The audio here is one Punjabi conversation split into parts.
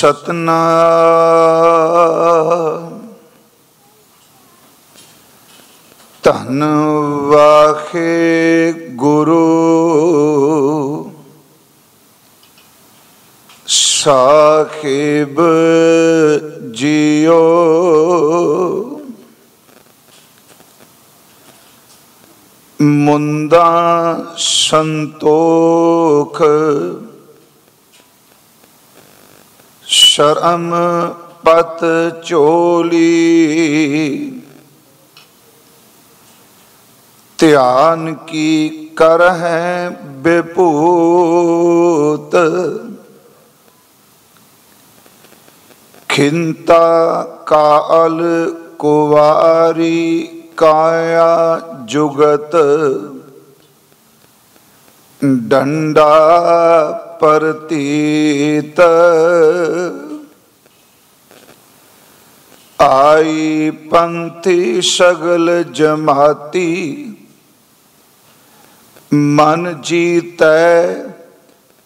ਸਤਨਾਮ। ਧੰਨ ਵਾਖੇ ਗੁਰੂ। ਸਾਹਿਬ ਜੀਓ। ਮੁੰਦਾ ਸੰਤੋ ਸ਼ਰਮ ਪਤ ਚੋਲੀ। ਧਿਆਨ ਕੀ ਕਰ ਹੈ ਬਿਪੂਤ? ਖਿੰਤਾ ਕਾਲ ਕੁਵਾਰੀ ਕਾਇਆ ਜੁਗਤ। ਡੰਡਾ ਪਰਤੀਤ। ਆਈ ਪੰਥੀ ਸਗਲ ਜਮਾਤੀ, ਮਨ ਜੀਤੈ,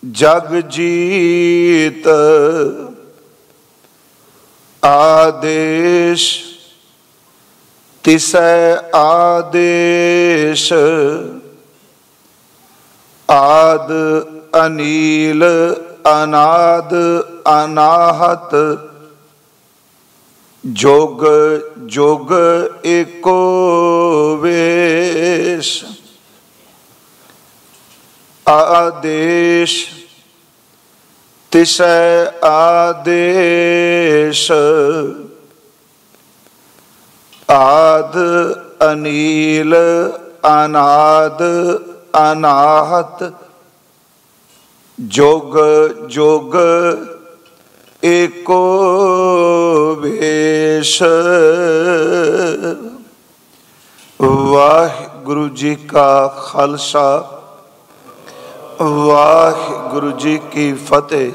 ਜਗ ਜੀਤ। ਆਦੇਸ਼, ਤਿਸੈ ਆਦੇਸ਼। ਆਦ ਅਨੀਲ, ਅਨਾਦ ਅਨਾਹਤ ਜੋਗ ਜੋਗ ਏਕੋ ਵੇਸ਼। ਆਦੇਸ਼ ਤਿਸੈ ਆਦੇਸ਼। ਆਦ ਅਨੀਲ ਅਨਾਦ ਅਨਾਹਤ। ਜੋਗ ਜੋਗ ਏਕੋ ਵੇਸ਼। ਵਾਹਿਗੁਰੂ ਜੀ ਕਾ ਖਾਲਸਾ, ਵਾਹਿਗੁਰੂ ਜੀ ਕੀ ਫਤਿਹ।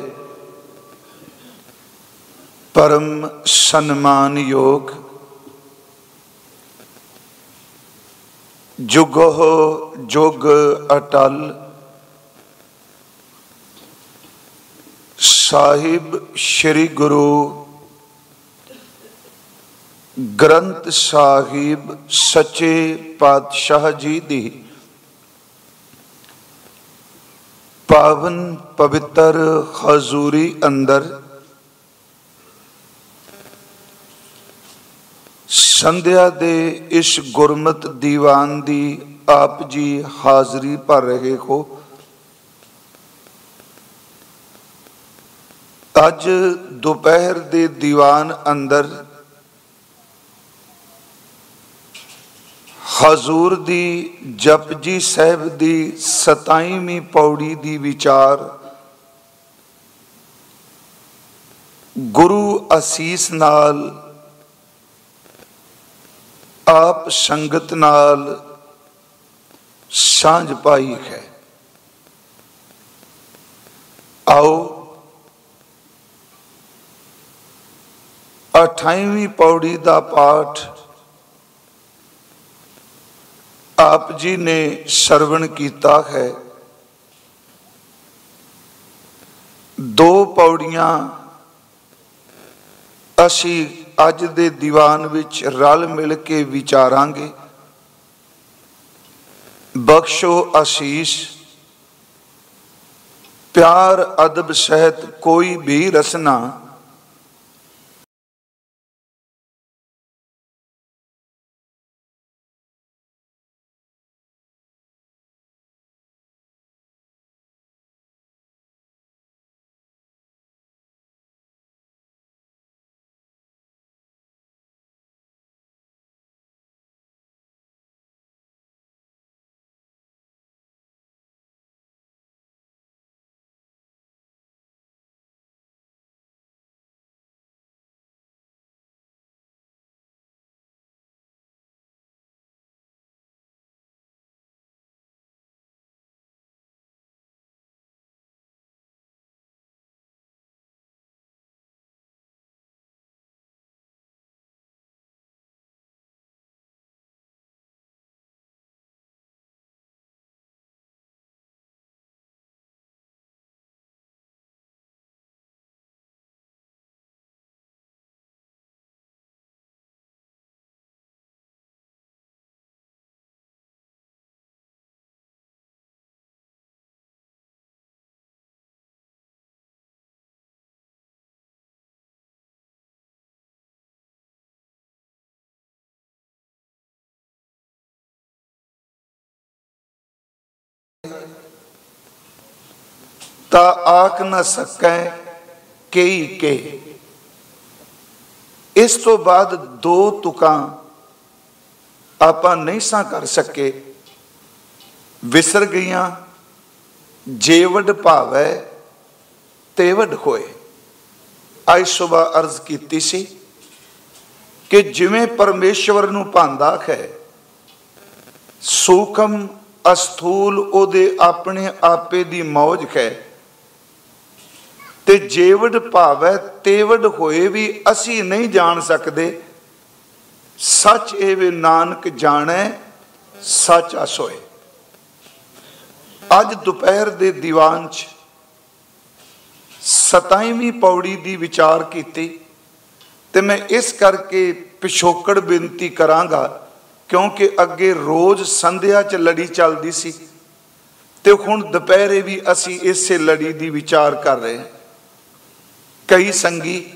ਪਰਮ ਸਨਮਾਨ ਯੋਗ। ਜੁਗੋ ਜੁਗ ਅਟਲ। ਸਾਹਿਬ ਸ੍ਰੀ ਗੁਰੂ ਗ੍ਰੰਥ ਸਾਹਿਬ ਸੱਚੇ ਪਾਤਸ਼ਾਹ ਜੀ ਦੀ ਪਾਵਨ ਪਵਿੱਤਰ ਹਜ਼ੂਰੀ ਅੰਦਰ ਸੰਧਿਆ ਦੇ ਇਸ ਗੁਰਮਤ ਦੀਵਾਨ ਦੀ ਆਪ ਜੀ ਹਾਜ਼ਰੀ ਭਰ ਰਹੇ ਹੋ। ਅੱਜ ਦੁਪਹਿਰ ਦੇ ਦੀਵਾਨ ਅੰਦਰ ਹਜ਼ੂਰ ਦੀ ਜਪਜੀ ਸਾਹਿਬ ਦੀ 27ਵੀਂ ਪੌੜੀ ਦੀ ਵਿਚਾਰ ਗੁਰੂ ਅਸੀਸ ਨਾਲ, ਆਪ ਸੰਗਤ ਨਾਲ ਸਾਂਝ ਪਾਈ ਹੈ। ਆਓ 28ਵੀਂ ਪੌੜੀ ਦਾ ਪਾਠ। ਆਪ ਜੀ ਨੇ ਸਰਵਣ ਕੀਤਾ ਹੈ। ਦੋ ਪੌੜੀਆਂ ਅਸੀਂ ਅੱਜ ਦੇ ਦੀਵਾਨ ਵਿੱਚ ਰਲ ਮਿਲ ਕੇ ਵਿਚਾਰਾਂਗੇ। ਬਖਸ਼ੋ ਅਸੀਸ। ਪਿਆਰ ਅਦਬ ਸਹਿਤ ਕੋਈ ਵੀ ਰਸਨਾ ਤਾਂ ਆਖ ਨਾ ਸਕੈ ਕਈ ਕੇ। ਇਸ ਤੋਂ ਬਾਅਦ ਦੋ ਤੁਕਾਂ ਆਪਾਂ ਨਹੀਂ ਸਾਂ ਕਰ ਸਕੇ। ਵਿਸਰ ਗਈਆਂ, ਜੇਵਡ ਭਾਵੈ, ਤੇਵਡ ਹੋਏ। ਆਈ ਸੁਬਾ ਅਰਜ਼ ਕੀਤੀ ਸੀ ਕਿ ਜਿਵੇਂ ਪਰਮੇਸ਼ਵਰ ਨੂੰ ਭਾਂਦਾ ਹੈ ਸੂਖਮ ਅਸਥੂਲ ਉਹਦੇ ਆਪਣੇ ਆਪੇ ਦੀ ਮੌਜ ਹੈ। ਤੇ ਜੇਵਡ ਭਾਵੈ, ਤੇਵੜ ਹੋਏ ਵੀ ਅਸੀਂ ਨਹੀਂ ਜਾਣ ਸਕਦੇ। ਸੱਚ ਇਹ ਵੀ ਨਾਨਕ ਜਾਣੈ, ਸੱਚ ਅਸੋਏ। ਅੱਜ ਦੁਪਹਿਰ ਦੇ ਦੀਵਾਨ 'ਚ 27ਵੀਂ ਪੌੜੀ ਦੀ ਵਿਚਾਰ ਕੀਤੀ ਤੇ ਮੈਂ ਇਸ ਕਰਕੇ ਪਿਛੋਕੜ ਬੇਨਤੀ ਕਰਾਂਗਾ ਕਿਉਂਕਿ ਅੱਗੇ ਰੋਜ਼ ਸੰਧਿਆ 'ਚ ਲੜੀ ਚੱਲਦੀ ਸੀ ਤੇ ਹੁਣ ਦੁਪਹਿਰੇ ਵੀ ਅਸੀਂ ਇਸੇ ਲੜੀ ਦੀ ਵਿਚਾਰ ਕਰ ਰਹੇ ਹਾਂ। ਕਈ ਸੰਗੀ,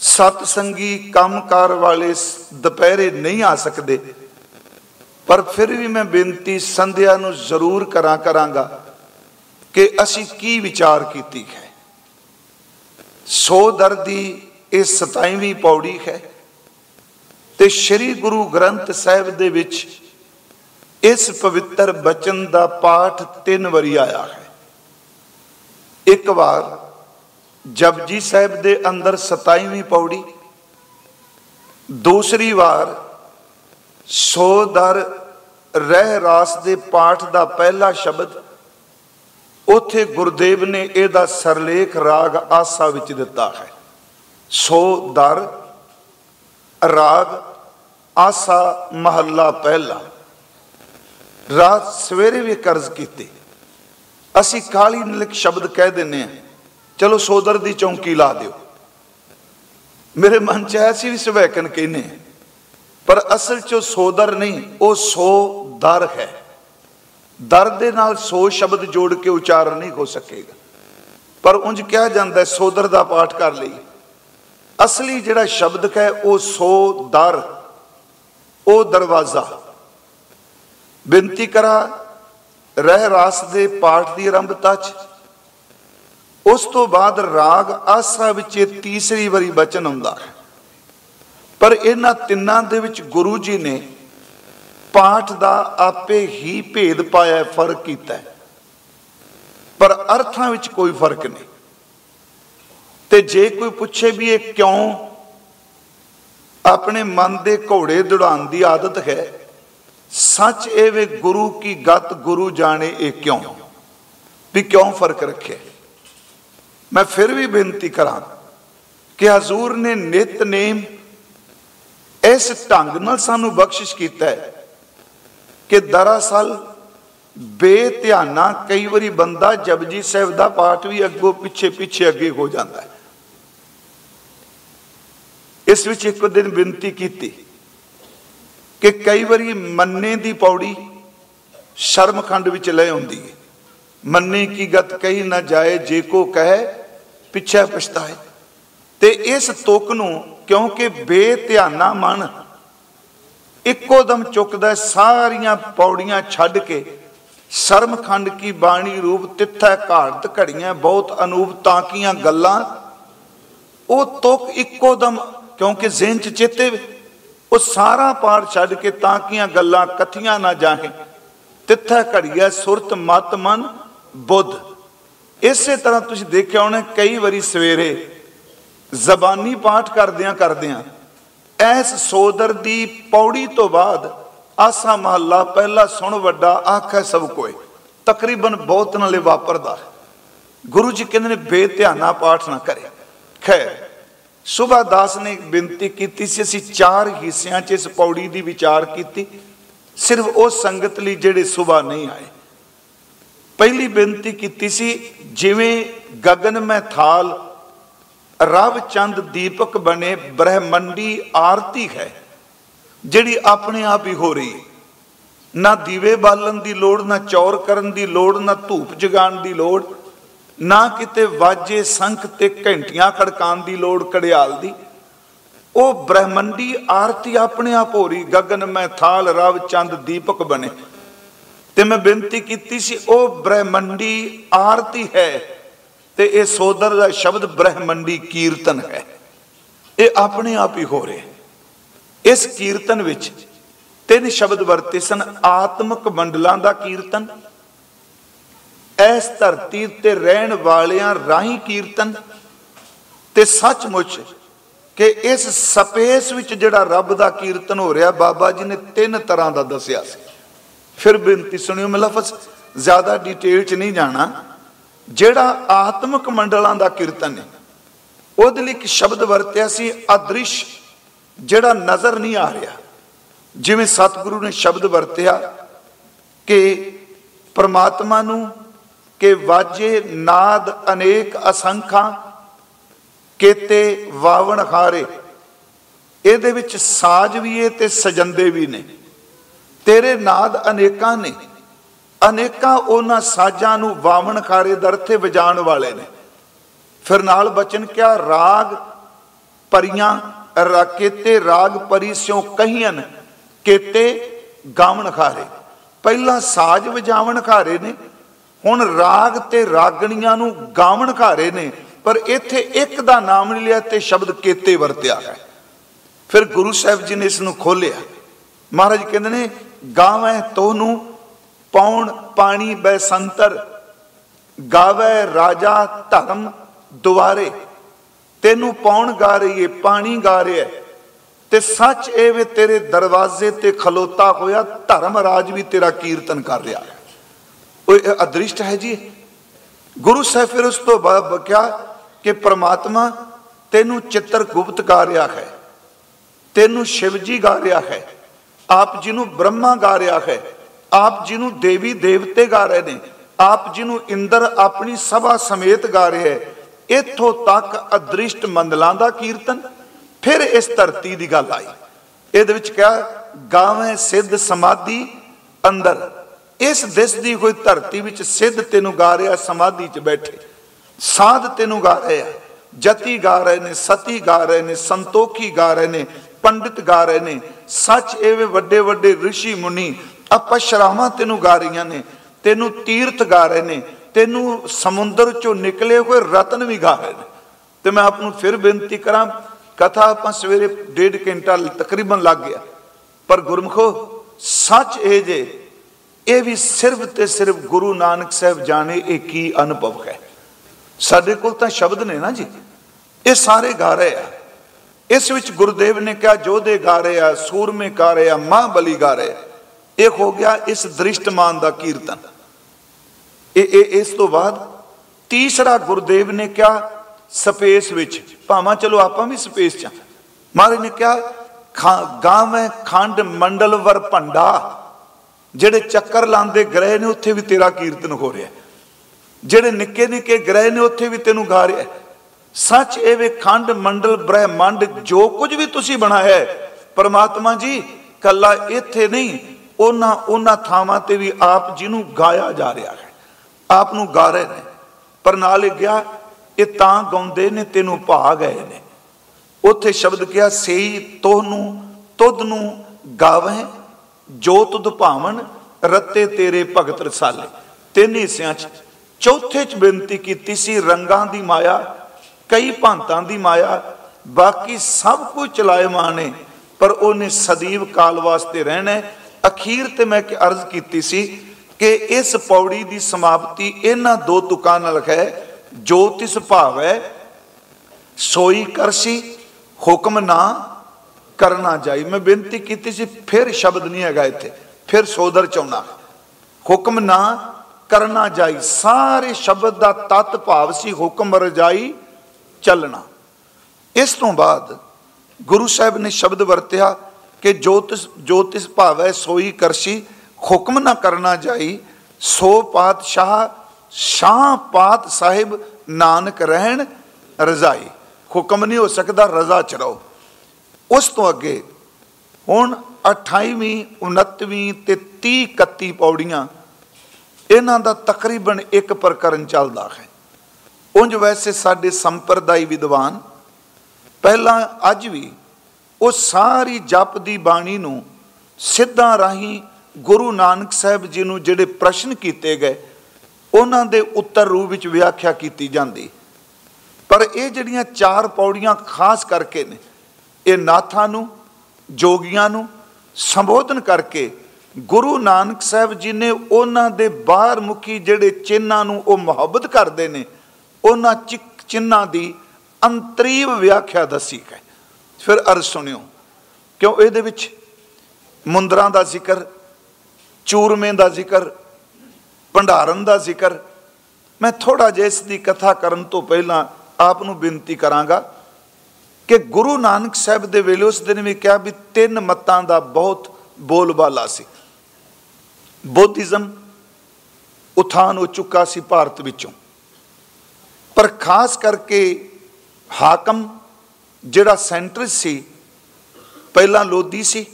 ਸਤ ਸੰਗੀ ਕੰਮਕਾਰ ਵਾਲੇ ਦੁਪਹਿਰੇ ਨਹੀਂ ਆ ਸਕਦੇ, ਪਰ ਫਿਰ ਵੀ ਮੈਂ ਬੇਨਤੀ ਸੰਧਿਆ ਨੂੰ ਜ਼ਰੂਰ ਕਰਾਂ ਕਰਾਂਗਾ ਕਿ ਅਸੀਂ ਕੀ ਵਿਚਾਰ ਕੀਤੀ ਹੈ। ਸੋ ਦਰਦੀ ਇਹ 27ਵੀਂ ਪੌੜੀ ਹੈ। ਤੇ ਸ੍ਰੀ ਗੁਰੂ ਗ੍ਰੰਥ ਸਾਹਿਬ ਦੇ ਵਿੱਚ ਇਸ ਪਵਿੱਤਰ ਬਚਨ ਦਾ ਪਾਠ ਤਿੰਨ ਵਾਰੀ ਆਇਆ ਹੈ। ਇੱਕ ਵਾਰ ਜਪਜੀ ਸਾਹਿਬ ਦੇ ਅੰਦਰ 27ਵੀਂ ਪੌੜੀ, ਦੂਸਰੀ ਵਾਰ ਸੋ ਦਰ ਰਹਿ ਰਾਸ ਦੇ ਪਾਠ ਦਾ ਪਹਿਲਾ ਸ਼ਬਦ, ਉਥੇ ਗੁਰਦੇਵ ਨੇ ਇਹਦਾ ਸਰਲੇਖ ਰਾਗ ਆਸਾ ਵਿੱਚ ਦਿੱਤਾ ਹੈ। ਸੋ ਦਰ ਰਾਗ ਆਸਾ ਮਹੱਲਾ ਪਹਿਲਾ। ਰਾਤ ਸਵੇਰੇ ਵੀ ਕਰਜ਼ ਕੀਤੀ। ਅਸੀਂ ਕਾਲੀ ਨਿਲਕ ਸ਼ਬਦ ਕਹਿ ਦਿੰਨੇ ਆ, ਚਲੋ ਸੋਦਰ ਦੀ ਚੌਂਕੀ ਲਾ ਦਿਓ। ਮੇਰੇ ਮਨ ਚ ਐਸੀ ਵੀ ਸਵੈਕਨ ਕਹਿੰਨੇ ਪਰ ਅਸਲ ਚ ਸੋਦਰ ਨਹੀਂ, ਉਹ ਸੋ ਦਰ ਹੈ। ਦਰ ਦੇ ਨਾਲ ਸੋ ਸ਼ਬਦ ਜੋੜ ਕੇ ਉਚਾਰਨ ਨਹੀਂ ਹੋ ਸਕੇਗਾ। ਪਰ ਉਂਝ ਕਿਹਾ ਜਾਂਦਾ ਸੋਦਰ ਦਾ ਪਾਠ ਕਰ ਲਈ। ਅਸਲੀ ਜਿਹੜਾ ਸ਼ਬਦ ਹੈ, ਉਹ ਸੋ ਦਰ, ਉਹ ਦਰਵਾਜ਼ਾ। ਬੇਨਤੀ ਕਰਾਂ, ਰਹਿ ਰਾਸ ਦੇ ਪਾਠ ਦੀ ਆਰੰਭਤਾ ਚ। ਉਸ ਤੋਂ ਬਾਅਦ ਰਾਗ ਆਸਰਾ ਵਿੱਚ ਤੀਸਰੀ ਵਾਰੀ ਬਚਨ ਆਉਂਦਾ ਹੈ। ਪਰ ਇਹਨਾਂ ਤਿੰਨਾਂ ਦੇ ਵਿੱਚ ਗੁਰੂ ਜੀ ਨੇ ਪਾਠ ਦਾ ਆਪੇ ਹੀ ਭੇਦ ਪਾਇਆ, ਫ਼ਰਕ ਕੀਤਾ ਪਰ ਅਰਥਾਂ ਵਿੱਚ ਕੋਈ ਫ਼ਰਕ ਨਹੀਂ। ਤੇ ਜੇ ਕੋਈ ਪੁੱਛੇ ਵੀ ਇਹ ਕਿਉਂ ਆਪਣੇ ਮਨ ਦੇ ਘੋੜੇ ਦੌੜਾਉਣ ਦੀ ਆਦਤ ਹੈ, ਸੱਚ ਇਹ ਵੇ ਗੁਰੂ ਕੀ ਗਤ ਗੁਰੂ ਜਾਣੇ ਇਹ ਕਿਉਂ? ਵੀ ਕਿਉਂ ਫ਼ਰਕ ਰੱਖਿਆ? ਮੈਂ ਫਿਰ ਵੀ ਬੇਨਤੀ ਕਰਾਂ ਕਿ ਹਜ਼ੂਰ ਨੇ ਨਿਤਨੇਮ ਇਸ ਢੰਗ ਨਾਲ ਸਾਨੂੰ ਬਖਸ਼ਿਸ਼ ਕੀਤਾ ਹੈ ਕਿ ਦਰਅਸਲ ਬੇਧਿਆਨਾ ਕਈ ਵਾਰੀ ਬੰਦਾ ਜਪਜੀ ਸਾਹਿਬ ਦਾ ਪਾਠ ਵੀ ਅੱਗੋਂ ਪਿੱਛੇ ਪਿੱਛੇ ਅੱਗੇ ਹੋ ਜਾਂਦਾ ਹੈ। ਇਸ ਵਿੱਚ ਇੱਕ ਦਿਨ ਬੇਨਤੀ ਕੀਤੀ ਕਿ ਕਈ ਵਾਰੀ ਮੰਨੇ ਦੀ ਪੌੜੀ ਸ਼ਰਮਖੰਡ ਵਿੱਚ ਲੈ ਆਉਂਦੀ ਹੈ। ਮੰਨੇ ਕੀ ਗਤ ਕਹੀ ਨਾ ਜਾਏ, ਜੇ ਕੋ ਕਹੇ, ਪਿੱਛੇ ਪਛਤਾਏ। ਤੇ ਇਸ ਤੁਕ ਨੂੰ ਕਿਉਂਕਿ ਬੇਧਿਆਨਾ ਮਨ ਇੱਕੋ ਦਮ ਚੁੱਕਦਾ, ਸਾਰੀਆਂ ਪੌੜੀਆਂ ਛੱਡ ਕੇ ਸ਼ਰਮਖੰਡ ਕੀ ਬਾਣੀ ਰੂਪ ਤਿੱਥਾ ਘਾੜਤ ਘੜੀਆਂ, ਬਹੁਤ ਅਨੂਪ ਤਾਕੀਆਂ ਗੱਲਾਂ, ਉਹ ਤੁਕ ਇੱਕੋ ਦਮ ਕਿਉਂਕਿ ਜ਼ਿਹਨ ਚ ਚੇਤੇ ਉਹ ਸਾਰਾ ਪਾਠ ਛੱਡ ਕੇ ਤਾਂ ਤਾਕੀਆਂ ਗੱਲਾਂ ਕਥੀਆਂ ਨਾ ਜਾਹੇ। ਤਿੱਥਾ ਘੜੀਆ ਸੁਰਤ ਮਤ ਮਨ ਬੁੱਧ। ਇਸੇ ਤਰ੍ਹਾਂ ਤੁਸੀਂ ਦੇਖਿਆ ਹੋਣਾ ਕਈ ਵਾਰੀ ਸਵੇਰੇ ਜ਼ਬਾਨੀ ਪਾਠ ਕਰਦਿਆਂ ਕਰਦਿਆਂ, ਐਸ ਸੋਦਰ ਦੀ ਪੌੜੀ ਤੋਂ ਬਾਅਦ ਆਸਾ ਮਹੱਲਾ ਪਹਿਲਾ ਸੁਣ ਵੱਡਾ ਆਖੈ ਸਭ ਕੋਏ। ਤਕਰੀਬਨ ਬਹੁਤ ਨਾਲੇ ਵਾਪਰਦਾ। ਗੁਰੂ ਜੀ ਕਹਿੰਦੇ ਨੇ, ਬੇਧਿਆਨਾ ਪਾਠ ਨਾ ਕਰੇ। ਖੈਰ ਸੁਭਾ ਦਾਸ ਨੇ ਬੇਨਤੀ ਕੀਤੀ ਸੀ, ਅਸੀਂ ਚਾਰ ਹਿੱਸਿਆਂ 'ਚ ਇਸ ਪੌੜੀ ਦੀ ਵਿਚਾਰ ਕੀਤੀ। ਸਿਰਫ ਉਹ ਸੰਗਤ ਲਈ ਜਿਹੜੇ ਸੁਭਾ ਨਹੀਂ ਆਏ। ਪਹਿਲੀ ਬੇਨਤੀ ਕੀਤੀ ਸੀ, ਜਿਵੇਂ ਗਗਨ ਮੈਂ ਥਾਲ ਰਵ ਚੰਦ ਦੀਪਕ ਬਣੇ, ਬ੍ਰਹਮੰਡੀ ਆਰਤੀ ਹੈ, ਜਿਹੜੀ ਆਪਣੇ ਆਪ ਹੀ ਹੋ ਰਹੀ ਹੈ। ਨਾ ਦੀਵੇ ਬਾਲਣ ਦੀ ਲੋੜ, ਨਾ ਚੌਰ ਕਰਨ ਦੀ ਲੋੜ, ਨਾ ਧੂਪ ਜਗਾਉਣ ਦੀ ਲੋੜ ਨਾ ਕਿਤੇ ਵਾਜੇ ਸੰਖ ਤੇ ਘੰਟੀਆਂ ਖੜਕਾਉਣ ਦੀ ਲੋੜ ਕੜਿਆਲ ਦੀ। ਉਹ ਬ੍ਰਹਮੰਡੀ ਆਰਤੀ ਆਪਣੇ ਆਪ ਹੋ ਰਹੀ। ਗਗਨ ਮੈਂ ਥਾਲ, ਰਵ ਚੰਦ ਦੀਪਕ ਬਣੇ। ਤੇ ਮੈਂ ਬੇਨਤੀ ਕੀਤੀ ਸੀ, ਉਹ ਬ੍ਰਹਮੰਡੀ ਆਰਤੀ ਹੈ ਤੇ ਇਹ ਸੋਦਰ ਦਾ ਸ਼ਬਦ ਬ੍ਰਹਮੰਡੀ ਕੀਰਤਨ ਹੈ। ਇਹ ਆਪਣੇ ਆਪ ਹੀ ਹੋ ਰਿਹਾ। ਇਸ ਕੀਰਤਨ ਵਿੱਚ ਤਿੰਨ ਸ਼ਬਦ ਵਰਤੇ ਸਨ, ਆਤਮਿਕ ਮੰਡਲਾਂ ਦਾ ਕੀਰਤਨ ਇਸ ਧਰਤੀ ਤੇ ਰਹਿਣ ਵਾਲਿਆਂ ਰਾਹੀਂ ਕੀਰਤਨ ਤੇ ਸੱਚਮੁੱਚ ਕਿ ਇਸ ਸਪੇਸ ਵਿੱਚ ਜਿਹੜਾ ਰੱਬ ਦਾ ਕੀਰਤਨ ਹੋ ਰਿਹਾ, ਬਾਬਾ ਜੀ ਨੇ ਤਿੰਨ ਤਰ੍ਹਾਂ ਦਾ ਦੱਸਿਆ ਸੀ। ਫਿਰ ਬੇਨਤੀ ਸੁਣਿਓ ਮੈਂ ਲਫ਼ਜ਼, ਜ਼ਿਆਦਾ ਡਿਟੇਲ 'ਚ ਨਹੀਂ ਜਾਣਾ। ਜਿਹੜਾ ਆਤਮਿਕ ਮੰਡਲਾਂ ਦਾ ਕੀਰਤਨ ਹੈ, ਉਹਦੇ ਲਈ ਇੱਕ ਸ਼ਬਦ ਵਰਤਿਆ ਸੀ, ਅਦ੍ਰਿਸ਼, ਜਿਹੜਾ ਨਜ਼ਰ ਨਹੀਂ ਆ ਰਿਹਾ। ਜਿਵੇਂ ਸਤਿਗੁਰੂ ਨੇ ਸ਼ਬਦ ਵਰਤਿਆ ਕਿ ਪਰਮਾਤਮਾ ਨੂੰ ਕਿ ਵਾਜੇ ਨਾਦ ਅਨੇਕ ਅਸੰਖਾਂ, ਕੇਤੇ ਵਾਵਣ ਖਾਰੇ ਇਹਦੇ ਵਿੱਚ ਸਾਜ ਵੀ ਏ ਤੇ ਸਜੰਦੇ ਵੀ ਨੇ। ਤੇਰੇ ਨਾਦ ਅਨੇਕਾਂ ਨੇ। ਅਨੇਕਾਂ ਉਹਨਾਂ ਸਾਜ਼ਾਂ ਨੂੰ ਵਾਵਣ ਖਾਰੇ ਦਰਥੇ ਵਜਾਣ ਵਾਲੇ ਨੇ। ਫਿਰ ਨਾਲ ਬਚਨ ਕਿਆ? ਰਾਗ ਪਰੀਆਂ, ਰਾਕੇਤੇ ਰਾਗ ਪਰੀ ਸਿਓ ਕਹੀਆਂ ਕੇਤੇ ਗਾਵਣ ਖਾਰੇ ਪਹਿਲਾਂ ਸਾਜ ਵਜਾਵਣ ਖਾਰੇ ਨੇ ਹੁਣ ਰਾਗ ਤੇ ਰਾਗਣੀਆਂ ਨੂੰ ਗਾਵਣ ਘਾਰੇ ਨੇ, ਪਰ ਇੱਥੇ ਇੱਕ ਦਾ ਨਾਮ ਨਹੀਂ ਲਿਆ ਤੇ ਸ਼ਬਦ ਕੇਤੇ ਵਰਤਿਆ ਹੈ। ਫਿਰ ਗੁਰੂ ਸਾਹਿਬ ਜੀ ਨੇ ਇਸ ਨੂੰ ਖੋਲਿਆ ਮਹਾਰਾਜ ਕਹਿੰਦੇ ਨੇ, ਗਾਵੇਂ ਤੋਨੂੰ ਪੌਣ ਪਾਣੀ ਬੈਸੰਤਰ ਗਾਵੇ ਰਾਜਾ ਧਰਮ ਦੁਆਰੇ। ਤੈਨੂੰ ਪੌਣ ਗਾ ਰਹੀ ਏ, ਪਾਣੀ ਗਾ ਰਿਹਾ ਤੇ ਸੱਚ ਇਹ ਵੇ ਤੇਰੇ ਦਰਵਾਜ਼ੇ ਤੇ ਖਲੋਤਾ ਹੋਇਆ, ਧਰਮ ਰਾਜ ਵੀ ਤੇਰਾ ਕੀਰਤਨ ਕਰ ਰਿਹਾ ਹੈ। ਉਹ ਅਦ੍ਰਿਸ਼ਟ ਹੈ ਜੀ। ਗੁਰੂ ਸਾਹਿਬ ਫਿਰ ਉਸ ਤੋਂ ਬਾਅਦ ਕਿਹਾ ਕਿ ਪ੍ਰਮਾਤਮਾ ਤੈਨੂੰ ਚਿੱਤਰ ਗੁਪਤ ਗਾ ਰਿਹਾ ਹੈ, ਤੈਨੂੰ ਸ਼ਿਵ ਜੀ ਗਾ ਰਿਹਾ ਹੈ, ਆਪ ਜੀ ਨੂੰ ਬ੍ਰਹਮਾ ਗਾ ਰਿਹਾ ਹੈ, ਆਪ ਜੀ ਨੂੰ ਦੇਵੀ ਦੇਵਤੇ ਗਾ ਰਹੇ ਨੇ, ਆਪ ਜੀ ਨੂੰ ਇੰਦਰ ਆਪਣੀ ਸਭਾ ਸਮੇਤ ਗਾ ਰਿਹਾ ਹੈ, ਇੱਥੋਂ ਤੱਕ ਅਦ੍ਰਿਸ਼ਟ ਮੰਡਲਾਂ ਦਾ ਕੀਰਤਨ, ਫਿਰ ਇਸ ਧਰਤੀ ਦੀ ਗੱਲ ਆਈ। ਇਹਦੇ ਵਿੱਚ ਕਿਹਾ, ਗਾਵੇਂ ਸਿੱਧ ਸਮਾਧੀ ਅੰਦਰ। ਇਸ ਦਿਸ ਦੀ ਕੋਈ ਧਰਤੀ ਵਿੱਚ ਸਿੱਧ ਤੈਨੂੰ ਗਾ ਰਿਹਾ, ਸਮਾਧੀ 'ਚ ਬੈਠੇ। ਸਾਧ ਤੈਨੂੰ ਗਾ ਰਿਹਾ ਜਤੀ ਗਾ ਰਹੇ ਨੇ, ਸਤੀ ਗਾ ਰਹੇ ਨੇ, ਸੰਤੋਖੀ ਗਾ ਰਹੇ ਨੇ, ਪੰਡਿਤ ਗਾ ਰਹੇ ਨੇ। ਸੱਚ ਐਵੇਂ ਵੱਡੇ ਵੱਡੇ ઋષਿ ਮੁਨੀ ਅਪਸ਼ਰਾਵਾਂ ਤੈਨੂੰ ਗਾ ਰਹੀਆਂ ਨੇ। ਤੈਨੂੰ ਤੀਰਥ ਗਾ ਰਹੇ ਨੇ। ਤੈਨੂੰ ਸਮੁੰਦਰ ਚੋਂ ਨਿਕਲੇ ਹੋਏ ਰਤਨ ਵੀ ਗਾ ਰਹੇ ਨੇ। ਤੇ ਮੈਂ ਆਪ ਨੂੰ ਫਿਰ ਬੇਨਤੀ ਕਰਾਂ, ਕਥਾ ਆਪਾਂ ਸਵੇਰੇ ਡੇਢ ਘੰਟਾ ਤਕਰੀਬਨ ਲੱਗ ਗਿਆ। ਪਰ ਗੁਰਮਖੋ, ਸੱਚ ਇਹ ਜੇ ਇਹ ਵੀ ਸਿਰਫ ਤੇ ਸਿਰਫ ਗੁਰੂ ਨਾਨਕ ਸਾਹਿਬ ਜਾਣੇ ਇਹ ਕੀ ਅਨੁਭਵ ਹੈ? ਸਾਡੇ ਕੋਲ ਤਾਂ ਸ਼ਬਦ ਨੇ ਨਾ ਜੀ। ਇਹ ਸਾਰੇ ਗਾ ਰਹੇ ਆ। ਇਸ ਵਿੱਚ ਗੁਰਦੇਵ ਨੇ ਕਿਹਾ ਜੋਧੇ ਗਾ ਰਹੇ ਆ, ਸੂਰਮੇ ਗਾ ਰਹੇ ਆ ਮਹਾਬਲੀ ਗਾ ਰਹੇ ਆ। ਇਹ ਹੋ ਗਿਆ ਇਸ ਦ੍ਰਿਸ਼ਟਮਾਨ ਦਾ ਕੀਰਤਨ। ਇਹ ਇਹ, ਇਸ ਤੋਂ ਬਾਅਦ ਤੀਸਰਾ ਗੁਰਦੇਵ ਨੇ ਕਿਹਾ, ਸਪੇਸ ਵਿੱਚ, ਭਾਵਾਂ ਚਲੋ ਆਪਾਂ ਵੀ ਸਪੇਸ ਚ ਮਹਾਰਾਜ ਨੇ ਕਿਹਾ ਗਾਵੇਂ ਖੰਡ ਮੰਡਲ ਵਰ ਭੰਡਾ। ਜਿਹੜੇ ਚੱਕਰ ਲਾਉਂਦੇ ਗ੍ਰਹਿ ਨੇ, ਉੱਥੇ ਵੀ ਤੇਰਾ ਕੀਰਤਨ ਹੋ ਰਿਹਾ ਜਿਹੜੇ ਨਿੱਕੇ ਨਿੱਕੇ ਗ੍ਰਹਿ ਨੇ, ਉੱਥੇ ਵੀ ਤੈਨੂੰ ਗਾ ਰਿਹਾ ਸੱਚ ਇਹ ਵੇ, ਖੰਡ, ਮੰਡਲ, ਬ੍ਰਹਿਮੰਡ, ਜੋ ਕੁਝ ਵੀ ਤੁਸੀਂ ਬਣਾਇਆ ਪਰਮਾਤਮਾ ਜੀ, ਕੱਲਾ ਇੱਥੇ ਨਹੀਂ, ਉਹਨਾਂ ਉਹਨਾਂ ਥਾਵਾਂ ਤੇ ਵੀ ਆਪ ਜਿਹਨੂੰ ਗਾਇਆ ਜਾ ਰਿਹਾ ਹੈ। ਆਪ ਨੂੰ ਗਾ ਰਹੇ ਨੇ। ਪਰ ਨਾਲ ਗਿਆ, ਇਹ ਤਾਂ ਗਾਉਂਦੇ ਨੇ, ਤੈਨੂੰ ਭਾ ਗਏ ਨੇ। ਉੱਥੇ ਸ਼ਬਦ ਕਿਹਾ, ਸਈ ਤੋਹਨੂੰ ਤੁਧ ਨੂੰ ਗਾਵੇਂ ਜੋ ਤੁਧ ਭਾਵਨ ਰੱਤੇ ਤੇਰੇ ਭਗਤ ਰਸਾਲੇ। ਤਿੰਨ ਹਿੱਸਿਆਂ 'ਚ ਚੌਥੇ 'ਚ ਬੇਨਤੀ ਕੀਤੀ ਸੀ ਰੰਗਾਂ ਦੀ ਮਾਇਆ, ਕਈ ਭਾਂਤਾਂ ਦੀ ਮਾਇਆ, ਬਾਕੀ ਸਭ ਕੁਝ ਚਲਾਇਮਾਨ ਨੇ, ਪਰ ਉਹਨੇ ਸਦੀਵ ਕਾਲ ਵਾਸਤੇ ਰਹਿਣਾ ਅਖੀਰ ਤੇ ਮੈਂ ਕਿ ਅਰਜ਼ ਕੀਤੀ ਸੀ ਕਿ ਇਸ ਪੌੜੀ ਦੀ ਸਮਾਪਤੀ ਇਹਨਾਂ ਦੋ ਤੁਕਾਂ ਨਾਲ ਹੈ। ਜੋ ਤਿਸ ਭਾਵ ਹੈ ਸੋਈ ਕਰਸੀ, ਹੁਕਮ ਨਾ ਕਰਨਾ ਜਾਈ। ਮੈਂ ਬੇਨਤੀ ਕੀਤੀ ਸੀ, ਫਿਰ ਸ਼ਬਦ ਨਹੀਂ ਹੈਗਾ ਇੱਥੇ। ਫਿਰ ਸੋਦਰ ਚਾਉਣਾ ਹੁਕਮ ਨਾ ਕਰਨਾ ਜਾਈ। ਸਾਰੇ ਸ਼ਬਦ ਦਾ ਤਤ ਭਾਵ ਸੀ ਹੁਕਮ ਰਜਾਈ ਚੱਲਣਾ। ਇਸ ਤੋਂ ਬਾਅਦ ਗੁਰੂ ਸਾਹਿਬ ਨੇ ਸ਼ਬਦ ਵਰਤਿਆ ਕਿ ਜੋਤਿਸ ਜੋਤਿਸ ਭਾਵੈ ਸੋਈ ਕਰਸ਼ੀ, ਹੁਕਮ ਨਾ ਕਰਨਾ ਜਾਈ। ਸੋ ਪਾਤਸ਼ਾਹ ਸ਼ਾਹ ਪਾਤ ਸਾਹਿਬ ਨਾਨਕ ਰਹਿਣ ਰਜ਼ਾਈ। ਹੁਕਮ ਨਹੀਂ ਹੋ ਸਕਦਾ ਰਜ਼ਾ ਚਰਾਓ ਉਸ ਤੋਂ ਅੱਗੇ ਹੁਣ 28ਵੀਂ 29ਵੀਂ ਤੇ 30 31 ਪੌੜੀਆਂ, ਇਹਨਾਂ ਦਾ ਤਕਰੀਬਨ ਇੱਕ ਪ੍ਰਕਰਨ ਚੱਲਦਾ ਹੈ। ਉਂਝ ਵੈਸੇ ਸਾਡੇ ਸੰਪਰਦਾਇ ਵਿਦਵਾਨ ਪਹਿਲਾਂ ਅੱਜ ਵੀ ਉਹ ਸਾਰੀ ਜਪ ਦੀ ਬਾਣੀ ਨੂੰ ਸਿੱਧਾ ਰਾਹੀਂ ਗੁਰੂ ਨਾਨਕ ਸਾਹਿਬ ਜੀ ਨੂੰ ਜਿਹੜੇ ਪ੍ਰਸ਼ਨ ਕੀਤੇ ਗਏ, ਉਹਨਾਂ ਦੇ ਉੱਤਰ ਰੂਪ ਵਿੱਚ ਵਿਆਖਿਆ ਕੀਤੀ ਜਾਂਦੀ। ਪਰ ਇਹ ਜਿਹੜੀਆਂ ਚਾਰ ਪੌੜੀਆਂ ਖਾਸ ਕਰਕੇ ਨੇ ਇਹ ਨਾਥਾਂ ਨੂੰ, ਜੋਗੀਆਂ ਨੂੰ ਸੰਬੋਧਨ ਕਰਕੇ ਗੁਰੂ ਨਾਨਕ ਸਾਹਿਬ ਜੀ ਨੇ ਉਹਨਾਂ ਦੇ ਬਾਹਰ ਮੁਖੀ ਜਿਹੜੇ ਚਿੰਨਾਂ ਨੂੰ ਉਹ ਮੁਹੱਬਤ ਕਰਦੇ ਨੇ, ਉਹਨਾਂ ਚਿੰਨਾਂ ਦੀ ਅੰਤਰੀਵ ਵਿਆਖਿਆ ਦੱਸੀ ਹੈ ਫਿਰ ਅਰ ਸੁਣਿਓ, ਕਿਉਂ ਇਹਦੇ ਵਿੱਚ ਮੁੰਦਰਾਂ ਦਾ ਜ਼ਿਕਰ, ਚੂਰਮੇ ਦਾ ਜ਼ਿਕਰ, ਭੰਡਾਰਨ ਦਾ ਜ਼ਿਕਰ? ਮੈਂ ਥੋੜਾ ਜਿਹਾ ਇਸ ਦੀ ਕਥਾ ਕਰਨ ਤੋਂ ਪਹਿਲਾਂ ਆਪ ਨੂੰ ਬੇਨਤੀ ਕਰਾਂਗਾ। ਕਿ ਗੁਰੂ ਨਾਨਕ ਸਾਹਿਬ ਦੇ ਵੇਲੇ ਉਸ ਦਿਨ ਵੀ ਕਿਹਾ ਵੀ ਤਿੰਨ ਮਤਾਂ ਦਾ ਬਹੁਤ ਬੋਲਬਾਲਾ ਸੀ। ਬੁੱਧਿਜ਼ਮ ਉਥਾਨ ਹੋ ਚੁੱਕਾ ਸੀ ਭਾਰਤ ਵਿੱਚੋਂ। ਪਰ ਖਾਸ ਕਰਕੇ ਹਾਕਮ ਜਿਹੜਾ ਸੈਂਟਰ ਸੀ, ਪਹਿਲਾਂ ਲੋਧੀ ਸੀ,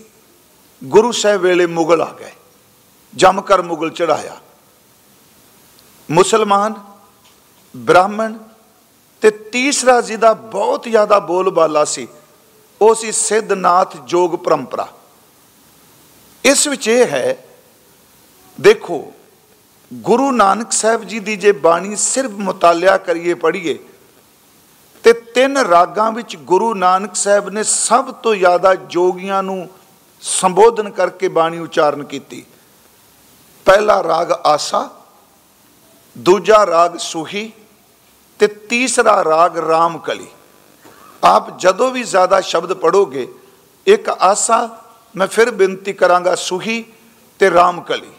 ਗੁਰੂ ਸਾਹਿਬ ਵੇਲੇ ਮੁਗਲ ਆ ਗਏ। ਜਮਕਰ ਮੁਗਲ ਚੜਾਇਆ ਮੁਸਲਮਾਨ, ਬ੍ਰਾਹਮਣ ਤੇ ਤੀਸਰਾ ਜਿਹਦਾ ਬਹੁਤ ਜ਼ਿਆਦਾ ਬੋਲਬਾਲਾ ਸੀ, ਉਹ ਸੀ ਸਿੱਧਨਾਥ ਜੋਗ ਪਰੰਪਰਾ। ਇਸ ਵਿੱਚ ਇਹ ਹੈ, ਦੇਖੋ, ਗੁਰੂ ਨਾਨਕ ਸਾਹਿਬ ਜੀ ਦੀ ਜੇ ਬਾਣੀ ਸਿਰਫ ਮੁਤਾਲਿਆ ਕਰੀਏ, ਪੜ੍ਹੀਏ, ਤੇ ਤਿੰਨ ਰਾਗਾਂ ਵਿੱਚ ਗੁਰੂ ਨਾਨਕ ਸਾਹਿਬ ਨੇ ਸਭ ਤੋਂ ਜ਼ਿਆਦਾ ਜੋਗੀਆਂ ਨੂੰ ਸੰਬੋਧਨ ਕਰਕੇ ਬਾਣੀ ਉਚਾਰਨ ਕੀਤੀ। ਪਹਿਲਾ ਰਾਗ ਆਸਾ, ਦੂਜਾ ਰਾਗ ਸੁਹੀ ਤੇ ਤੀਸਰਾ ਰਾਗ ਰਾਮਕਲੀ ਆਪ ਜਦੋਂ ਵੀ ਜ਼ਿਆਦਾ ਸ਼ਬਦ ਪੜੋਗੇ, ਇੱਕ ਆਸਾ ਮੈਂ ਫਿਰ ਬੇਨਤੀ ਕਰਾਂਗਾ ਸੁਹੀ ਤੇ ਰਾਮਕਲੀ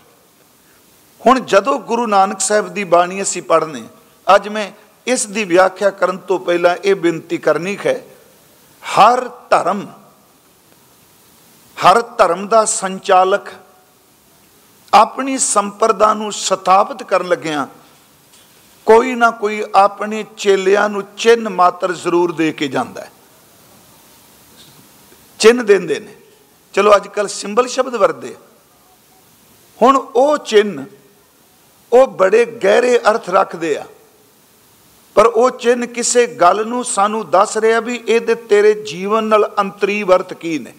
ਹੁਣ ਜਦੋਂ ਗੁਰੂ ਨਾਨਕ ਸਾਹਿਬ ਦੀ ਬਾਣੀ ਅਸੀਂ ਪੜ੍ਹਨੇ, ਅੱਜ ਮੈਂ ਇਸ ਦੀ ਵਿਆਖਿਆ ਕਰਨ ਤੋਂ ਪਹਿਲਾਂ ਇਹ ਬੇਨਤੀ ਕਰਨੀ ਹੈ, ਹਰ ਧਰਮ ਹਰ ਧਰਮ ਦਾ ਸੰਚਾਲਕ ਆਪਣੀ ਸੰਪਰਦਾ ਨੂੰ ਸਥਾਪਿਤ ਕਰਨ ਲੱਗਿਆਂ ਕੋਈ ਨਾ ਕੋਈ ਆਪਣੇ ਚੇਲਿਆਂ ਨੂੰ ਚਿੰਨ ਮਾਤਰ ਜ਼ਰੂਰ ਦੇ ਕੇ ਜਾਂਦਾ ਹੈ। ਚਿੰਨ ਦਿੰਦੇ ਨੇ। ਚਲੋ ਅੱਜ ਕੱਲ ਸਿੰਬਲ ਸ਼ਬਦ ਵਰਦੇ ਹੁਣ ਉਹ ਚਿੰਨ ਉਹ ਬੜੇ ਗਹਿਰੇ ਅਰਥ ਰੱਖਦੇ ਆ। ਪਰ ਉਹ ਚਿੰਨ ਕਿਸੇ ਗੱਲ ਨੂੰ ਸਾਨੂੰ ਦੱਸ ਰਿਹਾ ਵੀ ਇਹਦੇ ਤੇਰੇ ਜੀਵਨ ਨਾਲ ਅੰਤਰੀ ਵਰਤ ਕੀ ਨੇ।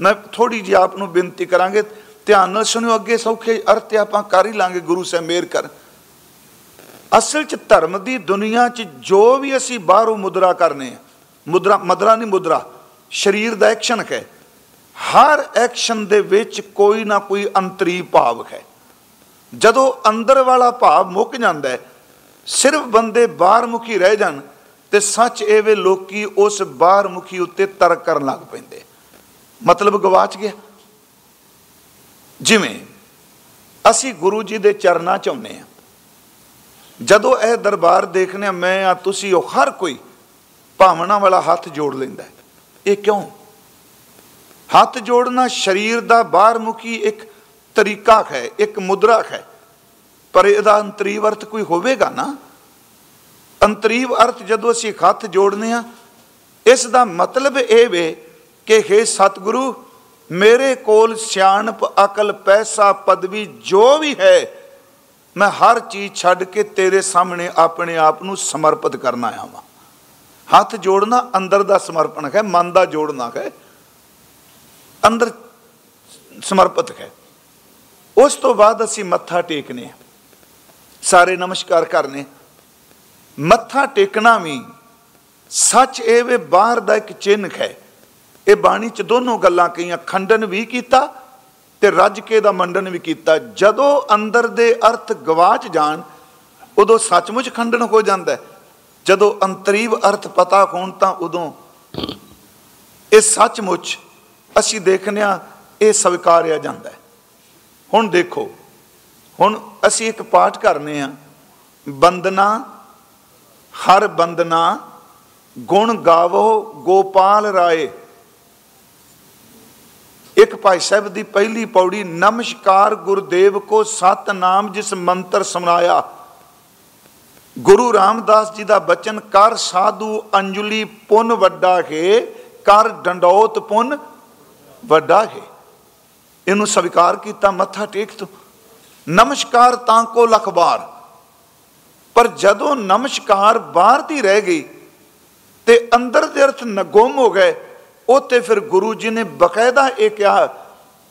ਮੈਂ ਥੋੜੀ ਜਿਹੀ ਆਪ ਨੂੰ ਬੇਨਤੀ ਕਰਾਂਗੇ, ਧਿਆਨ ਨਾਲ ਸੁਣਿਓ, ਅੱਗੇ ਸੌਖੇ ਅਰਥ ਆਪਾਂ ਕਰ ਹੀ ਲਾਂਗੇ ਗੁਰੂ ਸਾਹਿਬ ਮੇਰ ਕਰ ਅਸਲ 'ਚ ਧਰਮ ਦੀ ਦੁਨੀਆ 'ਚ ਜੋ ਵੀ ਅਸੀਂ ਬਾਹਰੋਂ ਮੁਦਰਾ ਕਰਨੇ ਆ, ਮੁਦਰਾ, ਮਦਰਾ ਨਹੀਂ ਮੁਦਰਾ, ਸਰੀਰ ਦਾ ਐਕਸ਼ਨ ਹੈ। ਹਰ ਐਕਸ਼ਨ ਦੇ ਵਿੱਚ ਕੋਈ ਨਾ ਕੋਈ ਅੰਤਰੀ ਭਾਵ ਹੈ। ਜਦੋਂ ਅੰਦਰ ਵਾਲਾ ਭਾਵ ਮੁੱਕ ਜਾਂਦਾ ਹੈ, ਸਿਰਫ ਬੰਦੇ ਬਾਹਰ ਮੁਖੀ ਰਹਿ ਜਾਣ ਤੇ ਸੱਚ ਇਹ ਵੇ ਲੋਕੀ ਉਸ ਬਾਹਰ ਮੁਖੀ ਉੱਤੇ ਤਰਕ ਕਰਨ ਲੱਗ ਪੈਂਦੇ। ਮਤਲਬ ਗਵਾਚ ਗਿਆ। ਜਿਵੇਂ ਅਸੀਂ ਗੁਰੂ ਜੀ ਦੇ ਚਰਨਾਂ ਚ ਆਉਨੇ ਆ ਜਦੋਂ ਇਹ ਦਰਬਾਰ ਦੇਖਨੇ ਮੈਂ ਆ, ਤੁਸੀਂ ਉਹ ਹਰ ਕੋਈ ਭਾਵਨਾ ਵਾਲਾ ਹੱਥ ਜੋੜ ਲੈਂਦਾ ਇਹ ਕਿਉਂ? ਹੱਥ ਜੋੜਨਾ ਸਰੀਰ ਦਾ ਬਾਹਰ ਮੁਖੀ ਇੱਕ ਤਰੀਕਾ ਹੈ, ਇੱਕ ਮੁਦਰਾ ਹੈ। ਪਰ ਇਹਦਾ ਅੰਤਰੀਵ ਅਰਥ ਕੋਈ ਹੋਵੇਗਾ ਨਾ? ਅੰਤਰੀਵ ਅਰਥ ਜਦੋਂ ਅਸੀਂ ਹੱਥ ਜੋੜਨੇ ਆ ਇਸ ਦਾ ਮਤਲਬ ਇਹ ਵੇ ਕਿ हे ਸਤਿਗੁਰੂ, ਮੇਰੇ ਕੋਲ ਸਿਆਣਪ, ਅਕਲ, ਪੈਸਾ, ਪਦਵੀ ਜੋ ਵੀ ਹੈ ਮੈਂ ਹਰ ਚੀਜ਼ ਛੱਡ ਕੇ ਤੇਰੇ ਸਾਹਮਣੇ ਆਪਣੇ ਆਪ ਨੂੰ ਸਮਰਪਿਤ ਕਰਨਾ ਆਇਆ ਹਾਂ ਹੱਥ ਜੋੜਨਾ ਅੰਦਰ ਦਾ ਸਮਰਪਣ ਹੈ, ਮਨ ਦਾ ਜੋੜਨਾ ਹੈ। ਅੰਦਰ ਸਮਰਪਿਤ ਹੈ। ਉਸ ਤੋਂ ਬਾਅਦ ਅਸੀਂ ਮੱਥਾ ਟੇਕਨੇ ਸਾਰੇ ਨਮਸਕਾਰ ਕਰਨੇ। ਮੱਥਾ ਟੇਕਣਾ ਵੀ ਸੱਚ ਇਹ ਵੇ ਬਾਹਰ ਦਾ ਇੱਕ ਚਿੰਨ ਹੈ। ਇਹ ਬਾਣੀ ਚ ਦੋਨੋਂ ਗੱਲਾਂ ਕਹੀਆਂ, ਖੰਡਨ ਵੀ ਕੀਤਾ ਤੇ ਰੱਜ ਕੇ ਦਾ ਮੰਡਨ ਵੀ ਕੀਤਾ। ਜਦੋਂ ਅੰਦਰ ਦੇ ਅਰਥ ਗਵਾਚ ਜਾਣ, ਉਦੋਂ ਸੱਚਮੁੱਚ ਖੰਡਨ ਹੋ ਜਾਂਦਾ ਜਦੋਂ ਅੰਤਰੀਵ ਅਰਥ ਪਤਾ ਹੋਣ, ਤਾਂ ਉਦੋਂ ਇਹ ਸੱਚਮੁੱਚ ਅਸੀਂ ਦੇਖਨੇ ਆ ਇਹ ਸਵੀਕਾਰਿਆ ਜਾਂਦਾ ਹੁਣ ਦੇਖੋ, ਹੁਣ ਅਸੀਂ ਇੱਕ ਪਾਠ ਕਰਨੇ ਆ ਬੰਦਨਾ, ਹਰ ਬੰਦਨਾ, ਗੁਣ ਗਾਵੋ, ਗੋਪਾਲ ਰਾਏ। ਇੱਕ ਭਾਈ ਸਾਹਿਬ ਦੀ ਪਹਿਲੀ ਪੌੜੀ, ਨਮਸਕਾਰ ਗੁਰਦੇਵ ਕੋ ਸਤਨਾਮ ਜਿਸ ਮੰਤਰ ਸੁਣਾਇਆ ਗੁਰੂ ਰਾਮਦਾਸ ਜੀ ਦਾ ਬਚਨ, ਕਰ ਸਾਧੂ ਅੰਜਲੀ ਪੁੰਨ ਵੱਡਾ ਹੈ, ਕਰ ਡੰਡੋਤ ਪੁੰਨ ਵੱਡਾ ਹੈ। ਇਹਨੂੰ ਸਵੀਕਾਰ ਕੀਤਾ, ਮੱਥਾ ਟੇਕ ਤੋ। ਨਮਸਕਾਰ ਤਾਂ ਕੋ ਲਖਬਾਰ ਪਰ ਜਦੋਂ ਨਮਸਕਾਰ ਬਾਹਰ ਦੀ ਰਹਿ ਗਈ ਤੇ ਅੰਦਰ ਦੇ ਅਰਥ ਨਗੁੰਮ ਹੋ ਗਏ ਉਹ ਉਤੇ ਫਿਰ ਗੁਰੂ ਜੀ ਨੇ ਬਕਾਇਦਾ ਇਹ ਕਿਹਾ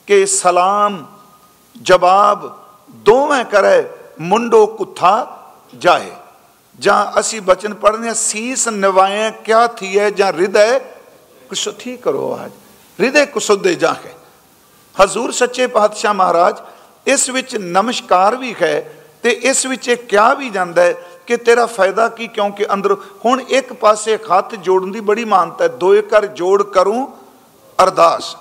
ਕਿ ਸਲਾਮ, ਜਵਾਬ ਦੋਵੇਂ ਕਰੇ, ਮੁੰਡੋ ਕੁੱਥਾ ਜਾਏ। ਜਾਂ ਅਸੀਂ ਬਚਨ ਪੜ੍ਹਨੇ ਸੀਸ ਨਿਵਾਏ ਕਿਆ ਥੀਏ ਜਾਂ ਹਿਰਦੈ ਕੁਸ਼ੁਥੀ ਕਰੋ ਆਜ। ਹਿਰਦੇ ਕੁਸ਼ਦੇ ਜਾ ਕੇ ਹਜ਼ੂਰ ਸੱਚੇ ਪਾਤਸ਼ਾਹ ਮਹਾਰਾਜ, ਇਸ ਵਿੱਚ ਨਮਸਕਾਰ ਵੀ ਹੈ ਤੇ ਇਸ ਵਿੱਚ ਇਹ ਕਿਹਾ ਵੀ ਜਾਂਦਾ ਹੈ ਕਿ ਤੇਰਾ ਫਾਇਦਾ ਕੀ? ਕਿਉਂਕਿ ਅੰਦਰ ਹੁਣ ਇੱਕ ਪਾਸੇ ਹੱਥ ਜੋੜਨ ਦੀ ਬੜੀ ਮਾਨਤਾ ਹੈ। ਦੋਏ ਕਰ ਜੋੜ ਕਰੂੰ, ਅਰਦਾਸ।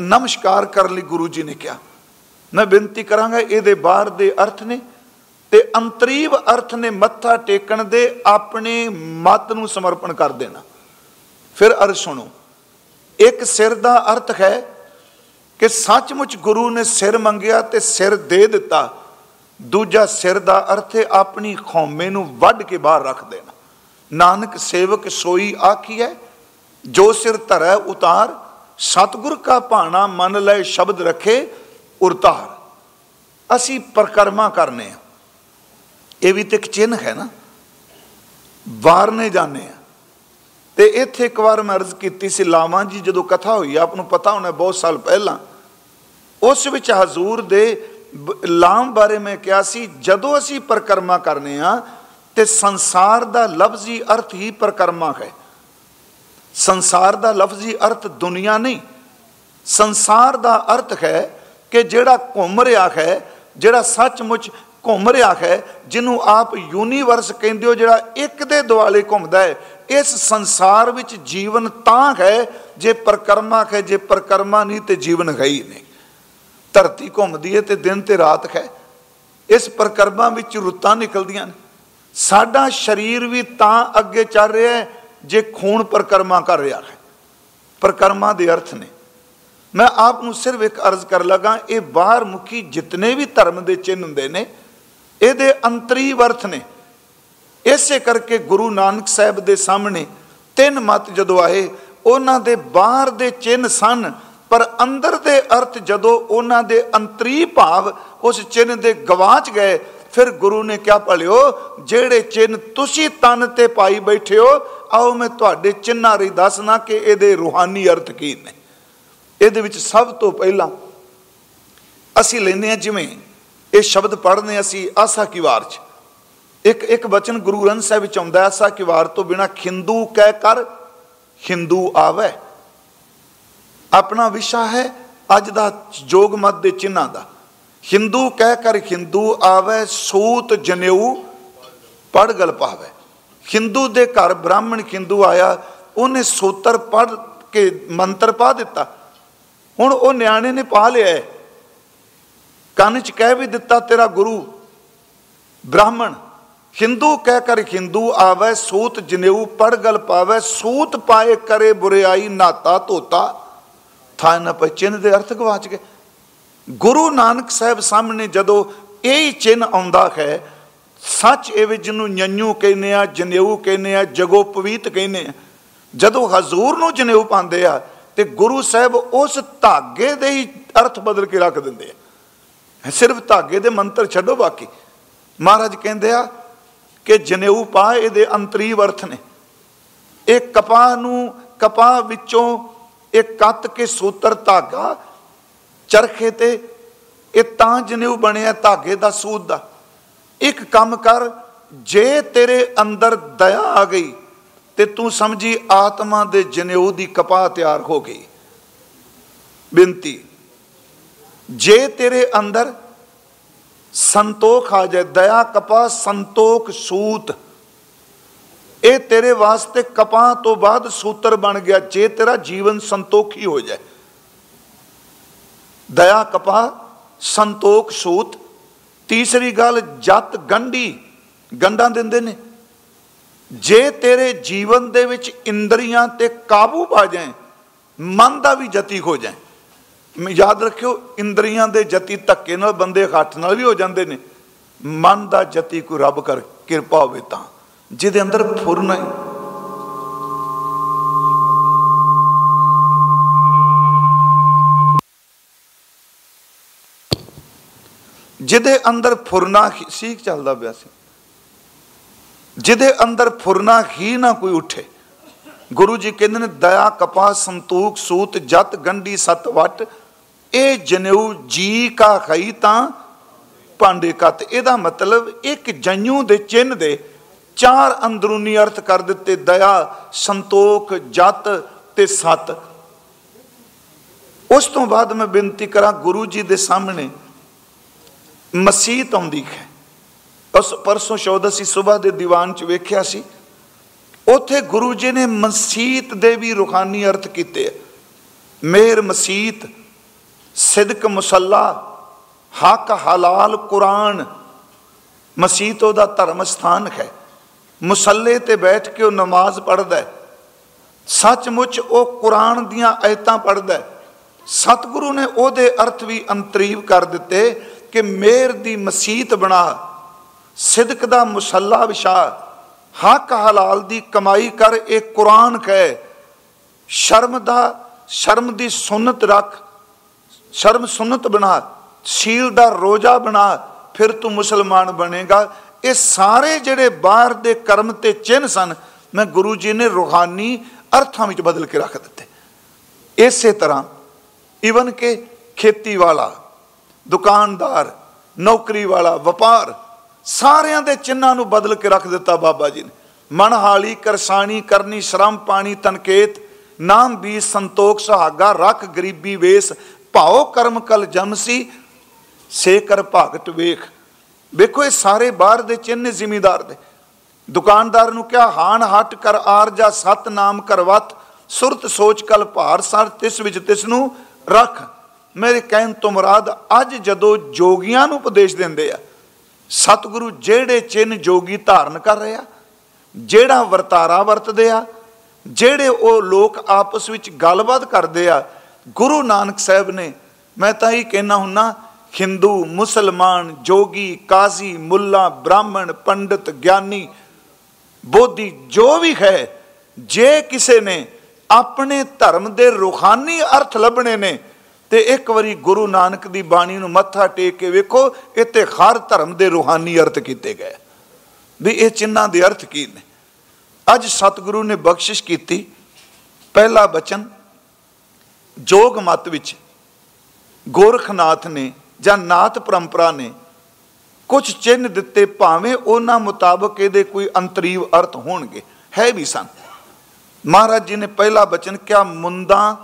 ਨਮਸਕਾਰ ਕਰਨ ਲਈ ਗੁਰੂ ਜੀ ਨੇ ਕਿਹਾ। ਮੈਂ ਬੇਨਤੀ ਕਰਾਂਗਾ, ਇਹਦੇ ਬਾਹਰ ਦੇ ਅਰਥ ਨੇ ਤੇ ਅੰਤਰੀਵ ਅਰਥ ਨੇ ਮੱਥਾ ਟੇਕਣ ਦੇ ਆਪਣੇ ਮਤ ਨੂੰ ਸਮਰਪਣ ਕਰ ਦੇਣਾ। ਫਿਰ ਅਰ ਸੁਣੋ, ਇੱਕ ਸਿਰ ਦਾ ਅਰਥ ਹੈ ਕਿ ਸੱਚਮੁੱਚ ਗੁਰੂ ਨੇ ਸਿਰ ਮੰਗਿਆ ਤੇ ਸਿਰ ਦੇ ਦਿੱਤਾ। ਦੂਜਾ ਸਿਰ ਦਾ ਅਰਥ ਹੈ ਆਪਣੀ ਖੌਮੇ ਨੂੰ ਵੱਢ ਕੇ ਬਾਹਰ ਰੱਖ ਦੇਣਾ। ਨਾਨਕ ਸੇਵਕ ਸੋਈ ਆਖੀ ਹੈ ਜੋ ਸਿਰ ਧਰੈ ਉਤਾਰ, ਸਤਗੁਰ ਕਾ ਭਾਣਾ ਮੰਨ ਲੈ ਸ਼ਬਦ ਰੱਖੇ ਉਰਤਾਰ। ਅਸੀਂ ਪ੍ਰਕਰਮਾ ਕਰਨੇ ਆ। ਇਹ ਵੀ ਤੇ ਇੱਕ ਚਿੰਨ ਹੈ ਨਾ। ਵਾਰਨੇ ਜਾਣੇ ਆ। ਤੇ ਇੱਥੇ ਇੱਕ ਵਾਰ ਮੈਂ ਅਰਜ਼ ਕੀਤੀ ਸੀ, ਲਾਵਾਂ ਜੀ, ਜਦੋਂ ਕਥਾ ਹੋਈ, ਆਪ ਨੂੰ ਪਤਾ ਹੋਣਾ, ਬਹੁਤ ਸਾਲ ਪਹਿਲਾਂ, ਉਸ ਵਿੱਚ ਹਜ਼ੂਰ ਦੇ ਲਾਮ ਬਾਰੇ ਮੈਂ ਕਿਹਾ ਸੀ, ਜਦੋਂ ਅਸੀਂ ਪ੍ਰਕਰਮਾ ਕਰਨੇ ਆ, ਤੇ ਸੰਸਾਰ ਦਾ ਲਫ਼ਜ਼ੀ ਅਰਥ ਹੀ ਪ੍ਰਕਰਮਾ ਹੈ। ਸੰਸਾਰ ਦਾ ਲਫ਼ਜ਼ੀ ਅਰਥ ਦੁਨੀਆ ਨਹੀਂ। ਸੰਸਾਰ ਦਾ ਅਰਥ ਹੈ ਕਿ ਜਿਹੜਾ ਘੁੰਮ ਰਿਹਾ ਹੈ, ਜਿਹੜਾ ਸੱਚਮੁੱਚ ਘੁੰਮ ਰਿਹਾ ਹੈ, ਜਿਹਨੂੰ ਆਪ ਯੂਨੀਵਰਸ ਕਹਿੰਦੇ ਹੋ, ਜਿਹੜਾ ਇੱਕ ਦੇ ਦੁਆਲੇ ਘੁੰਮਦਾ ਹੈ, ਇਸ ਸੰਸਾਰ ਵਿੱਚ ਜੀਵਨ ਤਾਂ ਹੈ ਜੇ ਪ੍ਰਕਰਮਾ ਹੈ, ਜੇ ਪ੍ਰਕਰਮਾ ਨਹੀਂ ਤੇ ਜੀਵਨ ਹੈ ਹੀ ਨਹੀਂ। ਧਰਤੀ ਘੁੰਮਦੀ ਹੈ ਤੇ ਦਿਨ ਤੇ ਰਾਤ ਹੈ। ਇਸ ਪ੍ਰਕਰਮਾ ਵਿੱਚ ਰੁੱਤਾਂ ਨਿਕਲਦੀਆਂ ਨੇ। ਸਾਡਾ ਸਰੀਰ ਵੀ ਤਾਂ ਅੱਗੇ ਚੱਲ ਰਿਹਾ ਹੈ ਜੇ ਖੂਨ ਪ੍ਰਕਰਮਾ ਕਰ ਰਿਹਾ ਹੈ। ਪ੍ਰਕਰਮਾ ਦੇ ਅਰਥ ਨੇ। ਮੈਂ ਆਪ ਨੂੰ ਸਿਰਫ ਇੱਕ ਅਰਜ਼ ਕਰ ਲਗਾ, ਇਹ ਬਾਹਰ ਮੁਖੀ ਜਿਤਨੇ ਵੀ ਧਰਮ ਦੇ ਚਿੰਨ ਹੁੰਦੇ ਨੇ, ਇਹਦੇ ਅੰਤਰੀ ਅਰਥ ਨੇ। ਇਸੇ ਕਰਕੇ ਗੁਰੂ ਨਾਨਕ ਸਾਹਿਬ ਦੇ ਸਾਹਮਣੇ ਤਿੰਨ ਮਤ ਜਦੋਂ ਆਏ, ਉਹਨਾਂ ਦੇ ਬਾਹਰ ਦੇ ਚਿੰਨ ਸਨ ਪਰ ਅੰਦਰ ਦੇ ਅਰਥ ਜਦੋਂ ਉਹਨਾਂ ਦੇ ਅੰਤਰੀ ਭਾਵ ਉਸ ਚਿੰਨ ਦੇ ਗਵਾਚ ਗਏ, ਫਿਰ ਗੁਰੂ ਨੇ ਕਿਹਾ, ਭਲਿਓ, ਜਿਹੜੇ ਚਿੰਨ ਤੁਸੀਂ ਤਨ ਤੇ ਪਾਈ ਬੈਠੇ ਹੋ, ਆਓ ਮੈਂ ਤੁਹਾਡੇ ਚਿੰਨਾਂ ਰਹੀ ਦੱਸਣਾ ਕਿ ਇਹਦੇ ਰੂਹਾਨੀ ਅਰਥ ਕੀ ਨੇ। ਇਹਦੇ ਵਿੱਚ ਸਭ ਤੋਂ ਪਹਿਲਾਂ ਅਸੀਂ ਲੈਨੇ ਆ ਜਿਵੇਂ ਇਹ ਸ਼ਬਦ ਪੜ੍ਹਨੇ ਅਸੀਂ, ਆਸਾ ਕੀ ਵਾਰ ਚ। ਇੱਕ ਇੱਕ ਬਚਨ ਗੁਰੂ ਗ੍ਰੰਥ ਸਾਹਿਬ ਵਿੱਚ ਆਉਂਦਾ ਆਸਾ ਕੀ ਵਾਰ ਤੋਂ ਬਿਨਾ ਖਿੰਦੂ ਕਹਿ ਕਰ ਹਿੰਦੂ ਆਵੇ। ਆਪਣਾ ਵਿਸ਼ਾ ਹੈ ਅੱਜ ਦਾ ਜੋਗ ਮਤ ਦੇ ਚਿੰਨਾਂ ਦਾ। ਹਿੰਦੂ ਕਹਿ ਕਰ ਹਿੰਦੂ ਆਵੇ, ਸੂਤ ਜਨੇਊ ਪੜ ਗਲ ਪਾਵੇ ਹਿੰਦੂ ਦੇ ਘਰ ਬ੍ਰਾਹਮਣ ਹਿੰਦੂ ਆਇਆ, ਉਹਨੇ ਸੂਤਰ ਪੜ ਕੇ ਮੰਤਰ ਪਾ ਦਿੱਤਾ। ਹੁਣ ਉਹ ਨਿਆਣੇ ਨੇ ਪਾ ਲਿਆ ਕੰਨ ਚ ਕਹਿ ਵੀ ਦਿੱਤਾ, ਤੇਰਾ ਗੁਰੂ ਬ੍ਰਾਹਮਣ। ਹਿੰਦੂ ਕਹਿ ਕਰ ਹਿੰਦੂ ਆਵੇ, ਸੂਤ ਜਨੇਊ ਪੜ ਗਲ ਪਾਵੇ ਸੂਤ ਪਾਏ ਕਰੇ ਬੁਰੀਾਈ ਨਾਤਾ ਧੋਤਾ। ਥਾਂ ਨਾ ਪਛਿਨ ਦੇ ਅਰਥ ਗਵਾਚ ਗਏ। ਗੁਰੂ ਨਾਨਕ ਸਾਹਿਬ ਸਾਹਮਣੇ ਜਦੋਂ ਇਹ ਚਿੰਨ ਆਉਂਦਾ ਹੈ, ਸੱਚ ਇਹ ਵਿੱਚ ਜਿਹਨੂੰ ਨੰਨੂ ਕਹਿੰਦੇ ਆ, ਜਨੇਊ ਕਹਿੰਦੇ ਆ, ਜਗੋ ਪਵਿੱਤ ਕਹਿੰਦੇ ਆ, ਜਦੋਂ ਹਜ਼ੂਰ ਨੂੰ ਜਨੇਊ ਪਾਉਂਦੇ ਆ, ਤੇ ਗੁਰੂ ਸਾਹਿਬ ਉਸ ਧਾਗੇ ਦੇ ਹੀ ਅਰਥ ਬਦਲ ਕੇ ਰੱਖ ਦਿੰਦੇ ਆ। ਸਿਰਫ ਧਾਗੇ ਦੇ ਮੰਤਰ ਛੱਡੋ ਬਾਕੀ। ਮਹਾਰਾਜ ਕਹਿੰਦੇ ਆ ਕਿ ਜਨੇਊ ਪਾ ਇਹਦੇ ਅੰਤਰੀਵ ਅਰਥ ਨੇ। ਇਹ ਕਪਾਹ ਨੂੰ, ਕਪਾਹ ਵਿੱਚੋਂ ਇਹ ਕੱਤ ਕੇ ਸੂਤਰ ਧਾਗਾ ਚਰਖੇ ਤੇ, ਇਹ ਤਾਂ ਜਨੇਊ ਬਣਿਆ ਧਾਗੇ ਦਾ ਸੂਤ ਦਾ। ਇੱਕ ਕੰਮ ਕਰ, ਜੇ ਤੇਰੇ ਅੰਦਰ ਦਇਆ ਆ ਗਈ, ਤੇ ਤੂੰ ਸਮਝੀ ਆਤਮਾ ਦੇ ਜਨੇਊ ਦੀ ਕਪਾਹ ਤਿਆਰ ਹੋ ਗਈ। ਬੇਨਤੀ, ਜੇ ਤੇਰੇ ਅੰਦਰ ਸੰਤੋਖ ਆ ਜਾਏ, ਦਇਆ, ਕਪਾਹ, ਸੰਤੋਖ, ਸੂਤ ਇਹ ਤੇਰੇ ਵਾਸਤੇ ਕਪਾਹ ਤੋਂ ਬਾਅਦ ਸੂਤਰ ਬਣ ਗਿਆ, ਜੇ ਤੇਰਾ ਜੀਵਨ ਸੰਤੋਖੀ ਹੋ ਜਾਏ। ਦਇਆ, ਕਪਾਹ, ਸੰਤੋਖ, ਸੂਤ। ਤੀਸਰੀ ਗੱਲ, ਜਤ, ਗੰਢੀ। ਗੰਢਾਂ ਦਿੰਦੇ ਨੇ। ਜੇ ਤੇਰੇ ਜੀਵਨ ਦੇ ਵਿੱਚ ਇੰਦਰੀਆਂ ਤੇ ਕਾਬੂ ਪਾ ਜਾਏ, ਮਨ ਦਾ ਵੀ ਜਤੀ ਹੋ ਜਾਏ। ਯਾਦ ਰੱਖਿਓ, ਇੰਦਰੀਆਂ ਦੇ ਜਤੀ ਧੱਕੇ ਨਾਲ, ਬੰਦੇ ਹੱਥ ਨਾਲ ਵੀ ਹੋ ਜਾਂਦੇ ਨੇ। ਮਨ ਦਾ ਜਤੀ ਕੋਈ ਰੱਬ ਕਰ, ਕਿਰਪਾ ਹੋਵੇ ਤਾਂ। ਜਿਹਦੇ ਅੰਦਰ ਫੁਰਨਾ ਜਿਹਦੇ ਅੰਦਰ ਫੁਰਨਾ ਸੀਖ ਚੱਲਦਾ ਪਿਆ ਸੀ। ਜਿਹਦੇ ਅੰਦਰ ਫੁਰਨਾ ਹੀ ਨਾ ਕੋਈ ਉੱਠੇ। ਗੁਰੂ ਜੀ ਕਹਿੰਦੇ ਨੇ, ਦਇਆ ਕਪਾ ਸੰਤੂਕ ਸੂਤ, ਜਤ, ਗੰਢੀ, ਸਤ, ਵਟ। ਇਹ ਜਨੇਊ ਜੀ ਕਾ ਖਈ ਤਾਂ ਪਾਂਡੇ ਕੱਤ। ਇਹਦਾ ਮਤਲਬ ਇੱਕ ਜਨੂ ਦੇ ਚਿੰਨ ਦੇ ਚਾਰ ਅੰਦਰੂਨੀ ਅਰਥ ਕਰ ਦਿੱਤੇ, ਦਇਆ, ਸੰਤੋਖ, ਜਤ ਤੇ ਸਤ। ਉਸ ਤੋਂ ਬਾਅਦ ਮੈਂ ਬੇਨਤੀ ਕਰਾਂ, ਗੁਰੂ ਜੀ ਦੇ ਸਾਹਮਣੇ ਮਸੀਤ ਆਉਂਦੀ ਹੈ। ਉਸ ਪਰਸੋਂ ਸ਼ੌਦ ਅਸੀਂ ਸਵੇਰ ਦੇ ਦੀਵਾਨ 'ਚ ਵੇਖਿਆ ਸੀ। ਉੱਥੇ ਗੁਰੂ ਜੀ ਨੇ ਮਸੀਤ ਦੇ ਵੀ ਰੂਹਾਨੀ ਅਰਥ ਕੀਤੇ ਮੇਰ ਮਸੀਤ, ਸਿਦਕ ਮੁਸੱਲਾ, ਹੱਕ ਹਲਾਲ ਕੁਰਾਨ, ਮਸੀਤ ਉਹਦਾ ਧਰਮ ਸਥਾਨ ਹੈ। ਮੁਸੱਲੇ ਤੇ ਬੈਠ ਕੇ ਉਹ ਨਮਾਜ਼ ਪੜ੍ਹਦਾ ਹੈ। ਸੱਚਮੁੱਚ ਉਹ ਕੁਰਾਨ ਦੀਆਂ ਆਇਤਾਂ ਪੜ੍ਹਦਾ ਹੈ। ਸਤਿਗੁਰੂ ਨੇ ਉਹਦੇ ਅਰਥ ਵੀ ਅੰਤਰੀਵ ਕਰ ਦਿੱਤੇ ਕਿ ਮੇਰ ਦੀ ਮਸੀਤ ਬਣਾ, ਸਿਦਕ ਦਾ ਮੁਸੱਲਾ ਵਿਛਾ, ਹੱਕ ਹਲਾਲ ਦੀ ਕਮਾਈ ਕਰ ਇਹ ਕੁਰਾਨ ਕਹੇ। ਸ਼ਰਮ ਦਾ, ਸ਼ਰਮ ਦੀ ਸੁਨਤ ਰੱਖ, ਸ਼ਰਮ ਸੁਨਤ ਬਣਾ, ਸ਼ੀਲ ਦਾ ਰੋਜ਼ਾ ਬਣਾ, ਫਿਰ ਤੂੰ ਮੁਸਲਮਾਨ ਬਣੇਗਾ। ਇਹ ਸਾਰੇ ਜਿਹੜੇ ਬਾਹਰ ਦੇ ਕਰਮ ਤੇ ਚਿੰਨ ਸਨ, ਮੈਂ ਗੁਰੂ ਜੀ ਨੇ ਰੂਹਾਨੀ ਅਰਥਾਂ ਵਿੱਚ ਬਦਲ ਕੇ ਰੱਖ ਦਿੱਤੇ। ਇਸੇ ਤਰ੍ਹਾਂ ਈਵਨ ਕਿ ਖੇਤੀ ਵਾਲਾ ਦੁਕਾਨਦਾਰ ਨੌਕਰੀ ਵਾਲਾ ਵਪਾਰ, ਸਾਰਿਆਂ ਦੇ ਚਿੰਨਾਂ ਨੂੰ ਬਦਲ ਕੇ ਰੱਖ ਦਿੱਤਾ ਬਾਬਾ ਜੀ ਨੇ। ਮਨਹਾਲੀ, ਕਰਸਾਣੀ, ਕਰਨੀ, ਸ਼ਰਮ ਪਾਣੀ ਤਨਕੇਤ ਨਾਮ ਵੀ ਸੰਤੋਖ, ਸੁਹਾਗਾ, ਰੱਖ, ਗਰੀਬੀ, ਵੇਸ, ਭਾਉ, ਕਰਮ, ਕਲ ਜਮਸੀ ਸੇ ਕਰ ਭਗਤ, ਵੇਖ। ਵੇਖੋ ਇਹ ਸਾਰੇ ਬਾਹਰ ਦੇ ਚਿੰਨ ਜ਼ਿਮੀਦਾਰ ਦੇ। ਦੁਕਾਨਦਾਰ ਨੂੰ ਕਿਹਾ ਹਾਨ ਹਟ ਕਰ ਆਰ ਜਾਂ ਸਤ ਨਾਮ ਕਰਵਤ, ਸੁਰਤ ਸੋਚ ਕਲ ਭਾਰ ਸਰ, ਤਿਸ ਵਿੱਚ ਤਿਸ ਨੂੰ ਰੱਖ। ਮੇਰੇ ਕਹਿਣ ਤੋਂ ਮੁਰਾਦ, ਅੱਜ ਜਦੋਂ ਜੋਗੀਆਂ ਨੂੰ ਉਪਦੇਸ਼ ਦਿੰਦੇ ਆ, ਸਤਿਗੁਰੂ ਜਿਹੜੇ ਚਿੰਨ ਜੋਗੀ ਧਾਰਨ ਕਰ ਰਿਹਾ ਜਿਹੜਾ ਵਰਤਾਰਾ ਵਰਤਦੇ ਆ, ਜਿਹੜੇ ਉਹ ਲੋਕ ਆਪਸ ਵਿੱਚ ਗੱਲਬਾਤ ਕਰਦੇ ਆ, ਗੁਰੂ ਨਾਨਕ ਸਾਹਿਬ ਨੇ, ਮੈਂ ਤਾਂ ਇਹ ਕਹਿਣਾ ਹੁੰਨਾ ਹਿੰਦੂ, ਮੁਸਲਮਾਨ, ਜੋਗੀ, ਕਾਜ਼ੀ, ਮੁੱਲਾ, ਬ੍ਰਾਹਮਣ, ਪੰਡਤ, ਗਿਆਨੀ, ਬੋਧੀ ਜੋ ਵੀ ਹੈ, ਜੇ ਕਿਸੇ ਨੇ ਆਪਣੇ ਧਰਮ ਦੇ ਰੂਹਾਨੀ ਅਰਥ ਲੱਭਣੇ ਨੇ, ਤੇ ਇੱਕ ਵਾਰੀ ਗੁਰੂ ਨਾਨਕ ਦੀ ਬਾਣੀ ਨੂੰ ਮੱਥਾ ਟੇਕ ਕੇ ਵੇਖੋ, ਇੱਥੇ ਹਰ ਧਰਮ ਦੇ ਰੂਹਾਨੀ ਅਰਥ ਕੀਤੇ ਗਏ। ਵੀ ਇਹ ਚਿੰਨਾਂ ਦੇ ਅਰਥ ਕੀ ਨੇ? ਅੱਜ ਸਤਿਗੁਰੂ ਨੇ ਬਖਸ਼ਿਸ਼ ਕੀਤੀ, ਪਹਿਲਾ ਬਚਨ, ਜੋਗ ਮਤ ਵਿੱਚ ਗੋਰਖਨਾਥ ਨੇ ਜਾਂ ਨਾਥ ਪਰੰਪਰਾ ਨੇ ਕੁਝ ਚਿੰਨ ਦਿੱਤੇ ਭਾਵੇਂ ਉਹਨਾਂ ਮੁਤਾਬਕ ਇਹਦੇ ਕੋਈ ਅੰਤਰੀਵ ਅਰਥ ਹੋਣਗੇ, ਹੈ ਵੀ ਸਨ। ਮਹਾਰਾਜ ਜੀ ਨੇ ਪਹਿਲਾ ਬਚਨ ਕਿਹਾ, ਮੁੰਦਾ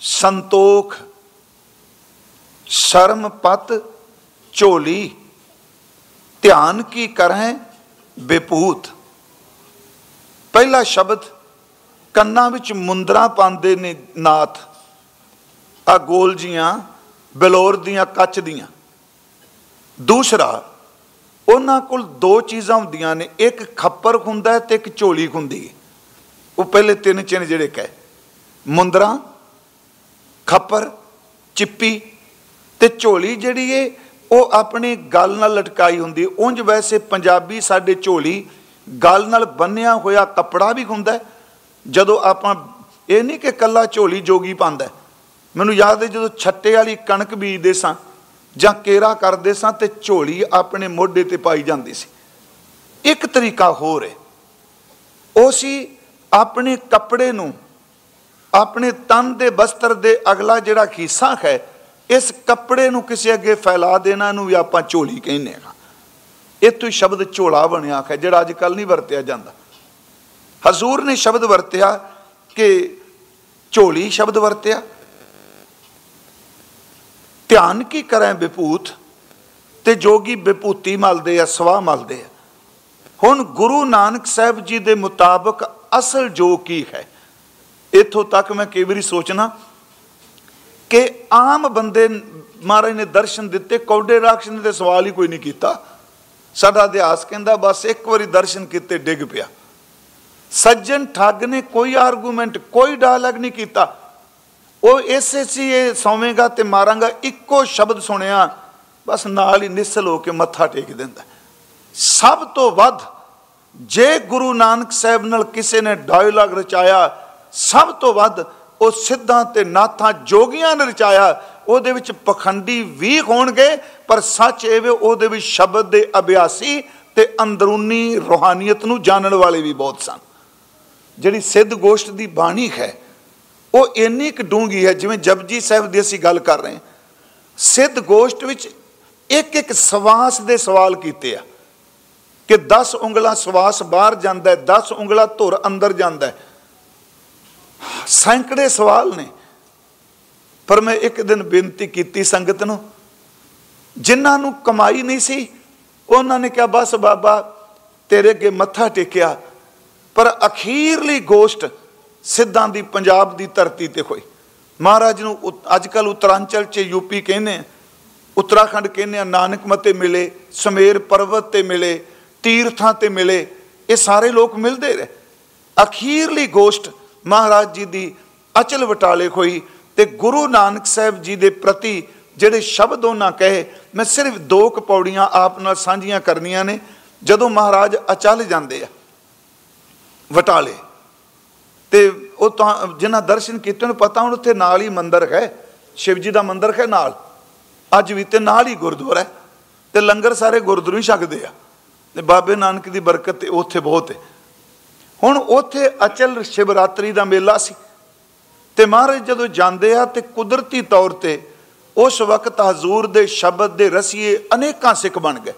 ਸੰਤੋਖ, ਸ਼ਰਮ ਪਤ, ਝੋਲੀ, ਧਿਆਨ ਕੀ ਕਰਹਿ, ਬੇਪੂਤ। ਪਹਿਲਾ ਸ਼ਬਦ ਕੰਨਾਂ ਵਿੱਚ ਮੁੰਦਰਾ ਪਾਉਂਦੇ ਨੇ ਨਾਥ। ਆ ਗੋਲ ਜੀਆਂ ਬਲੌਰ ਦੀਆਂ ਕੱਚ ਦੀਆਂ। ਦੂਸਰਾ, ਉਹਨਾਂ ਕੋਲ ਦੋ ਚੀਜ਼ਾਂ ਹੁੰਦੀਆਂ ਨੇ, ਇੱਕ ਖੱਪਰ ਹੁੰਦਾ ਹੈ ਤੇ ਇੱਕ ਝੋਲੀ ਹੁੰਦੀ ਹੈ। ਉਹ ਪਹਿਲੇ ਤਿੰਨ ਚਿੰਨ ਜਿਹੜੇ ਕਹੇ, ਮੁੰਦਰਾ, ਖੱਪਰ, ਚਿੱਪੀ ਤੇ ਝੋਲੀ ਜਿਹੜੀ ਏ, ਉਹ ਆਪਣੀ ਗੱਲ ਨਾਲ ਲਟਕਾਈ ਹੁੰਦੀ ਉਂਝ ਵੈਸੇ ਪੰਜਾਬੀ ਸਾਡੇ ਝੋਲੀ ਗੱਲ ਨਾਲ ਬੰਨਿਆ ਹੋਇਆ ਕੱਪੜਾ ਵੀ ਹੁੰਦਾ ਜਦੋਂ ਆਪਾਂ, ਇਹ ਨਹੀਂ ਕਿ ਕੱਲਾ ਝੋਲੀ ਜੋਗੀ ਪਾਉਂਦਾ ਮੈਨੂੰ ਯਾਦ ਹੈ ਜਦੋਂ ਛੱਟੇ ਵਾਲੀ ਕਣਕ ਬੀਜਦੇ ਸਾਂ ਜਾਂ ਕੇਰਾ ਕਰਦੇ ਸਾਂ ਤੇ ਝੋਲੀ ਆਪਣੇ ਮੋਢੇ ਤੇ ਪਾਈ ਜਾਂਦੀ ਸੀ। ਇੱਕ ਤਰੀਕਾ ਹੋਰ ਹੈ। ਉਹ ਸੀ ਆਪਣੇ ਕੱਪੜੇ ਨੂੰ, ਆਪਣੇ ਤਨ ਦੇ ਬਸਤਰ ਦੇ ਅਗਲਾ ਜਿਹੜਾ ਹਿੱਸਾ ਹੈ, ਇਸ ਕੱਪੜੇ ਨੂੰ ਕਿਸੇ ਅੱਗੇ ਫੈਲਾ ਦੇਣਾ ਨੂੰ ਵੀ ਆਪਾਂ ਝੋਲੀ ਕਹਿੰਦੇ ਆ ਇਤੋਂ ਸ਼ਬਦ ਝੋਲਾ ਬਣਿਆ ਹੈ ਜਿਹੜਾ ਅੱਜ ਕੱਲ ਨਹੀਂ ਵਰਤਿਆ ਜਾਂਦਾ। ਹਜ਼ੂਰ ਨੇ ਸ਼ਬਦ ਵਰਤਿਆ ਕਿ ਝੋਲੀ ਸ਼ਬਦ ਵਰਤਿਆ ਧਿਆਨ ਕੀ ਕਰਾਂ ਵਿਭੂਤ? ਤੇ ਜੋਗੀ ਵਿਭੂਤੀ ਮਲਦੇ ਆ, ਸਵਾ ਮਲਦੇ ਆ। ਹੁਣ ਗੁਰੂ ਨਾਨਕ ਸਾਹਿਬ ਜੀ ਦੇ ਮੁਤਾਬਕ ਅਸਲ ਜੋ ਕੀ ਹੈ? ਇਥੋਂ ਤੱਕ ਮੈਂ ਕਈ ਵਾਰੀ ਸੋਚਣਾ ਕਿ ਆਮ ਬੰਦੇ ਮਹਾਰਾਜ ਨੇ ਦਰਸ਼ਨ ਦਿੱਤੇ, ਕੌਡੇ ਰਾਖਸ਼ ਨੇ ਤੇ ਸਵਾਲ ਹੀ ਕੋਈ ਨਹੀਂ ਕੀਤਾ। ਸਾਡਾ ਇਤਿਹਾਸ ਕਹਿੰਦਾ ਬਸ ਇੱਕ ਵਾਰੀ ਦਰਸ਼ਨ ਕੀਤੇ, ਡਿੱਗ ਪਿਆ। ਸੱਜਣ ਠੱਗ ਨੇ ਕੋਈ ਆਰਗੂਮੈਂਟ ਕੋਈ ਡਾਇਲੌਗ ਨਹੀਂ ਕੀਤਾ। ਉਹ ਐਸੇ ਸੀ ਇਹ ਸੌਵੇਂਗਾ ਤੇ ਮਾਰਾਂਗਾ, ਇੱਕੋ ਸ਼ਬਦ ਸੁਣਿਆ, ਬਸ ਨਾਲ ਹੀ ਨਿਸਲ ਹੋ ਕੇ ਮੱਥਾ ਟੇਕ ਦਿੰਦਾ। ਸਭ ਤੋਂ ਵੱਧ ਜੇ ਗੁਰੂ ਨਾਨਕ ਸਾਹਿਬ ਨਾਲ ਕਿਸੇ ਨੇ ਡਾਇਲੌਗ ਰਚਾਇਆ, ਸਭ ਤੋਂ ਵੱਧ ਉਹ ਸਿੱਧਾਂ ਤੇ ਨਾਥਾਂ ਜੋਗੀਆਂ ਨੇ ਰਚਾਇਆ, ਉਹਦੇ ਵਿੱਚ ਪਖੰਡੀ ਵੀ ਹੋਣਗੇ, ਪਰ ਸੱਚ ਇਹ ਵੇ ਉਹਦੇ ਵਿੱਚ ਸ਼ਬਦ ਦੇ ਅਭਿਆਸੀ ਤੇ ਅੰਦਰੂਨੀ ਰੋਹਾਨੀਅਤ ਨੂੰ ਜਾਣਨ ਵਾਲੇ ਵੀ ਬਹੁਤ ਸਨ। ਜਿਹੜੀ ਸਿੱਧ ਗੋਸ਼ਟ ਦੀ ਬਾਣੀ ਹੈ ਉਹ ਇੰਨੀ ਕੁ ਡੂੰਗੀ ਹੈ, ਜਿਵੇਂ ਜਪਜੀ ਸਾਹਿਬ ਦੀ ਅਸੀਂ ਗੱਲ ਕਰ ਰਹੇ ਹਾਂ। ਸਿੱਧ ਗੋਸ਼ਟ ਵਿੱਚ ਇੱਕ ਇੱਕ ਸਵਾਸ ਦੇ ਸਵਾਲ ਕੀਤੇ ਆ ਕਿ 10 ਉਂਗਲਾਂ ਸਵਾਸ ਬਾਹਰ ਜਾਂਦਾ ਹੈ 10 ਉਂਗਲਾਂ ਧੁਰ ਅੰਦਰ ਜਾਂਦਾ ਹੈ। ਸੈਂਕੜੇ ਸਵਾਲ ਨੇ। ਪਰ ਮੈਂ ਇੱਕ ਦਿਨ ਬੇਨਤੀ ਕੀਤੀ ਸੰਗਤ ਨੂੰ, ਜਿਨ੍ਹਾਂ ਨੂੰ ਕਮਾਈ ਨਹੀਂ ਸੀ, ਉਹਨਾਂ ਨੇ ਕਿਹਾ, ਬਸ ਬਾਬਾ, ਤੇਰੇ ਅੱਗੇ ਮੱਥਾ ਟੇਕਿਆ, ਪਰ ਅਖੀਰਲੀ ਗੋਸ਼ਟ ਸਿੱਧਾਂ ਦੀ ਪੰਜਾਬ ਦੀ ਧਰਤੀ ਤੇ ਹੋਈ ਮਹਾਰਾਜ ਨੂੰ ਅੱਜ ਕੱਲ ਉਤਰਾਂਚਲ ਚ ਯੂਪੀ ਕਹਿੰਦੇ ਆ, ਉੱਤਰਾਖੰਡ ਕਹਿੰਦੇ ਆ, ਨਾਨਕ ਮਤੇ ਮਿਲੇ, ਸਮੇਰ ਪਰਬਤ ਤੇ ਮਿਲੇ, ਤੀਰਥਾਂ ਤੇ ਮਿਲੇ, ਇਹ ਸਾਰੇ ਲੋਕ ਮਿਲਦੇ ਰਹੇ। ਅਖੀਰਲੀ ਗੋਸ਼ਟ ਮਹਾਰਾਜ ਜੀ ਦੀ ਅਚਲ ਵਟਾਲੇ ਹੋਈ ਤੇ ਗੁਰੂ ਨਾਨਕ ਸਾਹਿਬ ਜੀ ਦੇ ਪ੍ਰਤੀ ਜਿਹੜੇ ਸ਼ਬਦ ਉਹਨਾਂ ਕਹੇ, ਮੈਂ ਸਿਰਫ ਦੋ ਕੁ ਪੌੜੀਆਂ ਆਪ ਨਾਲ ਸਾਂਝੀਆਂ ਕਰਨੀਆਂ ਨੇ, ਜਦੋਂ ਮਹਾਰਾਜ ਅਚਲ ਜਾਂਦੇ ਆ, ਵਟਾਲੇ। ਤੇ ਉਹ ਤਾਂ ਜਿਨ੍ਹਾਂ ਦਰਸ਼ਨ ਕੀਤੇ ਨੂੰ ਪਤਾ ਹੁਣ ਉੱਥੇ ਨਾਲ ਹੀ ਮੰਦਿਰ ਹੈ ਸ਼ਿਵ ਜੀ ਦਾ ਮੰਦਿਰ ਹੈ ਨਾਲ। ਅੱਜ ਵੀ ਤੇ ਨਾਲ ਹੀ ਗੁਰਦੁਆਰਾ ਹੈ ਤੇ ਲੰਗਰ ਸਾਰੇ ਗੁਰਦੁਆਰੇ ਹੀ ਛਕਦੇ ਆ। ਤੇ ਬਾਬੇ ਨਾਨਕ ਦੀ ਬਰਕਤ ਤੇ ਉੱਥੇ ਬਹੁਤ ਹੈ। ਹੁਣ ਉੱਥੇ ਅਚਲ ਸ਼ਿਵਰਾਤਰੀ ਦਾ ਮੇਲਾ ਸੀ ਤੇ ਮਹਾਰਾਜ ਜਦੋਂ ਜਾਂਦੇ ਆ ਤੇ ਕੁਦਰਤੀ ਤੌਰ ਤੇ ਉਸ ਵਕਤ ਹਜ਼ੂਰ ਦੇ ਸ਼ਬਦ ਦੇ ਰਸੀਏ ਅਨੇਕਾਂ ਸਿੱਖ ਬਣ ਗਏ।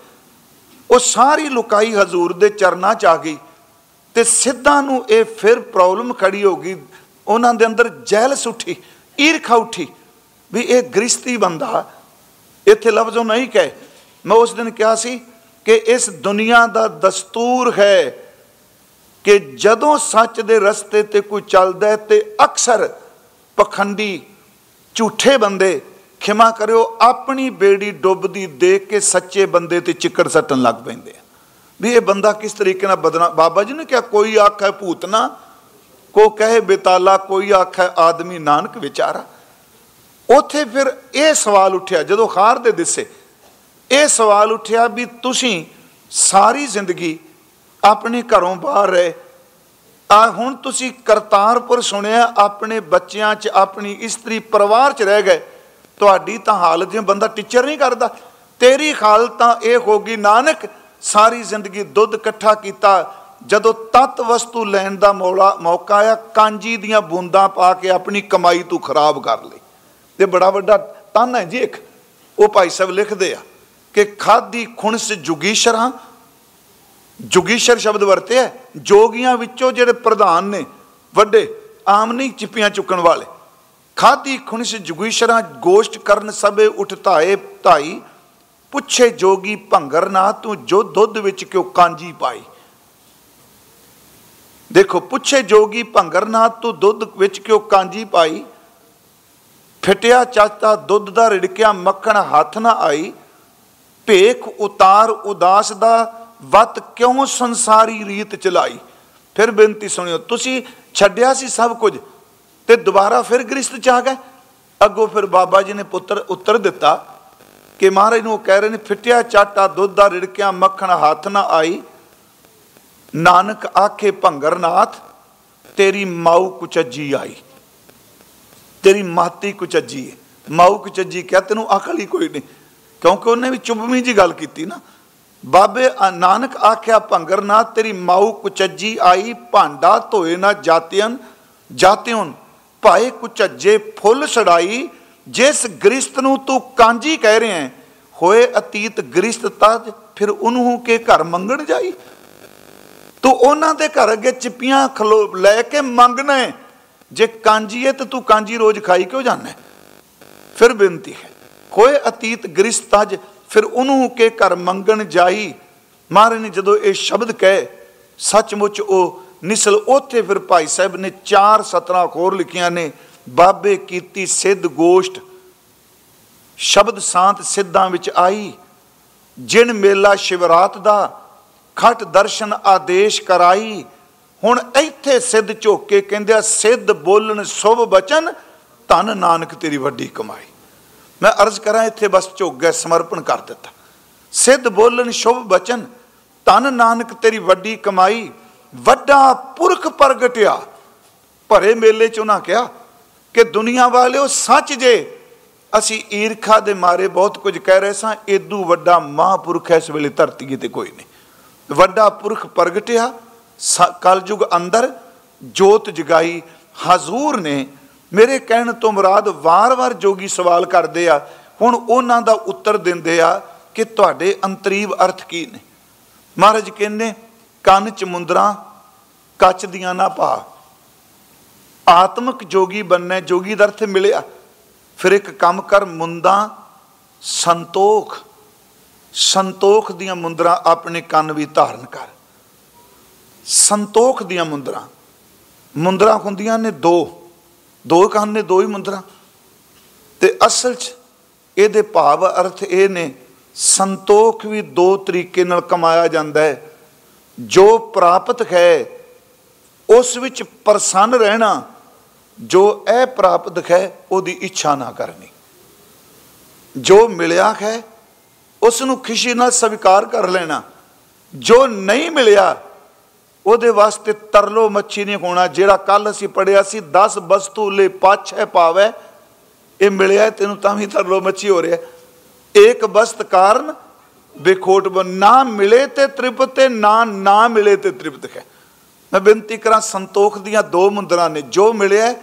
ਉਹ ਸਾਰੀ ਲੁਕਾਈ ਹਜ਼ੂਰ ਦੇ ਚਰਨਾਂ 'ਚ ਆ ਗਈ। ਤੇ ਸਿੱਧਾਂ ਨੂੰ ਇਹ ਫਿਰ ਪ੍ਰੋਬਲਮ ਖੜੀ ਹੋ ਗਈ, ਉਹਨਾਂ ਦੇ ਅੰਦਰ ਜੈਲਸ ਉੱਠੀ, ਈਰਖਾ ਉੱਠੀ, ਵੀ ਇਹ ਗ੍ਰਿਸ਼ਤੀ ਬੰਦਾ, ਇੱਥੇ ਲਫ਼ਜ਼ ਉਹ ਨਹੀਂ ਕਹੇ। ਮੈਂ ਉਸ ਦਿਨ ਕਿਹਾ ਸੀ ਕਿ ਇਸ ਦੁਨੀਆ ਦਾ ਦਸਤੂਰ ਹੈ ਕਿ ਜਦੋਂ ਸੱਚ ਦੇ ਰਸਤੇ ਤੇ ਕੋਈ ਚੱਲਦਾ ਤੇ ਅਕਸਰ ਪਖੰਡੀ, ਝੂਠੇ ਬੰਦੇ ਖਿਮਾ ਕਰਿਓ, ਆਪਣੀ ਬੇੜੀ ਡੁੱਬਦੀ ਦੇਖ ਕੇ ਸੱਚੇ ਬੰਦੇ ਤੇ ਚਿੱਕੜ ਸੱਟਣ ਲੱਗ ਪੈਂਦੇ ਆ ਵੀ ਇਹ ਬੰਦਾ ਕਿਸ ਤਰੀਕੇ ਨਾਲ ਬਦਨਾ, ਬਾਬਾ ਜੀ ਨੇ ਕਿਹਾ, ਕੋਈ ਆਖੇ ਭੂਤਨਾ ਕੋ ਕਹੇ ਬੇਤਾਲਾ, ਕੋਈ ਆਖੈ ਆਦਮੀ ਨਾਨਕ ਵਿਚਾਰਾ। ਉਥੇ ਫਿਰ ਇਹ ਸਵਾਲ ਉੱਠਿਆ, ਜਦੋਂ ਖਾਰ ਦੇ ਦਿਸੇ, ਇਹ ਸਵਾਲ ਉੱਠਿਆ ਵੀ ਤੁਸੀਂ ਸਾਰੀ ਜ਼ਿੰਦਗੀ ਆਪਣੇ ਘਰੋਂ ਬਾਹਰ ਰਹੇ। ਆ ਹੁਣ ਤੁਸੀਂ ਕਰਤਾਰਪੁਰ ਸੁਣਿਆ, ਆਪਣੇ ਬੱਚਿਆਂ 'ਚ, ਆਪਣੀ ਇਸਤਰੀ ਪਰਿਵਾਰ 'ਚ ਰਹਿ ਗਏ। ਤੁਹਾਡੀ ਤਾਂ ਹਾਲਤ ਜਿਵੇਂ ਬੰਦਾ ਟੀਚਰ ਨਹੀਂ ਕਰਦਾ। ਤੇਰੀ ਹਾਲਤ ਤਾਂ ਇਹ ਹੋਗੀ ਨਾਨਕ ਸਾਰੀ ਜ਼ਿੰਦਗੀ ਦੁੱਧ ਇਕੱਠਾ ਕੀਤਾ, ਜਦੋਂ ਤਤ ਵਸਤੂ ਲੈਣ ਦਾ ਮੌਲਾ ਮੌਕਾ ਆਇਆ, ਕਾਂਜੀ ਦੀਆਂ ਬੂੰਦਾਂ ਪਾ ਕੇ ਆਪਣੀ ਕਮਾਈ ਤੂੰ ਖਰਾਬ ਕਰ ਲਈ। ਤੇ ਬੜਾ ਵੱਡਾ ਤਨ ਹੈ ਜੀ ਇੱਕ। ਉਹ ਭਾਈ ਸਾਹਿਬ ਲਿਖਦੇ ਆ ਕਿ ਖਾਦੀ ਖੁਣਸ ਜੁਗੀਸ਼ਰਾਂ, ਜੁਗੀਸ਼ਰ ਸ਼ਬਦ ਵਰਤਿਆ ਜੋਗੀਆਂ ਵਿੱਚੋਂ ਜਿਹੜੇ ਪ੍ਰਧਾਨ ਨੇ, ਵੱਡੇ ਆਮ ਨਹੀਂ ਚਿੱਪੀਆਂ ਚੁੱਕਣ ਵਾਲੇ। ਖਾਦੀ ਖੁਣਸ ਜੁਗੀਸ਼ਰਾਂ, ਗੋਸ਼ਟ ਕਰਨ ਸਭੇ ਉਠਤਾਏ ਧਾਈ ਪੁੱਛੇ ਜੋਗੀ ਭੰਗਰ ਨਾ, ਤੂੰ ਜੋ ਦੁੱਧ ਵਿੱਚ ਕਿਉਂ ਕਾਂਜੀ ਪਾਈ? ਦੇਖੋ, ਪੁੱਛੇ ਜੋਗੀ ਭੰਗਰ ਨਾ, ਤੂੰ ਦੁੱਧ ਵਿੱਚ ਕਿਉਂ ਕਾਂਜੀ ਪਾਈ? ਫਟਿਆ ਚਾਚਾ ਦੁੱਧ ਦਾ ਰਿੜਕਿਆ, ਮੱਖਣ ਹੱਥ ਨਾ ਆਈ। ਭੇਖ ਉਤਾਰ ਉਦਾਸ ਦਾ, ਵਤ ਕਿਉਂ ਸੰਸਾਰੀ ਰੀਤ ਚਲਾਈ? ਫਿਰ ਬੇਨਤੀ ਸੁਣਿਓ, ਤੁਸੀਂ ਛੱਡਿਆ ਸੀ ਸਭ ਕੁਝ ਤੇ ਦੁਬਾਰਾ ਫਿਰ ਗ੍ਰਸਤ ਚ ਆ ਗਏ? ਅੱਗੋਂ ਫਿਰ ਬਾਬਾ ਜੀ ਨੇ ਪੁੱਤਰ ਉੱਤਰ ਦਿੱਤਾ ਕਿ ਮਹਾਰਾਜ ਨੂੰ ਉਹ ਕਹਿ ਰਹੇ ਨੇ, ਫਿੱਟਿਆ ਚਾਟਾ, ਦੁੱਧ ਦਾ ਰਿੜਕਿਆ, ਮੱਖਣ, ਹੱਥ ਨਾ ਆਈ। ਨਾਨਕ ਆਖੇ, ਭੰਗਰਨਾਥ, ਤੇਰੀ ਮਾਉ ਕੁਚੱਜੀ ਆਈ। ਤੇਰੀ ਮਾਤੀ ਕੁਚੱਜੀ ਮਾਉ ਕੁਚੱਜੀ ਕਿਹਾ, ਤੈਨੂੰ ਅਕਲ ਹੀ ਕੋਈ ਨਹੀਂ। ਕਿਉਂਕਿ ਉਹਨੇ ਵੀ ਚੁੱਭਵੀਂ ਜੀ ਗੱਲ ਕੀਤੀ ਨਾ। ਬਾਬੇ ਨਾਨਕ ਆਖਿਆ, ਭੰਗਰਨਾਥ, ਤੇਰੀ ਮਾਉ ਕੁਚੱਜੀ ਆਈ। ਭਾਂਡਾ ਧੋਏ ਨਾ ਜਾਤਿਆਂ ਜਾਤਿਉਂ ਭਾਏ ਕੁਚੱਜੇ ਫੁੱਲ ਛੜਾਈ ਜਿਸ ਗ੍ਰਿਸ਼ਤ ਨੂੰ ਤੂੰ ਕਾਂਜੀ ਕਹਿ ਰਿਹਾ ਹੋਏ ਅਤੀਤ ਗ੍ਰਿਸ਼ਤ ਤਦ ਫਿਰ ਉਹਨੂੰ ਕੇ ਘਰ ਮੰਗਣ ਜਾਈ? ਤੂੰ ਉਹਨਾਂ ਦੇ ਘਰ ਅੱਗੇ ਚਿੱਪੀਆਂ ਖਲੋ ਲੈ ਕੇ ਮੰਗਣਾ ਜੇ ਕਾਂਜੀ ਹੈ ਤੇ ਤੂੰ ਕਾਂਜੀ ਰੋਜ਼ ਖਾਈ ਕਿਉਂ ਜਾਂਦਾ ਫਿਰ ਬੇਨਤੀ ਹੈ ਕੋਈ ਅਤੀਤ ਗ੍ਰਿਸ਼ਤ ਤਜ, ਫਿਰ ਉਹਨੂੰ ਕੇ ਘਰ ਮੰਗਣ ਜਾਈ? ਮਹਾਰਾਜ ਨੇ ਜਦੋਂ ਇਹ ਸ਼ਬਦ ਕਹੇ, ਸੱਚਮੁੱਚ ਉਹ ਨਿਸਲ, ਉੱਥੇ ਫਿਰ ਭਾਈ ਸਾਹਿਬ ਨੇ ਚਾਰ ਸਤਰਾਂ ਹੋਰ ਲਿਖੀਆਂ ਨੇ। ਬਾਬੇ ਕੀਤੀ ਸਿੱਧ ਗੋਸ਼ਟ, ਸ਼ਬਦ ਸਾਂਤ ਸਿੱਧਾਂ ਵਿੱਚ ਆਈ, ਜਿਨ ਮੇਲਾ ਸ਼ਿਵਰਾਤ ਦਾ ਖਟ ਦਰਸ਼ਨ ਆਦੇਸ਼ ਕਰਾਈ, ਹੁਣ ਇੱਥੇ ਸਿੱਧ ਝੋਕੇ ਕਹਿੰਦੇ ਆ, ਸਿੱਧ ਬੋਲਣ ਸੁਭ ਬਚਨ, ਧਨ ਨਾਨਕ ਤੇਰੀ ਵੱਡੀ ਕਮਾਈ। ਮੈਂ ਅਰਜ਼ ਕਰਾਂ ਇੱਥੇ ਬਸ ਝੋਕ ਗਿਆ ਸਮਰਪਣ ਕਰ ਦਿੱਤਾ। ਸਿੱਧ ਬੋਲਣ ਸ਼ੁਭ ਬਚਨ, ਧਨ ਨਾਨਕ ਤੇਰੀ ਵੱਡੀ ਕਮਾਈ, ਵੱਡਾ ਪੁਰਖ ਪ੍ਰਗਟਿਆ। ਭਰੇ ਮੇਲੇ ਚ ਉਹਨਾਂ ਕਿਹਾ ਕਿ ਦੁਨੀਆ ਵਾਲਿਓ ਸੱਚ ਜੇ। ਅਸੀਂ ਈਰਖਾ ਦੇ ਮਾਰੇ ਬਹੁਤ ਕੁਝ ਕਹਿ ਰਹੇ ਸਾਂ, ਏਦੂ ਵੱਡਾ ਮਹਾਪੁਰਖ ਇਸ ਵੇਲੇ ਧਰਤੀ ਤੇ ਕੋਈ ਨਹੀਂ। ਵੱਡਾ ਪੁਰਖ ਪ੍ਰਗਟਿਆ ਕਲਯੁਗ ਅੰਦਰ ਜੋਤ ਜਗਾਈ। ਹਜ਼ੂਰ ਨੇ ਮੇਰੇ ਕਹਿਣ ਤੋਂ ਮੁਰਾਦ ਵਾਰ-ਵਾਰ ਜੋਗੀ ਸਵਾਲ ਕਰਦੇ ਆ। ਹੁਣ ਉਹਨਾਂ ਦਾ ਉੱਤਰ ਦਿੰਦੇ ਆ ਕਿ ਤੁਹਾਡੇ ਅੰਤਰੀਵ ਅਰਥ ਕੀ ਨੇ। ਮਹਾਰਾਜ ਕਹਿੰਦੇ, ਕੰਨ ਚ ਮੁੰਦਰਾ, ਕੱਚ ਦੀਆਂ ਨਾ ਪਾ। ਆਤਮਿਕ ਜੋਗੀ ਬੰਨੇ, ਜੋਗੀ ਦਾ ਅਰਥ ਮਿਲਿਆ। ਫਿਰ ਇੱਕ ਕੰਮ ਕਰ ਮੁੰਦਾ ਸੰਤੋਖ। ਸੰਤੋਖ ਦੀਆਂ ਮੁੰਦਰਾਂ ਆਪਣੇ ਕੰਨ ਵੀ ਧਾਰਨ ਕਰ। ਸੰਤੋਖ ਦੀਆਂ ਮੁੰਦਰਾਂ। ਮੁੰਦਰਾਂ ਹੁੰਦੀਆਂ ਨੇ ਦੋ। ਦੋ ਕੰਨ ਨੇ, ਦੋ ਹੀ ਮੁੰਦਰਾਂ। ਤੇ ਅਸਲ 'ਚ ਇਹਦੇ ਭਾਵ ਅਰਥ ਇਹ ਨੇ, ਸੰਤੋਖ ਵੀ ਦੋ ਤਰੀਕੇ ਨਾਲ ਕਮਾਇਆ ਜਾਂਦਾ ਹੈ। ਜੋ ਪ੍ਰਾਪਤ ਹੈ ਉਸ ਵਿੱਚ ਪ੍ਰਸੰਨ ਰਹਿਣਾ ਜੋ ਇਹ ਪ੍ਰਾਪਤ ਹੈ, ਉਹਦੀ ਇੱਛਾ ਨਾ ਕਰਨੀ। ਜੋ ਮਿਲਿਆ ਹੈ ਉਸ ਨੂੰ ਖੁਸ਼ੀ ਨਾਲ ਸਵੀਕਾਰ ਕਰ ਲੈਣਾ। ਜੋ ਨਹੀਂ ਮਿਲਿਆ, ਉਹਦੇ ਵਾਸਤੇ ਤਰਲੋ ਮੱਛੀ ਨਹੀਂ ਹੋਣਾ, ਜਿਹੜਾ ਕੱਲ ਅਸੀਂ ਪੜਿਆ ਸੀ 10 ਵਸਤੂ ਲੈ ਪਾਛੇ ਪਾਵੇ ਇਹ ਮਿਲਿਆ ਤੈਨੂੰ ਤਾਂ ਵੀ ਤਰਲੋ ਮੱਛੀ ਹੋ ਰਿਹਾ ਇੱਕ ਵਸਤ ਕਾਰਨ ਬੇਖੋਟ ਨਾ ਮਿਲੇ ਤੇ ਤ੍ਰਿਪਤ ਤੇ ਨਾ ਨਾ ਮਿਲੇ ਤੇ ਤ੍ਰਿਪਤ ਹੈ। ਮੈਂ ਬੇਨਤੀ ਕਰਾਂ ਸੰਤੋਖ ਦੀਆਂ ਦੋ ਮੁੰਦਰਾਂ ਨੇ, ਜੋ ਮਿਲਿਆ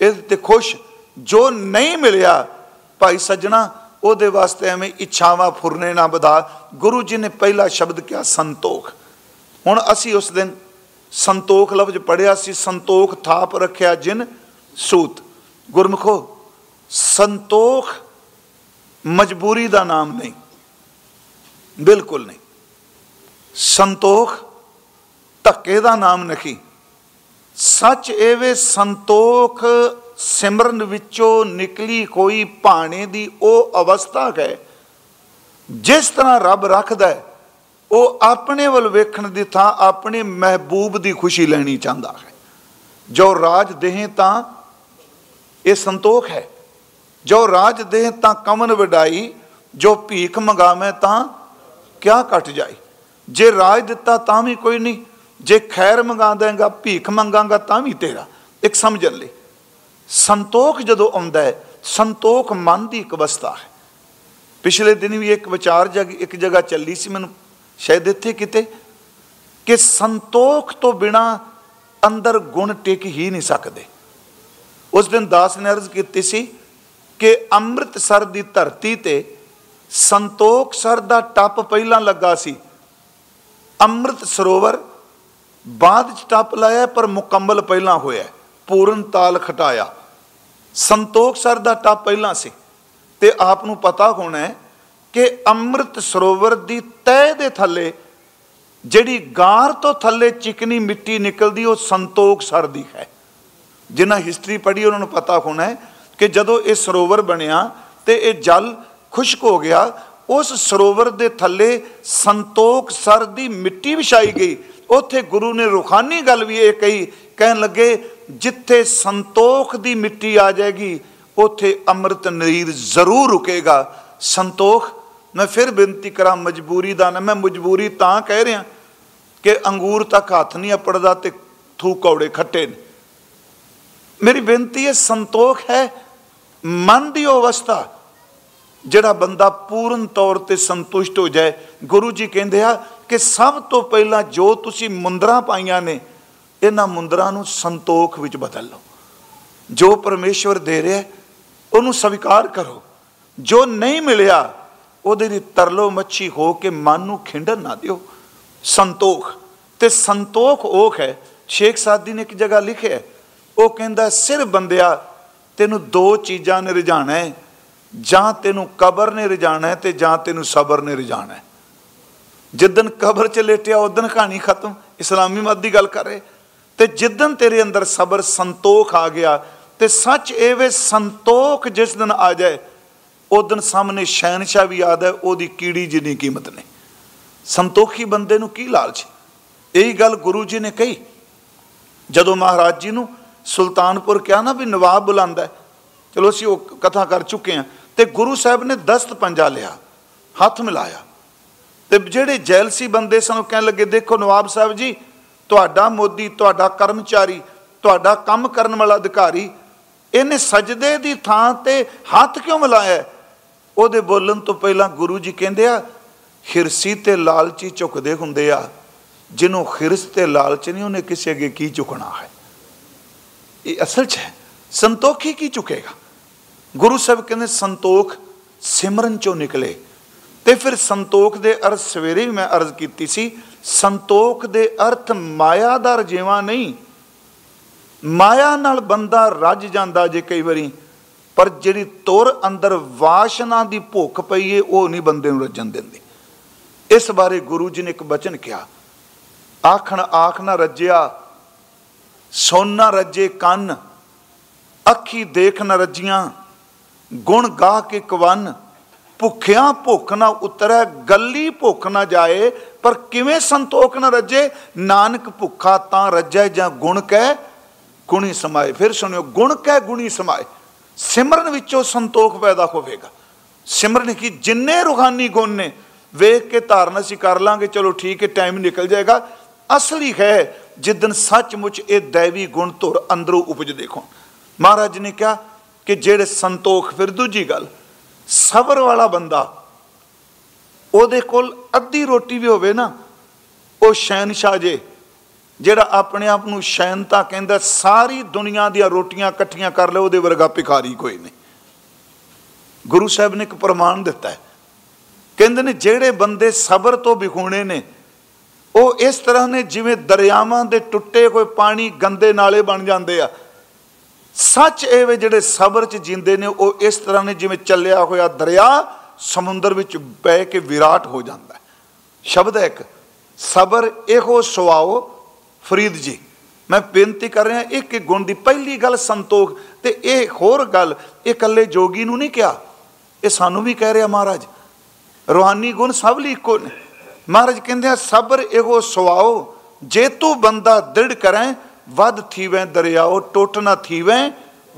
ਇਹ ਤੇ ਖੁਸ਼। ਜੋ ਨਹੀਂ ਮਿਲਿਆ, ਭਾਈ ਸੱਜਣਾ, ਉਹਦੇ ਵਾਸਤੇ ਐਵੇਂ ਇੱਛਾਵਾਂ ਫੁਰਨੇ ਨਾ ਵਧਾ। ਗੁਰੂ ਜੀ ਨੇ ਪਹਿਲਾ ਸ਼ਬਦ ਕਿਹਾ, ਸੰਤੋਖ। ਹੁਣ ਅਸੀਂ ਉਸ ਦਿਨ ਸੰਤੋਖ ਲਫ਼ਜ਼ ਪੜਿਆ ਸੀ, ਸੰਤੋਖ ਥਾਪ ਰੱਖਿਆ ਜਿਨ ਸੂਤ। ਗੁਰਮਖੋ, ਸੰਤੋਖ ਮਜਬੂਰੀ ਦਾ ਨਾਮ ਨਹੀਂ, ਬਿਲਕੁਲ ਨਹੀਂ। ਸੰਤੋਖ ਧੱਕੇ ਦਾ ਨਾਮ ਨਹੀਂ। ਸੱਚ ਐਵੇਂ ਸੰਤੋਖ ਸਿਮਰਨ ਵਿੱਚੋਂ ਨਿਕਲੀ ਕੋਈ ਭਾਣੇ ਦੀ ਉਹ ਅਵਸਥਾ ਹੈ। ਜਿਸ ਤਰ੍ਹਾਂ ਰੱਬ ਰੱਖਦਾ ਹੈ, ਉਹ ਆਪਣੇ ਵੱਲ ਵੇਖਣ ਦੀ ਥਾਂ ਆਪਣੇ ਮਹਿਬੂਬ ਦੀ ਖੁਸ਼ੀ ਲੈਣੀ ਚਾਹੁੰਦਾ ਹੈ। ਜੋ ਰਾਜ ਦੇਹ ਤਾਂ ਇਹ ਸੰਤੋਖ ਹੈ। ਜੋ ਰਾਜ ਦੇਹ ਤਾਂ ਕਮਨ ਵਡਾਈ, ਜੋ ਭੀਖ ਮੰਗਾਵੇਂ ਤਾਂ ਕਿਆ ਕੱਟ ਜਾਈ ਜੇ ਰਾਜ ਦਿੱਤਾ ਤਾਂ ਵੀ ਕੋਈ ਨਹੀਂ। ਜੇ ਖੈਰ ਮੰਗਾ ਦੇਗਾ ਭੀਖ ਮੰਗਾਂਗਾ, ਤਾਂ ਵੀ ਤੇਰਾ। ਇੱਕ ਸਮਝਣ ਲਈ। ਸੰਤੋਖ ਜਦੋਂ ਆਉਂਦਾ ਹੈ, ਸੰਤੋਖ ਮਨ ਦੀ ਇੱਕ ਅਵਸਥਾ ਹੈ। ਪਿਛਲੇ ਦਿਨ ਵੀ ਇੱਕ ਵਿਚਾਰ ਜਗ, ਇੱਕ ਜਗ੍ਹਾ ਚੱਲੀ ਸੀ ਮੈਨੂੰ, ਸ਼ਾਇਦ ਇੱਥੇ ਕਿਤੇ, ਕਿ ਸੰਤੋਖ ਤੋਂ ਬਿਨਾ ਅੰਦਰ ਗੁਣ ਟਿਕ ਹੀ ਨਹੀਂ ਸਕਦੇ। ਉਸ ਦਿਨ ਦਾਸ ਨੇ ਅਰਜ਼ ਕੀਤੀ ਸੀ ਕਿ ਅੰਮ੍ਰਿਤਸਰ ਦੀ ਧਰਤੀ ਤੇ ਸੰਤੋਖ ਸਰ ਦਾ ਟੱਪ ਪਹਿਲਾਂ ਲੱਗਾ ਸੀ। ਅੰਮ੍ਰਿਤ ਸਰੋਵਰ ਬਾਅਦ ਚ ਟੱਪ ਲਾਇਆ, ਪਰ ਮੁਕੰਮਲ ਪਹਿਲਾਂ ਹੋਇਆ। ਪੂਰਨ ਤਾਲ ਖਟਾਇਆ। ਸੰਤੋਖ ਸਰ ਦਾ ਟੱਪ ਪਹਿਲਾਂ ਸੀ। ਤੇ ਆਪ ਨੂੰ ਪਤਾ ਹੋਣਾ ਹੈ ਕਿ ਅੰਮ੍ਰਿਤ ਸਰੋਵਰ ਦੀ ਤਹਿ ਦੇ ਥੱਲੇ, ਜਿਹੜੀ ਗਾਰ ਤੋਂ ਥੱਲੇ ਚਿਕਨੀ ਮਿੱਟੀ ਨਿਕਲਦੀ, ਉਹ ਸੰਤੋਖ ਸਰ ਦੀ ਹੈ। ਜਿਨ੍ਹਾਂ ਹਿਸਟਰੀ ਪੜ੍ਹੀ, ਉਹਨਾਂ ਨੂੰ ਪਤਾ ਹੋਣਾ ਹੈ ਕਿ ਜਦੋਂ ਇਹ ਸਰੋਵਰ ਬਣਿਆ ਤੇ ਇਹ ਜਲ ਖੁਸ਼ਕ ਹੋ ਗਿਆ, ਉਸ ਸਰੋਵਰ ਦੇ ਥੱਲੇ ਸੰਤੋਖ ਸਰ ਦੀ ਮਿੱਟੀ ਵਿਛਾਈ ਗਈ। ਉੱਥੇ ਗੁਰੂ ਨੇ ਰੁਖਾਨੀ ਗੱਲ ਵੀ ਇਹ ਕਹੀ, ਕਹਿਣ ਲੱਗੇ, ਜਿੱਥੇ ਸੰਤੋਖ ਦੀ ਮਿੱਟੀ ਆ ਜਾਏਗੀ, ਉੱਥੇ ਅੰਮ੍ਰਿਤ ਨਰੀਰ ਜ਼ਰੂਰ ਰੁਕੇਗਾ। ਸੰਤੋਖ, ਮੈਂ ਫਿਰ ਬੇਨਤੀ ਕਰਾਂ, ਮਜਬੂਰੀ ਦਾ ਨਾ, ਮੈਂ ਮਜਬੂਰੀ ਤਾਂ ਕਹਿ ਰਿਹਾ ਕਿ ਅੰਗੂਰ ਤੱਕ ਹੱਥ ਨਹੀਂ ਅਪੜਦਾ ਤੇ ਥੂ ਕੌੜੇ ਖੱਟੇ ਨੇ। ਮੇਰੀ ਬੇਨਤੀ ਹੈ, ਸੰਤੋਖ ਹੈ, ਮਨ ਦੀ ਅਵਸਥਾ ਜਿਹੜਾ ਬੰਦਾ ਪੂਰਨ ਤੌਰ ਤੇ ਸੰਤੁਸ਼ਟ ਹੋ ਜਾਏ। ਗੁਰੂ ਜੀ ਕਹਿੰਦੇ ਆ ਕਿ ਸਭ ਤੋਂ ਪਹਿਲਾਂ ਜੋ ਤੁਸੀਂ ਮੁੰਦਰਾਂ ਪਾਈਆਂ ਨੇ, ਇਹਨਾਂ ਮੁੰਦਰਾਂ ਨੂੰ ਸੰਤੋਖ ਵਿੱਚ ਬਦਲ ਲਓ। ਜੋ ਪਰਮੇਸ਼ਵਰ ਦੇ ਰਿਹਾ, ਉਹਨੂੰ ਸਵੀਕਾਰ ਕਰੋ। ਜੋ ਨਹੀਂ ਮਿਲਿਆ, ਉਹਦੇ ਲਈ ਤਰਲੋ ਮੱਛੀ ਹੋ ਕੇ ਮਨ ਨੂੰ ਖਿੰਡਣ ਨਾ ਦਿਓ। ਸੰਤੋਖ। ਤੇ ਸੰਤੋਖ ਉਹ ਹੈ, ਸ਼ੇਖ ਸਾਦੀ ਨੇ ਇੱਕ ਜਗ੍ਹਾ ਲਿਖਿਆ ਉਹ ਕਹਿੰਦਾ, ਸਿਰ ਬੰਦਿਆ, ਤੈਨੂੰ ਦੋ ਚੀਜ਼ਾਂ ਨੇ ਰਜਾਣਾ ਹੈ। ਜਾਂ ਤੈਨੂੰ ਕਬਰ ਨੇ ਰਜਾਣਾ ਹੈ ਤੇ ਜਾਂ ਤੈਨੂੰ ਸਬਰ ਨੇ ਰਜਾਣਾ ਹੈ। ਜਿੱਦਨ ਕਬਰ 'ਚ ਲੇਟਿਆ ਉਦਨ ਕਹਾਣੀ ਖਤਮ। ਇਸਲਾਮੀ ਮਤ ਦੀ ਗੱਲ ਕਰ ਰਹੇ। ਤੇ ਜਿੱਦਨ ਤੇਰੇ ਅੰਦਰ ਸਬਰ, ਸੰਤੋਖ ਆ ਗਿਆ, ਤੇ ਸੱਚ ਇਹ ਵੇ, ਸੰਤੋਖ ਜਿਸ ਦਿਨ ਆ ਜਾਏ ਉਦਨ ਸਾਹਮਣੇ ਸ਼ਹਿਨशाह ਵੀ ਆਦਾ ਉਹਦੀ ਕੀੜੀ ਜਿੰਨੀ ਕੀਮਤ ਨੇ। ਸੰਤੋਖੀ ਬੰਦੇ ਨੂੰ ਕੀ ਲਾਲਚ? ਇਹੀ ਗੱਲ ਗੁਰੂ ਜੀ ਨੇ ਕਹੀ। ਜਦੋਂ ਮਹਾਰਾਜ ਜੀ ਨੂੰ ਸੁਲਤਾਨਪੁਰ ਕਿਹਾ ਨਾ ਵੀ ਨਵਾਬ ਬੁਲਾਉਂਦਾ ਚਲੋ ਅਸੀਂ ਉਹ ਕਥਾ ਕਰ ਚੁੱਕੇ ਹਾਂ, ਤੇ ਗੁਰੂ ਸਾਹਿਬ ਨੇ ਦਸਤ ਪੰਜਾ ਲਿਆ, ਹੱਥ ਮਿਲਾਇਆ। ਤੇ ਜਿਹੜੇ ਜੈਲਸੀ ਬੰਦੇ ਸਾਨੂੰ ਕਹਿਣ ਲੱਗੇ, ਦੇਖੋ ਨਵਾਬ ਸਾਹਿਬ ਜੀ, ਤੁਹਾਡਾ ਮੋਦੀ, ਤੁਹਾਡਾ ਕਰਮਚਾਰੀ, ਤੁਹਾਡਾ ਕੰਮ ਕਰਨ ਵਾਲਾ ਅਧਿਕਾਰੀ, ਇਹਨੇ ਸਜਦੇ ਦੀ ਥਾਂ ਤੇ ਹੱਥ ਕਿਉਂ ਮਿਲਾਇਆ ਉਹਦੇ ਬੋਲਣ ਤੋਂ ਪਹਿਲਾਂ ਗੁਰੂ ਜੀ ਕਹਿੰਦੇ ਆ ਹਿਰਸੀ ਤੇ ਲਾਲਚੀ ਝੁਕਦੇ ਹੁੰਦੇ ਆ, ਜਿਹਨੂੰ ਹਿਰਸ ਤੇ ਲਾਲਚ ਨਹੀਂ, ਉਹਨੇ ਕਿਸੇ ਅੱਗੇ ਕੀ ਝੁਕਣਾ ਹੈ? ਇਹ ਅਸਲ 'ਚ ਹੈ। ਸੰਤੋਖੀ ਕੀ ਚੁਕੇਗਾ ਗੁਰੂ ਸਾਹਿਬ ਕਹਿੰਦੇ, ਸੰਤੋਖ ਸਿਮਰਨ ਚੋਂ ਨਿਕਲੇ ਤੇ ਫਿਰ ਸੰਤੋਖ ਦੇ ਅਰਥ ਸਵੇਰੇ ਵੀ ਮੈਂ ਅਰਜ਼ ਕੀਤੀ ਸੀ, ਸੰਤੋਖ ਦੇ ਅਰਥ ਮਾਇਆ ਦਾ ਰਜੇਵਾ ਨਹੀਂ। ਮਾਇਆ ਨਾਲ ਬੰਦਾ ਰੱਜ ਜਾਂਦਾ ਜੇ ਕਈ ਵਾਰੀ, ਪਰ ਜਿਹੜੀ ਤੁਰ ਅੰਦਰ ਵਾਸ਼ਨਾ ਦੀ ਭੁੱਖ ਪਈ ਏ, ਉਹ ਨਹੀਂ ਬੰਦੇ ਨੂੰ ਰੱਜਣ ਦਿੰਦੀ। ਇਸ ਬਾਰੇ ਗੁਰੂ ਜੀ ਨੇ ਇੱਕ ਬਚਨ ਕਿਹਾ, ਆਖਣ ਆਖ ਨਾ ਰੱਜਿਆ ਸੋਨਾ ਰੱਜੇ ਕੰਨ, ਅੱਖੀ ਦੇਖ ਨਾ ਰੱਜੀਆਂ, ਗੁਣ ਗਾ ਕੇ ਕਵਨ ਭੁੱਖਿਆਂ ਭੁੱਖ ਨਾ ਉਤਰੈ, ਗੱਲੀ ਭੁੱਖ ਨਾ ਜਾਏ, ਪਰ ਕਿਵੇਂ ਸੰਤੋਖ ਨਾ ਰੱਜੇ? ਨਾਨਕ ਭੁੱਖਾ ਤਾਂ ਰੱਜੈ ਜਾਂ ਗੁਣ ਕਹਿ ਗੁਣੀ ਸਮਾਏ। ਫਿਰ ਸੁਣਿਓ, ਗੁਣ ਕਹਿ ਗੁਣੀ ਸਮਾਏ। ਸਿਮਰਨ ਵਿੱਚੋਂ ਸੰਤੋਖ ਪੈਦਾ ਹੋਵੇਗਾ। ਸਿਮਰਨ ਕੀ? ਜਿੰਨੇ ਰੂਹਾਨੀ ਗੁਣ ਨੇ, ਵੇਖ ਕੇ ਧਾਰਨ ਅਸੀਂ ਕਰ ਲਾਂਗੇ, ਚਲੋ ਠੀਕ ਹੈ ਟਾਈਮ ਨਿਕਲ ਜਾਏਗਾ। ਅਸਲੀ ਹੈ ਜਿੱਦਨ ਸੱਚਮੁੱਚ ਇਹ ਦੇਵੀ ਗੁਣ ਧੁਰ ਅੰਦਰੋਂ ਉਪਜ ਦੇਖੋ ਮਹਾਰਾਜ ਨੇ ਕਿਹਾ ਕਿ ਜਿਹੜੇ ਸੰਤੋਖ, ਫਿਰ ਦੂਜੀ ਗੱਲ ਸਬਰ ਵਾਲਾ ਬੰਦਾ, ਉਹਦੇ ਕੋਲ ਅੱਧੀ ਰੋਟੀ ਵੀ ਹੋਵੇ ਨਾ, ਉਹ ਸ਼ੈਨਸ਼ਾਹ ਜੇ, ਜਿਹੜਾ ਆਪਣੇ ਆਪ ਨੂੰ ਸ਼ੈਨਤਾ ਕਹਿੰਦਾ, ਸਾਰੀ ਦੁਨੀਆ ਦੀਆਂ ਰੋਟੀਆਂ ਇਕੱਠੀਆਂ ਕਰ ਲਓ ਉਹਦੇ ਵਰਗਾ ਭਿਖਾਰੀ ਕੋਈ ਨਹੀਂ। ਗੁਰੂ ਸਾਹਿਬ ਨੇ ਇੱਕ ਪ੍ਰਮਾਣ ਦਿੱਤਾ ਹੈ। ਕਹਿੰਦੇ ਨੇ, ਜਿਹੜੇ ਬੰਦੇ ਸਬਰ ਤੋਂ ਵਿਖੂਣੇ ਨੇ, ਉਹ ਇਸ ਤਰ੍ਹਾਂ ਨੇ ਜਿਵੇਂ ਦਰਿਆਵਾਂ ਦੇ ਟੁੱਟੇ ਕੋਈ ਪਾਣੀ ਗੰਦੇ ਨਾਲੇ ਬਣ ਜਾਂਦੇ ਆ। ਸੱਚ ਇਹ ਵੇ ਜਿਹੜੇ ਸਬਰ 'ਚ ਜਿੰਦੇ ਨੇ, ਉਹ ਇਸ ਤਰ੍ਹਾਂ ਨੇ ਜਿਵੇਂ ਚੱਲਿਆ ਹੋਇਆ ਦਰਿਆ, ਸਮੁੰਦਰ ਵਿੱਚ ਬਹਿ ਕੇ ਵਿਰਾਟ ਹੋ ਜਾਂਦਾ ਸ਼ਬਦ ਹੈ ਇੱਕ, ਸਬਰ ਇਹੋ ਸੁਆਓ ਫਰੀਦ ਜੀ। ਮੈਂ ਬੇਨਤੀ ਕਰ ਰਿਹਾ, ਇੱਕ ਇੱਕ ਗੁਣ ਦੀ ਪਹਿਲੀ ਗੱਲ ਸੰਤੋਖ, ਤੇ ਇਹ ਹੋਰ ਗੱਲ, ਇਹ ਇਕੱਲੇ ਜੋਗੀ ਨੂੰ ਨਹੀਂ ਕਿਹਾ, ਇਹ ਸਾਨੂੰ ਵੀ ਕਹਿ ਰਿਹਾ ਮਹਾਰਾਜ। ਰੋਹਾਨੀ ਗੁਣ ਸਭ ਲਈ ਇੱਕੋ ਨੇ। ਮਹਾਰਾਜ ਕਹਿੰਦੇ ਆ, ਸਬਰ ਇਹੋ ਸੁਆਓ, ਜੇ ਤੂੰ ਬੰਦਾ ਦ੍ਰਿੜ ਕਰੇ ਵੱਧ ਥੀਵੇਂ ਦਰਿਆਓ ਟੁੱਟ ਨਾ ਥੀਵੇਂ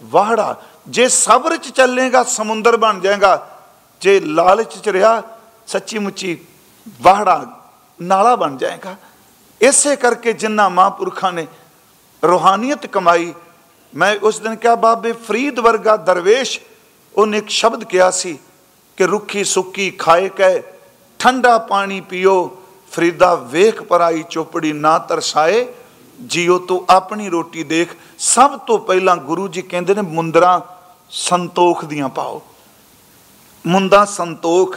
ਵਾਹੜਾ। ਜੇ ਸਬਰ ਚ ਚੱਲੇਗਾ, ਸਮੁੰਦਰ ਬਣ ਜਾਏਗਾ, ਜੇ ਲਾਲਚ ਚ ਰਿਹਾ ਸੱਚੀ ਮੁੱਚੀ ਵਾਹੜਾ, ਨਾਲਾ ਬਣ ਜਾਏਗਾ। ਇਸੇ ਕਰਕੇ ਜਿੰਨਾ ਮਹਾਂਪੁਰਖਾਂ ਨੇ ਰੋਹਾਨੀਅਤ ਕਮਾਈ, ਮੈਂ ਉਸ ਦਿਨ ਕਿਹਾ, ਬਾਬੇ ਫਰੀਦ ਵਰਗਾ ਦਰਵੇਸ਼, ਉਹਨੇ ਇੱਕ ਸ਼ਬਦ ਕਿਹਾ ਸੀ ਕਿ ਰੁੱਖੀ ਸੁੱਕੀ ਖਾਏ ਕੈ, ਠੰਡਾ ਪਾਣੀ ਪੀਓ, ਫਰੀਦਾ ਵੇਖ ਪਰਾਈ ਚੋਪੜੀ ਨਾ ਤਰਸਾਏ ਜੀਓ ਤੂੰ ਆਪਣੀ ਰੋਟੀ ਦੇਖ। ਸਭ ਤੋਂ ਪਹਿਲਾਂ ਗੁਰੂ ਜੀ ਕਹਿੰਦੇ ਨੇ, ਮੁੰਦਰਾ ਸੰਤੋਖ ਦੀਆਂ ਪਾਓ। ਮੁੰਦਾ ਸੰਤੋਖ।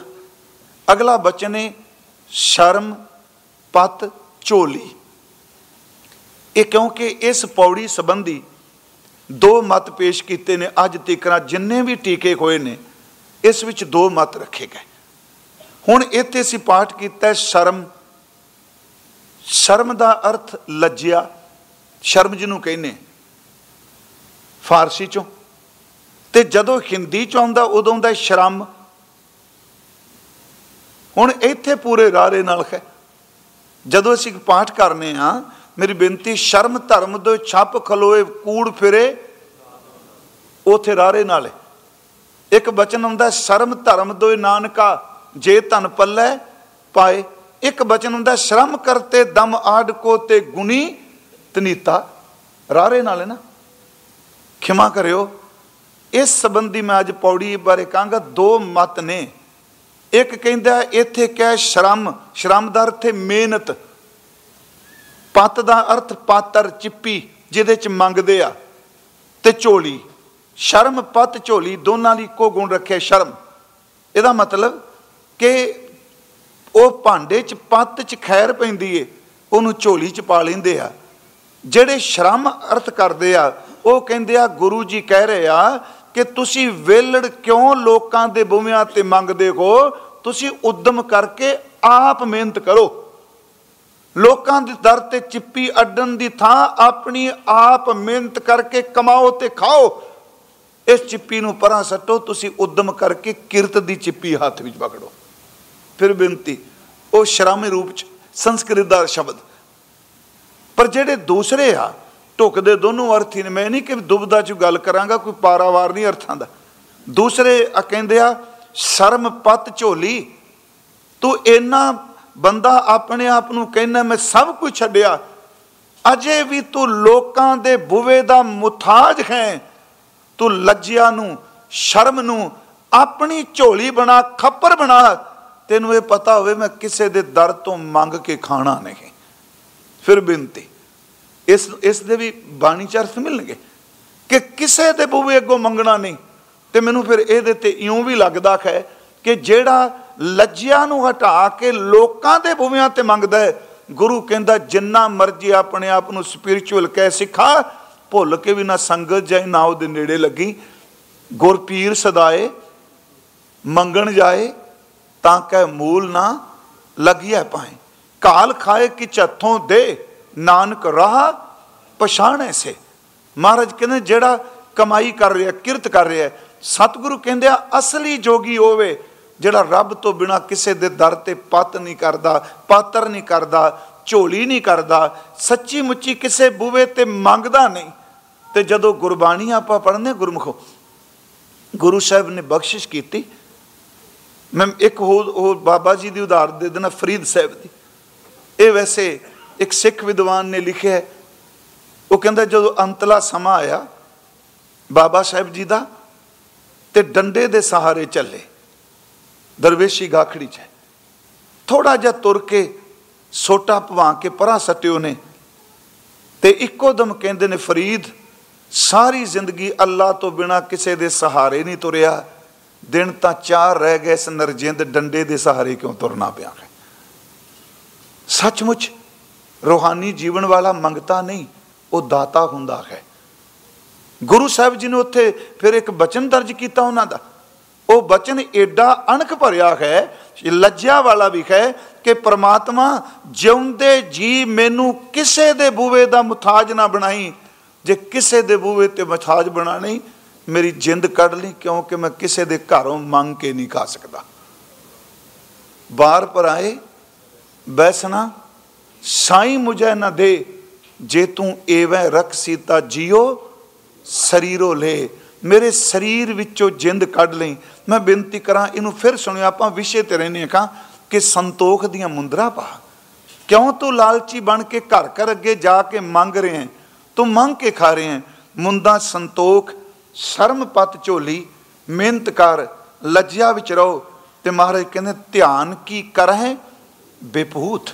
ਅਗਲਾ ਬਚਨ ਹੈ ਸ਼ਰਮ ਪਤ ਝੋਲੀ। ਇਹ ਕਿਉਂਕਿ ਇਸ ਪੌੜੀ ਸੰਬੰਧੀ ਦੋ ਮਤ ਪੇਸ਼ ਕੀਤੇ ਨੇ, ਅੱਜ ਤੱਕ ਜਿੰਨੇ ਵੀ ਟੀਕੇ ਹੋਏ ਨੇ, ਇਸ ਵਿੱਚ ਦੋ ਮਤ ਰੱਖੇ ਗਏ। ਹੁਣ ਇੱਥੇ ਅਸੀਂ ਪਾਠ ਕੀਤਾ ਸ਼ਰਮ ਸ਼ਰਮ ਦਾ ਅਰਥ ਲੱਜਿਆ। ਸ਼ਰਮ ਜਿਹਨੂੰ ਕਹਿੰਦੇ ਫਾਰਸੀ ਚੋਂ। ਤੇ ਜਦੋਂ ਹਿੰਦੀ ਚ ਆਉਂਦਾ, ਉਦੋਂ ਦਾ ਸ਼ਰਮ। ਹੁਣ ਇੱਥੇ ਪੂਰੇ ਰਾਰੇ ਨਾਲ ਹੈ। ਜਦੋਂ ਅਸੀਂ ਪਾਠ ਕਰਨੇ ਆ, ਮੇਰੀ ਬੇਨਤੀ, ਸ਼ਰਮ ਧਰਮ ਦੇ ਛੱਪ ਖਲੋਏ, ਕੂੜ ਫਿਰੇ, ਉਥੇ ਰਾਰੇ ਨਾਲ ਇੱਕ ਬਚਨ ਹੁੰਦਾ ਸ਼ਰਮ ਧਰਮ ਦੋਏ ਨਾਨਕਾ, ਜੇ ਧਨ ਪੱਲੇ, ਪਾਏ। ਇੱਕ ਬਚਨ ਹੁੰਦਾ, ਸ਼ਰਮ ਕਰਤੇ ਦਮ ਆੜ ਕੋ ਤੇ ਗੁਣੀ ਤਨੀਤਾ। ਰਾਰੇ ਨਾਲ ਹੈ ਨਾ? ਖਿਮਾ ਕਰਿਓ। ਇਸ ਸੰਬੰਧੀ ਮੈਂ ਅੱਜ ਪੌੜੀ ਬਾਰੇ ਕਹਾਂਗਾ, ਦੋ ਮਤ ਨੇ। ਇੱਕ ਕਹਿੰਦਾ, ਇੱਥੇ ਕਹਿ ਸ਼ਰਮ ਸ਼ਰਮ ਦਾ ਅਰਥ ਹੈ ਮਿਹਨਤ। ਪਤ ਦਾ ਅਰਥ ਪਾਤਰ, ਚਿੱਪੀ, ਜਿਹਦੇ ਚ ਮੰਗਦੇ ਆ ਤੇ ਝੋਲੀ। ਸ਼ਰਮ, ਪਤ, ਝੋਲੀ, ਦੋਨਾਂ ਲਈ ਇੱਕੋ ਗੁਣ ਰੱਖਿਆ, ਸ਼ਰਮ। ਇਹਦਾ ਮਤਲਬ ਕਿ ਉਹ ਭਾਂਡੇ 'ਚ ਪੱਤ 'ਚ ਖੈਰ ਪੈਂਦੀ ਏ, ਉਹਨੂੰ ਝੋਲੀ 'ਚ ਪਾ ਲੈਂਦੇ ਆ। ਜਿਹੜੇ ਸ਼ਰਮ ਅਰਥ ਕਰਦੇ ਆ, ਉਹ ਕਹਿੰਦੇ ਆ, ਗੁਰੂ ਜੀ ਕਹਿ ਰਹੇ ਆ ਕਿ ਤੁਸੀਂ ਵੇਲੜ ਕਿਉਂ ਲੋਕਾਂ ਦੇ ਬੁਵਿਆਂ ਤੇ ਮੰਗਦੇ ਹੋ? ਤੁਸੀਂ ਉਦਮ ਕਰਕੇ ਆਪ ਮਿਹਨਤ ਕਰੋ। ਲੋਕਾਂ ਦੇ ਦਰ ਤੇ ਚਿੱਪੀ ਅੱਡਣ ਦੀ ਥਾਂ ਆਪਣੀ ਆਪ ਮਿਹਨਤ ਕਰਕੇ ਕਮਾਓ ਤੇ ਖਾਓ। ਇਸ ਚਿੱਪੀ ਨੂੰ ਪਰਾਂ ਸੱਟੋ, ਤੁਸੀਂ ਉਦਮ ਕਰਕੇ ਕਿਰਤ ਦੀ ਚਿੱਪੀ ਹੱਥ ਵਿੱਚ ਪਕੜੋ। ਫਿਰ ਬੇਨਤੀ, ਉਹ ਸ਼ਰਮ ਰੂਪ ਚ ਸੰਸਕ੍ਰਿਤ ਦਾ ਸ਼ਬਦ। ਪਰ ਜਿਹੜੇ ਦੂਸਰੇ ਆ, ਢੁਕਦੇ ਦੋਨੋਂ ਅਰਥੀ ਨੇ, ਮੈਂ ਨਹੀਂ ਕਿ ਦੁਬਦਾ ਚ ਗੱਲ ਕਰਾਂਗਾ, ਕੋਈ ਪਾਰਾਵਾਰ ਨਹੀਂ ਅਰਥਾਂ ਦਾ। ਦੂਸਰੇ ਆ ਕਹਿੰਦੇ ਆ, ਸ਼ਰਮ ਪਤ ਝੋਲੀ, ਤੂੰ ਇੰਨਾ ਬੰਦਾ ਆਪਣੇ ਆਪ ਨੂੰ ਕਹਿੰਦਾ, ਮੈਂ ਸਭ ਕੁਝ ਛੱਡਿਆ। ਅਜੇ ਵੀ ਤੂੰ ਲੋਕਾਂ ਦੇ ਬੁਵੇ ਦਾ ਮੁਤਾਜ ਹੈ। ਤੂੰ ਲੱਜਿਆ ਨੂੰ, ਸ਼ਰਮ ਨੂੰ ਆਪਣੀ ਝੋਲੀ ਬਣਾ, ਖੱਪਰ ਬਣਾ ਤੈਨੂੰ ਇਹ ਪਤਾ ਹੋਵੇ ਮੈਂ ਕਿਸੇ ਦੇ ਦਰ ਤੋਂ ਮੰਗ ਕੇ ਖਾਣਾ ਨਹੀਂ। ਫਿਰ ਬੇਨਤੀ, ਇਸ ਇਸ ਦੇ ਵੀ ਬਾਣੀ ਚ ਮਿਲਣਗੇ ਕਿ ਕਿਸੇ ਦੇ ਬੂਵੇ ਅੱਗੋਂ ਮੰਗਣਾ ਨਹੀਂ ਤੇ ਮੈਨੂੰ ਫਿਰ ਇਹਦੇ ਤੇ ਇਉਂ ਵੀ ਲੱਗਦਾ ਹੈ ਕਿ ਜਿਹੜਾ ਲੱਜਿਆ ਨੂੰ ਹਟਾ ਕੇ ਲੋਕਾਂ ਦੇ ਬੂਵਿਆਂ ਤੇ ਮੰਗਦਾ ਹੈ, ਗੁਰੂ ਕਹਿੰਦਾ, ਜਿੰਨਾ ਮਰਜ਼ੀ ਆਪਣੇ ਆਪ ਨੂੰ ਸਪਿਰਚੁਅਲ ਕਹਿ ਸਿੱਖਾ, ਭੁੱਲ ਕੇ ਵੀ ਨਾ ਸੰਗਤ ਜਾਏ, ਨਾ ਉਹਦੇ ਨੇੜੇ ਲੱਗੀ। ਗੁਰਪੀਰ ਸਦਾਏ, ਮੰਗਣ ਜਾਏ ਤਾਂ ਕਹਿ ਮੂਲ ਨਾ ਲਗਿਆ ਪਾਏ ਕਾਲ ਖਾਏ ਕਿ ਝੱਥੋਂ ਦੇ, ਨਾਨਕ ਰਾਹ ਪਛਾਣੇ ਸੇ। ਮਹਾਰਾਜ ਕਹਿੰਦੇ, ਜਿਹੜਾ ਕਮਾਈ ਕਰ ਰਿਹਾ, ਕਿਰਤ ਕਰ ਰਿਹਾ, ਸਤਿਗੁਰੂ ਕਹਿੰਦੇ ਆ, ਅਸਲੀ ਜੋਗੀ ਹੋਵੇ, ਜਿਹੜਾ ਰੱਬ ਤੋਂ ਬਿਨਾ ਕਿਸੇ ਦੇ ਦਰ ਤੇ ਪਤ ਨਹੀਂ ਕਰਦਾ, ਪਾਤਰ ਨਹੀਂ ਕਰਦਾ, ਝੋਲੀ ਨਹੀਂ ਕਰਦਾ ਸੱਚੀ ਮੁੱਚੀ ਕਿਸੇ ਬੂਵੇ ਤੇ ਮੰਗਦਾ ਨਹੀਂ। ਤੇ ਜਦੋਂ ਗੁਰਬਾਣੀ ਆਪਾਂ ਪੜ੍ਹਨੇ ਗੁਰਮੁਖੋ, ਗੁਰੂ ਸਾਹਿਬ ਨੇ ਬਖਸ਼ਿਸ਼ ਕੀਤੀ ਮੈਂ ਇੱਕ ਹੋਰ ਉਹ ਬਾਬਾ ਜੀ ਦੀ ਉਦਾਹਰਨ ਦੇ ਦੇਣਾ ਫਰੀਦ ਸਾਹਿਬ ਦੀ। ਇਹ ਵੈਸੇ ਇੱਕ ਸਿੱਖ ਵਿਦਵਾਨ ਨੇ ਲਿਖਿਆ ਉਹ ਕਹਿੰਦਾ, ਜਦੋਂ ਅੰਤਲਾ ਸਮਾਂ ਆਇਆ, ਬਾਬਾ ਸਾਹਿਬ ਜੀ ਦਾ, ਤੇ ਡੰਡੇ ਦੇ ਸਹਾਰੇ ਚੱਲੇ। ਦਰਵੇਸ਼ੀ ਗਾਖੜੀ 'ਚ ਥੋੜਾ ਜਿਹਾ ਤੁਰ ਕੇ ਸੋਟਾ ਪਵਾ ਕੇ ਪਰਾਂ ਸਟਿਓ ਨੇ। ਤੇ ਇੱਕੋ ਦਮ ਕਹਿੰਦੇ ਨੇ, ਫਰੀਦ, ਸਾਰੀ ਜ਼ਿੰਦਗੀ ਅੱਲਾ ਤੋਂ ਬਿਨਾ ਕਿਸੇ ਦੇ ਸਹਾਰੇ ਨਹੀਂ ਤੁਰਿਆ। ਦਿਨ ਤਾਂ ਚਾਰ ਰਹਿ ਗਏ, ਇਸ ਨਰਜਿੰਦ ਡੰਡੇ ਦੇ ਸਹਾਰੇ ਕਿਉਂ ਤੁਰਨਾ ਪਿਆ ਹੈ? ਸੱਚਮੁੱਚ ਰੋਹਾਨੀ ਜੀਵਨ ਵਾਲਾ ਮੰਗਤਾ ਨਹੀਂ, ਉਹ ਦਾਤਾ ਹੁੰਦਾ ਹੈ। ਗੁਰੂ ਸਾਹਿਬ ਜੀ ਨੇ ਉੱਥੇ ਫਿਰ ਇੱਕ ਬਚਨ ਦਰਜ ਕੀਤਾ ਉਹਨਾਂ ਦਾ। ਉਹ ਬਚਨ ਏਡਾ ਅਣਖ ਭਰਿਆ ਹੈ ਲੱਜਿਆ ਵਾਲਾ ਵੀ ਹੈ ਕਿ ਪ੍ਰਮਾਤਮਾ ਜਿਉਂਦੇ ਜੀ ਮੈਨੂੰ ਕਿਸੇ ਦੇ ਬੂਵੇ ਦਾ ਮੁਤਾਜ ਨਾ ਬਣਾਈ, ਜੇ ਕਿਸੇ ਦੇ ਬੂਵੇ ਤੇ ਮੁਤਾਜ ਬਣਾ ਨਹੀਂ ਮੇਰੀ ਜਿੰਦ ਕੱਢ ਲਈ ਕਿਉਂਕਿ ਮੈਂ ਕਿਸੇ ਦੇ ਘਰੋਂ ਮੰਗ ਕੇ ਨਹੀਂ ਖਾ ਸਕਦਾ। ਬਾਹਰ ਪਰ ਆਏ, ਬੈਸਣਾ, ਸਾਈ ਮੁਝੇ ਨਾ ਦੇ, ਜੇ ਤੂੰ ਐਵੇਂ ਰਖ ਸੀਤਾ ਜਿਉ ਸਰੀਰੋ ਲੈ। ਮੇਰੇ ਸਰੀਰ ਵਿੱਚੋਂ ਜਿੰਦ ਕੱਢ ਲਈ। ਮੈਂ ਬੇਨਤੀ ਕਰਾਂ, ਇਹਨੂੰ ਫਿਰ ਸੁਣਿਓ, ਆਪਾਂ ਵਿਸ਼ੇ ਤੇ ਰਹਿੰਦੇ ਹਾਂ ਕਿ ਸੰਤੋਖ ਦੀਆਂ ਮੁੰਦਰਾ ਪਾ। ਕਿਉਂ ਤੂੰ ਲਾਲਚੀ ਬਣ ਕੇ ਘਰ ਘਰ ਅੱਗੇ ਜਾ ਕੇ ਮੰਗ ਰਹੇ ਹੈ? ਤੂੰ ਮੰਗ ਕੇ ਖਾ ਰਹੇ ਹੈ। ਮੁੰਦਾ ਸੰਤੋਖ ਸ਼ਰਮ ਪਤ ਝੋਲੀ, ਮਿਹਨਤ ਕਰ, ਲੱਜਿਆ ਵਿੱਚ ਰਹੋ। ਤੇ ਮਹਾਰਾਜ ਕਹਿੰਦੇ, ਧਿਆਨ ਕੀ ਕਰਹਿ? ਬੇਪੂਤ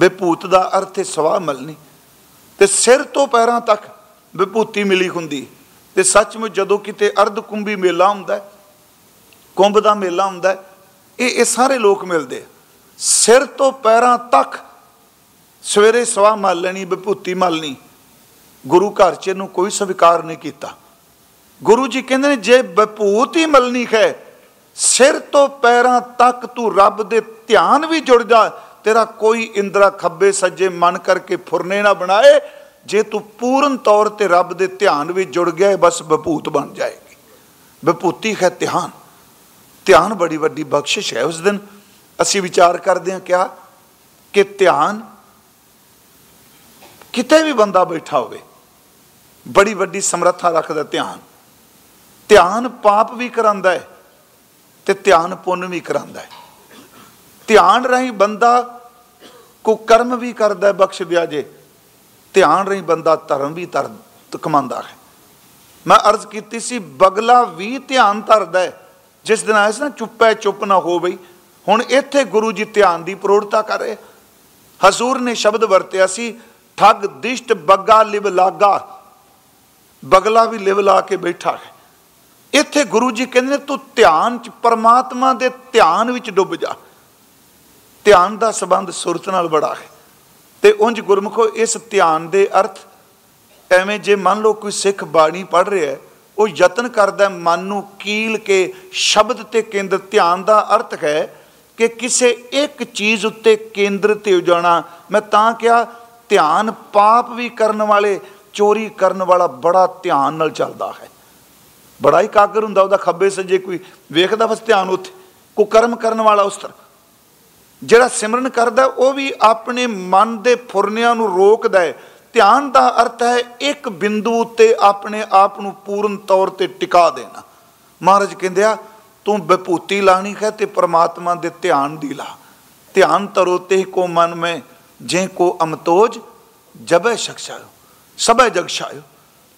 ਬੇਪੂਤ ਦਾ ਅਰਥ ਹੈ ਸਵਾ ਮਲਨੀ ਤੇ ਸਿਰ ਤੋਂ ਪੈਰਾਂ ਤੱਕ ਵਿਭੂਤੀ ਮਿਲੀ ਹੁੰਦੀ। ਤੇ ਸੱਚਮੁੱਚ ਜਦੋਂ ਕਿਤੇ ਅਰਧ ਕੁੰਭੀ ਮੇਲਾ ਹੁੰਦਾ, ਕੁੰਭ ਦਾ ਮੇਲਾ ਹੁੰਦਾ, ਇਹ ਇਹ ਸਾਰੇ ਲੋਕ ਮਿਲਦੇ ਸਿਰ ਤੋਂ ਪੈਰਾਂ ਤੱਕ ਸਵੇਰੇ ਸਵਾ ਮਲ ਲੈਣੀ ਵਿਭੂਤੀ ਮਲਣੀ। ਗੁਰੂ ਘਰ ਚ ਇਹਨੂੰ ਕੋਈ ਸਵੀਕਾਰ ਨਹੀਂ ਕੀਤਾ। ਗੁਰੂ ਜੀ ਕਹਿੰਦੇ ਨੇ, ਜੇ ਵਿਭੂਤੀ ਮਲਣੀ ਹੈ, ਸਿਰ ਤੋਂ ਪੈਰਾਂ ਤੱਕ ਤੂੰ ਰੱਬ ਦੇ ਧਿਆਨ ਵੀ ਜੁੜ ਜਾ ਤੇਰਾ ਕੋਈ ਇੰਦਰਾ ਖੱਬੇ ਸੱਜੇ ਮਨ ਕਰਕੇ ਫੁਰਨੇ ਨਾ ਬਣਾਏ, ਜੇ ਤੂੰ ਪੂਰਨ ਤੌਰ ਤੇ ਰੱਬ ਦੇ ਧਿਆਨ ਵਿੱਚ ਜੁੜ ਗਿਆ ਬਸ ਵਿਭੂਤ ਬਣ ਜਾਏਗੀ। ਵਿਭੂਤੀ ਹੈ ਧਿਆਨ। ਧਿਆਨ ਬੜੀ ਵੱਡੀ ਬਖਸ਼ਿਸ਼ ਹੈ ਉਸ ਦਿਨ। ਅਸੀਂ ਵਿਚਾਰ ਕਰਦੇ ਹਾਂ ਕਿਹਾ ਕਿ ਧਿਆਨ ਕਿਤੇ ਵੀ ਬੰਦਾ ਬੈਠਾ ਹੋਵੇ, ਬੜੀ ਵੱਡੀ ਸਮਰੱਥਾ ਰੱਖਦਾ ਧਿਆਨ। ਧਿਆਨ ਪਾਪ ਵੀ ਕਰਾਂਦਾ ਹੈ ਤੇ ਧਿਆਨ ਪੁੰਨ ਵੀ ਕਰਾਂਦਾ ਹੈ। ਧਿਆਨ ਰਹੀ ਬੰਦਾ ਕੋ ਕਰਮ ਵੀ ਕਰਦਾ ਬਖਸ਼ ਦਿਆ ਜੇ। ਧਿਆਨ ਰਹੀ ਬੰਦਾ ਧਰਮ ਵੀ ਤਰ ਕਮਾਉਂਦਾ ਹੈ। ਮੈਂ ਅਰਜ਼ ਕੀਤੀ ਸੀ, ਬਗਲਾ ਵੀ ਧਿਆਨ ਧਰਦਾ ਜਿਸ ਦਿਨ ਆਇਆ ਸੀ ਨਾ, ਚੁੱਪੈ ਚੁੱਪ ਨਾ ਹੋ ਬਈ। ਹੁਣ ਇੱਥੇ ਗੁਰੂ ਜੀ ਧਿਆਨ ਦੀ ਪ੍ਰੋੜਤਾ ਕਰ ਰਹੇ। ਹਜ਼ੂਰ ਨੇ ਸ਼ਬਦ ਵਰਤਿਆ ਸੀ, ਠੱਗ, ਦਿਸ਼ਟ, ਬੱਗਾ, ਲਿਵ ਲਾਗਾ। ਬਗਲਾ ਵੀ ਲਿਵ ਲਾ ਕੇ ਬੈਠਾ ਹੈ। ਇੱਥੇ ਗੁਰੂ ਜੀ ਕਹਿੰਦੇ ਨੇ, ਤੂੰ ਧਿਆਨ ਚ, ਪਰਮਾਤਮਾ ਦੇ ਧਿਆਨ ਵਿੱਚ ਡੁੱਬ ਜਾ। ਧਿਆਨ ਦਾ ਸਬੰਧ ਸੁਰਤ ਨਾਲ ਬੜਾ ਹੈ। ਤੇ ਉਂਝ ਗੁਰਮਖੋ, ਇਸ ਧਿਆਨ ਦੇ ਅਰਥ ਐਵੇਂ ਜੇ ਮੰਨ ਲਓ ਕੋਈ ਸਿੱਖ ਬਾਣੀ ਪੜ ਰਿਹਾ ਹੈ, ਉਹ ਯਤਨ ਕਰਦਾ ਮਨ ਨੂੰ ਕੀਲ ਕੇ ਸ਼ਬਦ ਤੇ ਕੇਂਦਰ, ਧਿਆਨ ਦਾ ਅਰਥ ਹੈ ਕਿ ਕਿਸੇ ਇੱਕ ਚੀਜ਼ ਉੱਤੇ ਕੇਂਦਰਿਤ ਹੋ ਜਾਣਾ। ਮੈਂ ਤਾਂ ਕਿਹਾ, ਧਿਆਨ ਪਾਪ ਵੀ ਕਰਨ ਵਾਲੇ, ਚੋਰੀ ਕਰਨ ਵਾਲਾ ਬੜਾ ਧਿਆਨ ਨਾਲ ਚੱਲਦਾ ਹੈ। ਬੜਾ ਹੀ ਕਾਗਰ ਹੁੰਦਾ ਉਹਦਾ ਖੱਬੇ ਸੱਜੇ ਕੋਈ ਵੇਖਦਾ ਬਸ ਧਿਆਨ ਉੱਥੇ ਕੋ ਕਰਮ ਕਰਨ ਵਾਲਾ ਉਸ ਤਰ੍ਹਾਂ। ਜਿਹੜਾ ਸਿਮਰਨ ਕਰਦਾ ਉਹ ਵੀ ਆਪਣੇ ਮਨ ਦੇ ਫੁਰਨਿਆਂ ਨੂੰ ਰੋਕਦਾ ਹੈ। ਧਿਆਨ ਦਾ ਅਰਥ ਹੈ, ਇੱਕ ਬਿੰਦੂ ਉੱਤੇ ਆਪਣੇ ਆਪ ਨੂੰ ਪੂਰਨ ਤੌਰ ਤੇ ਟਿਕਾ ਦੇਣਾ। ਮਹਾਰਾਜ ਕਹਿੰਦੇ ਆ, ਤੂੰ ਵਿਭੂਤੀ ਲਾਣੀ ਹੈ ਤੇ ਪ੍ਰਮਾਤਮਾ ਦੇ ਧਿਆਨ ਦੀ ਲਾ। ਧਿਆਨ ਤਰੋ ਤੇ ਕੋ ਮਨ ਮੈਂ, ਜੇ ਕੋ ਅਮਤੋਜ ਜਬੈ ਸ਼ਖਸ਼ਾਇਓ, ਸਭੈ ਜਗਸ਼ਾਇਓ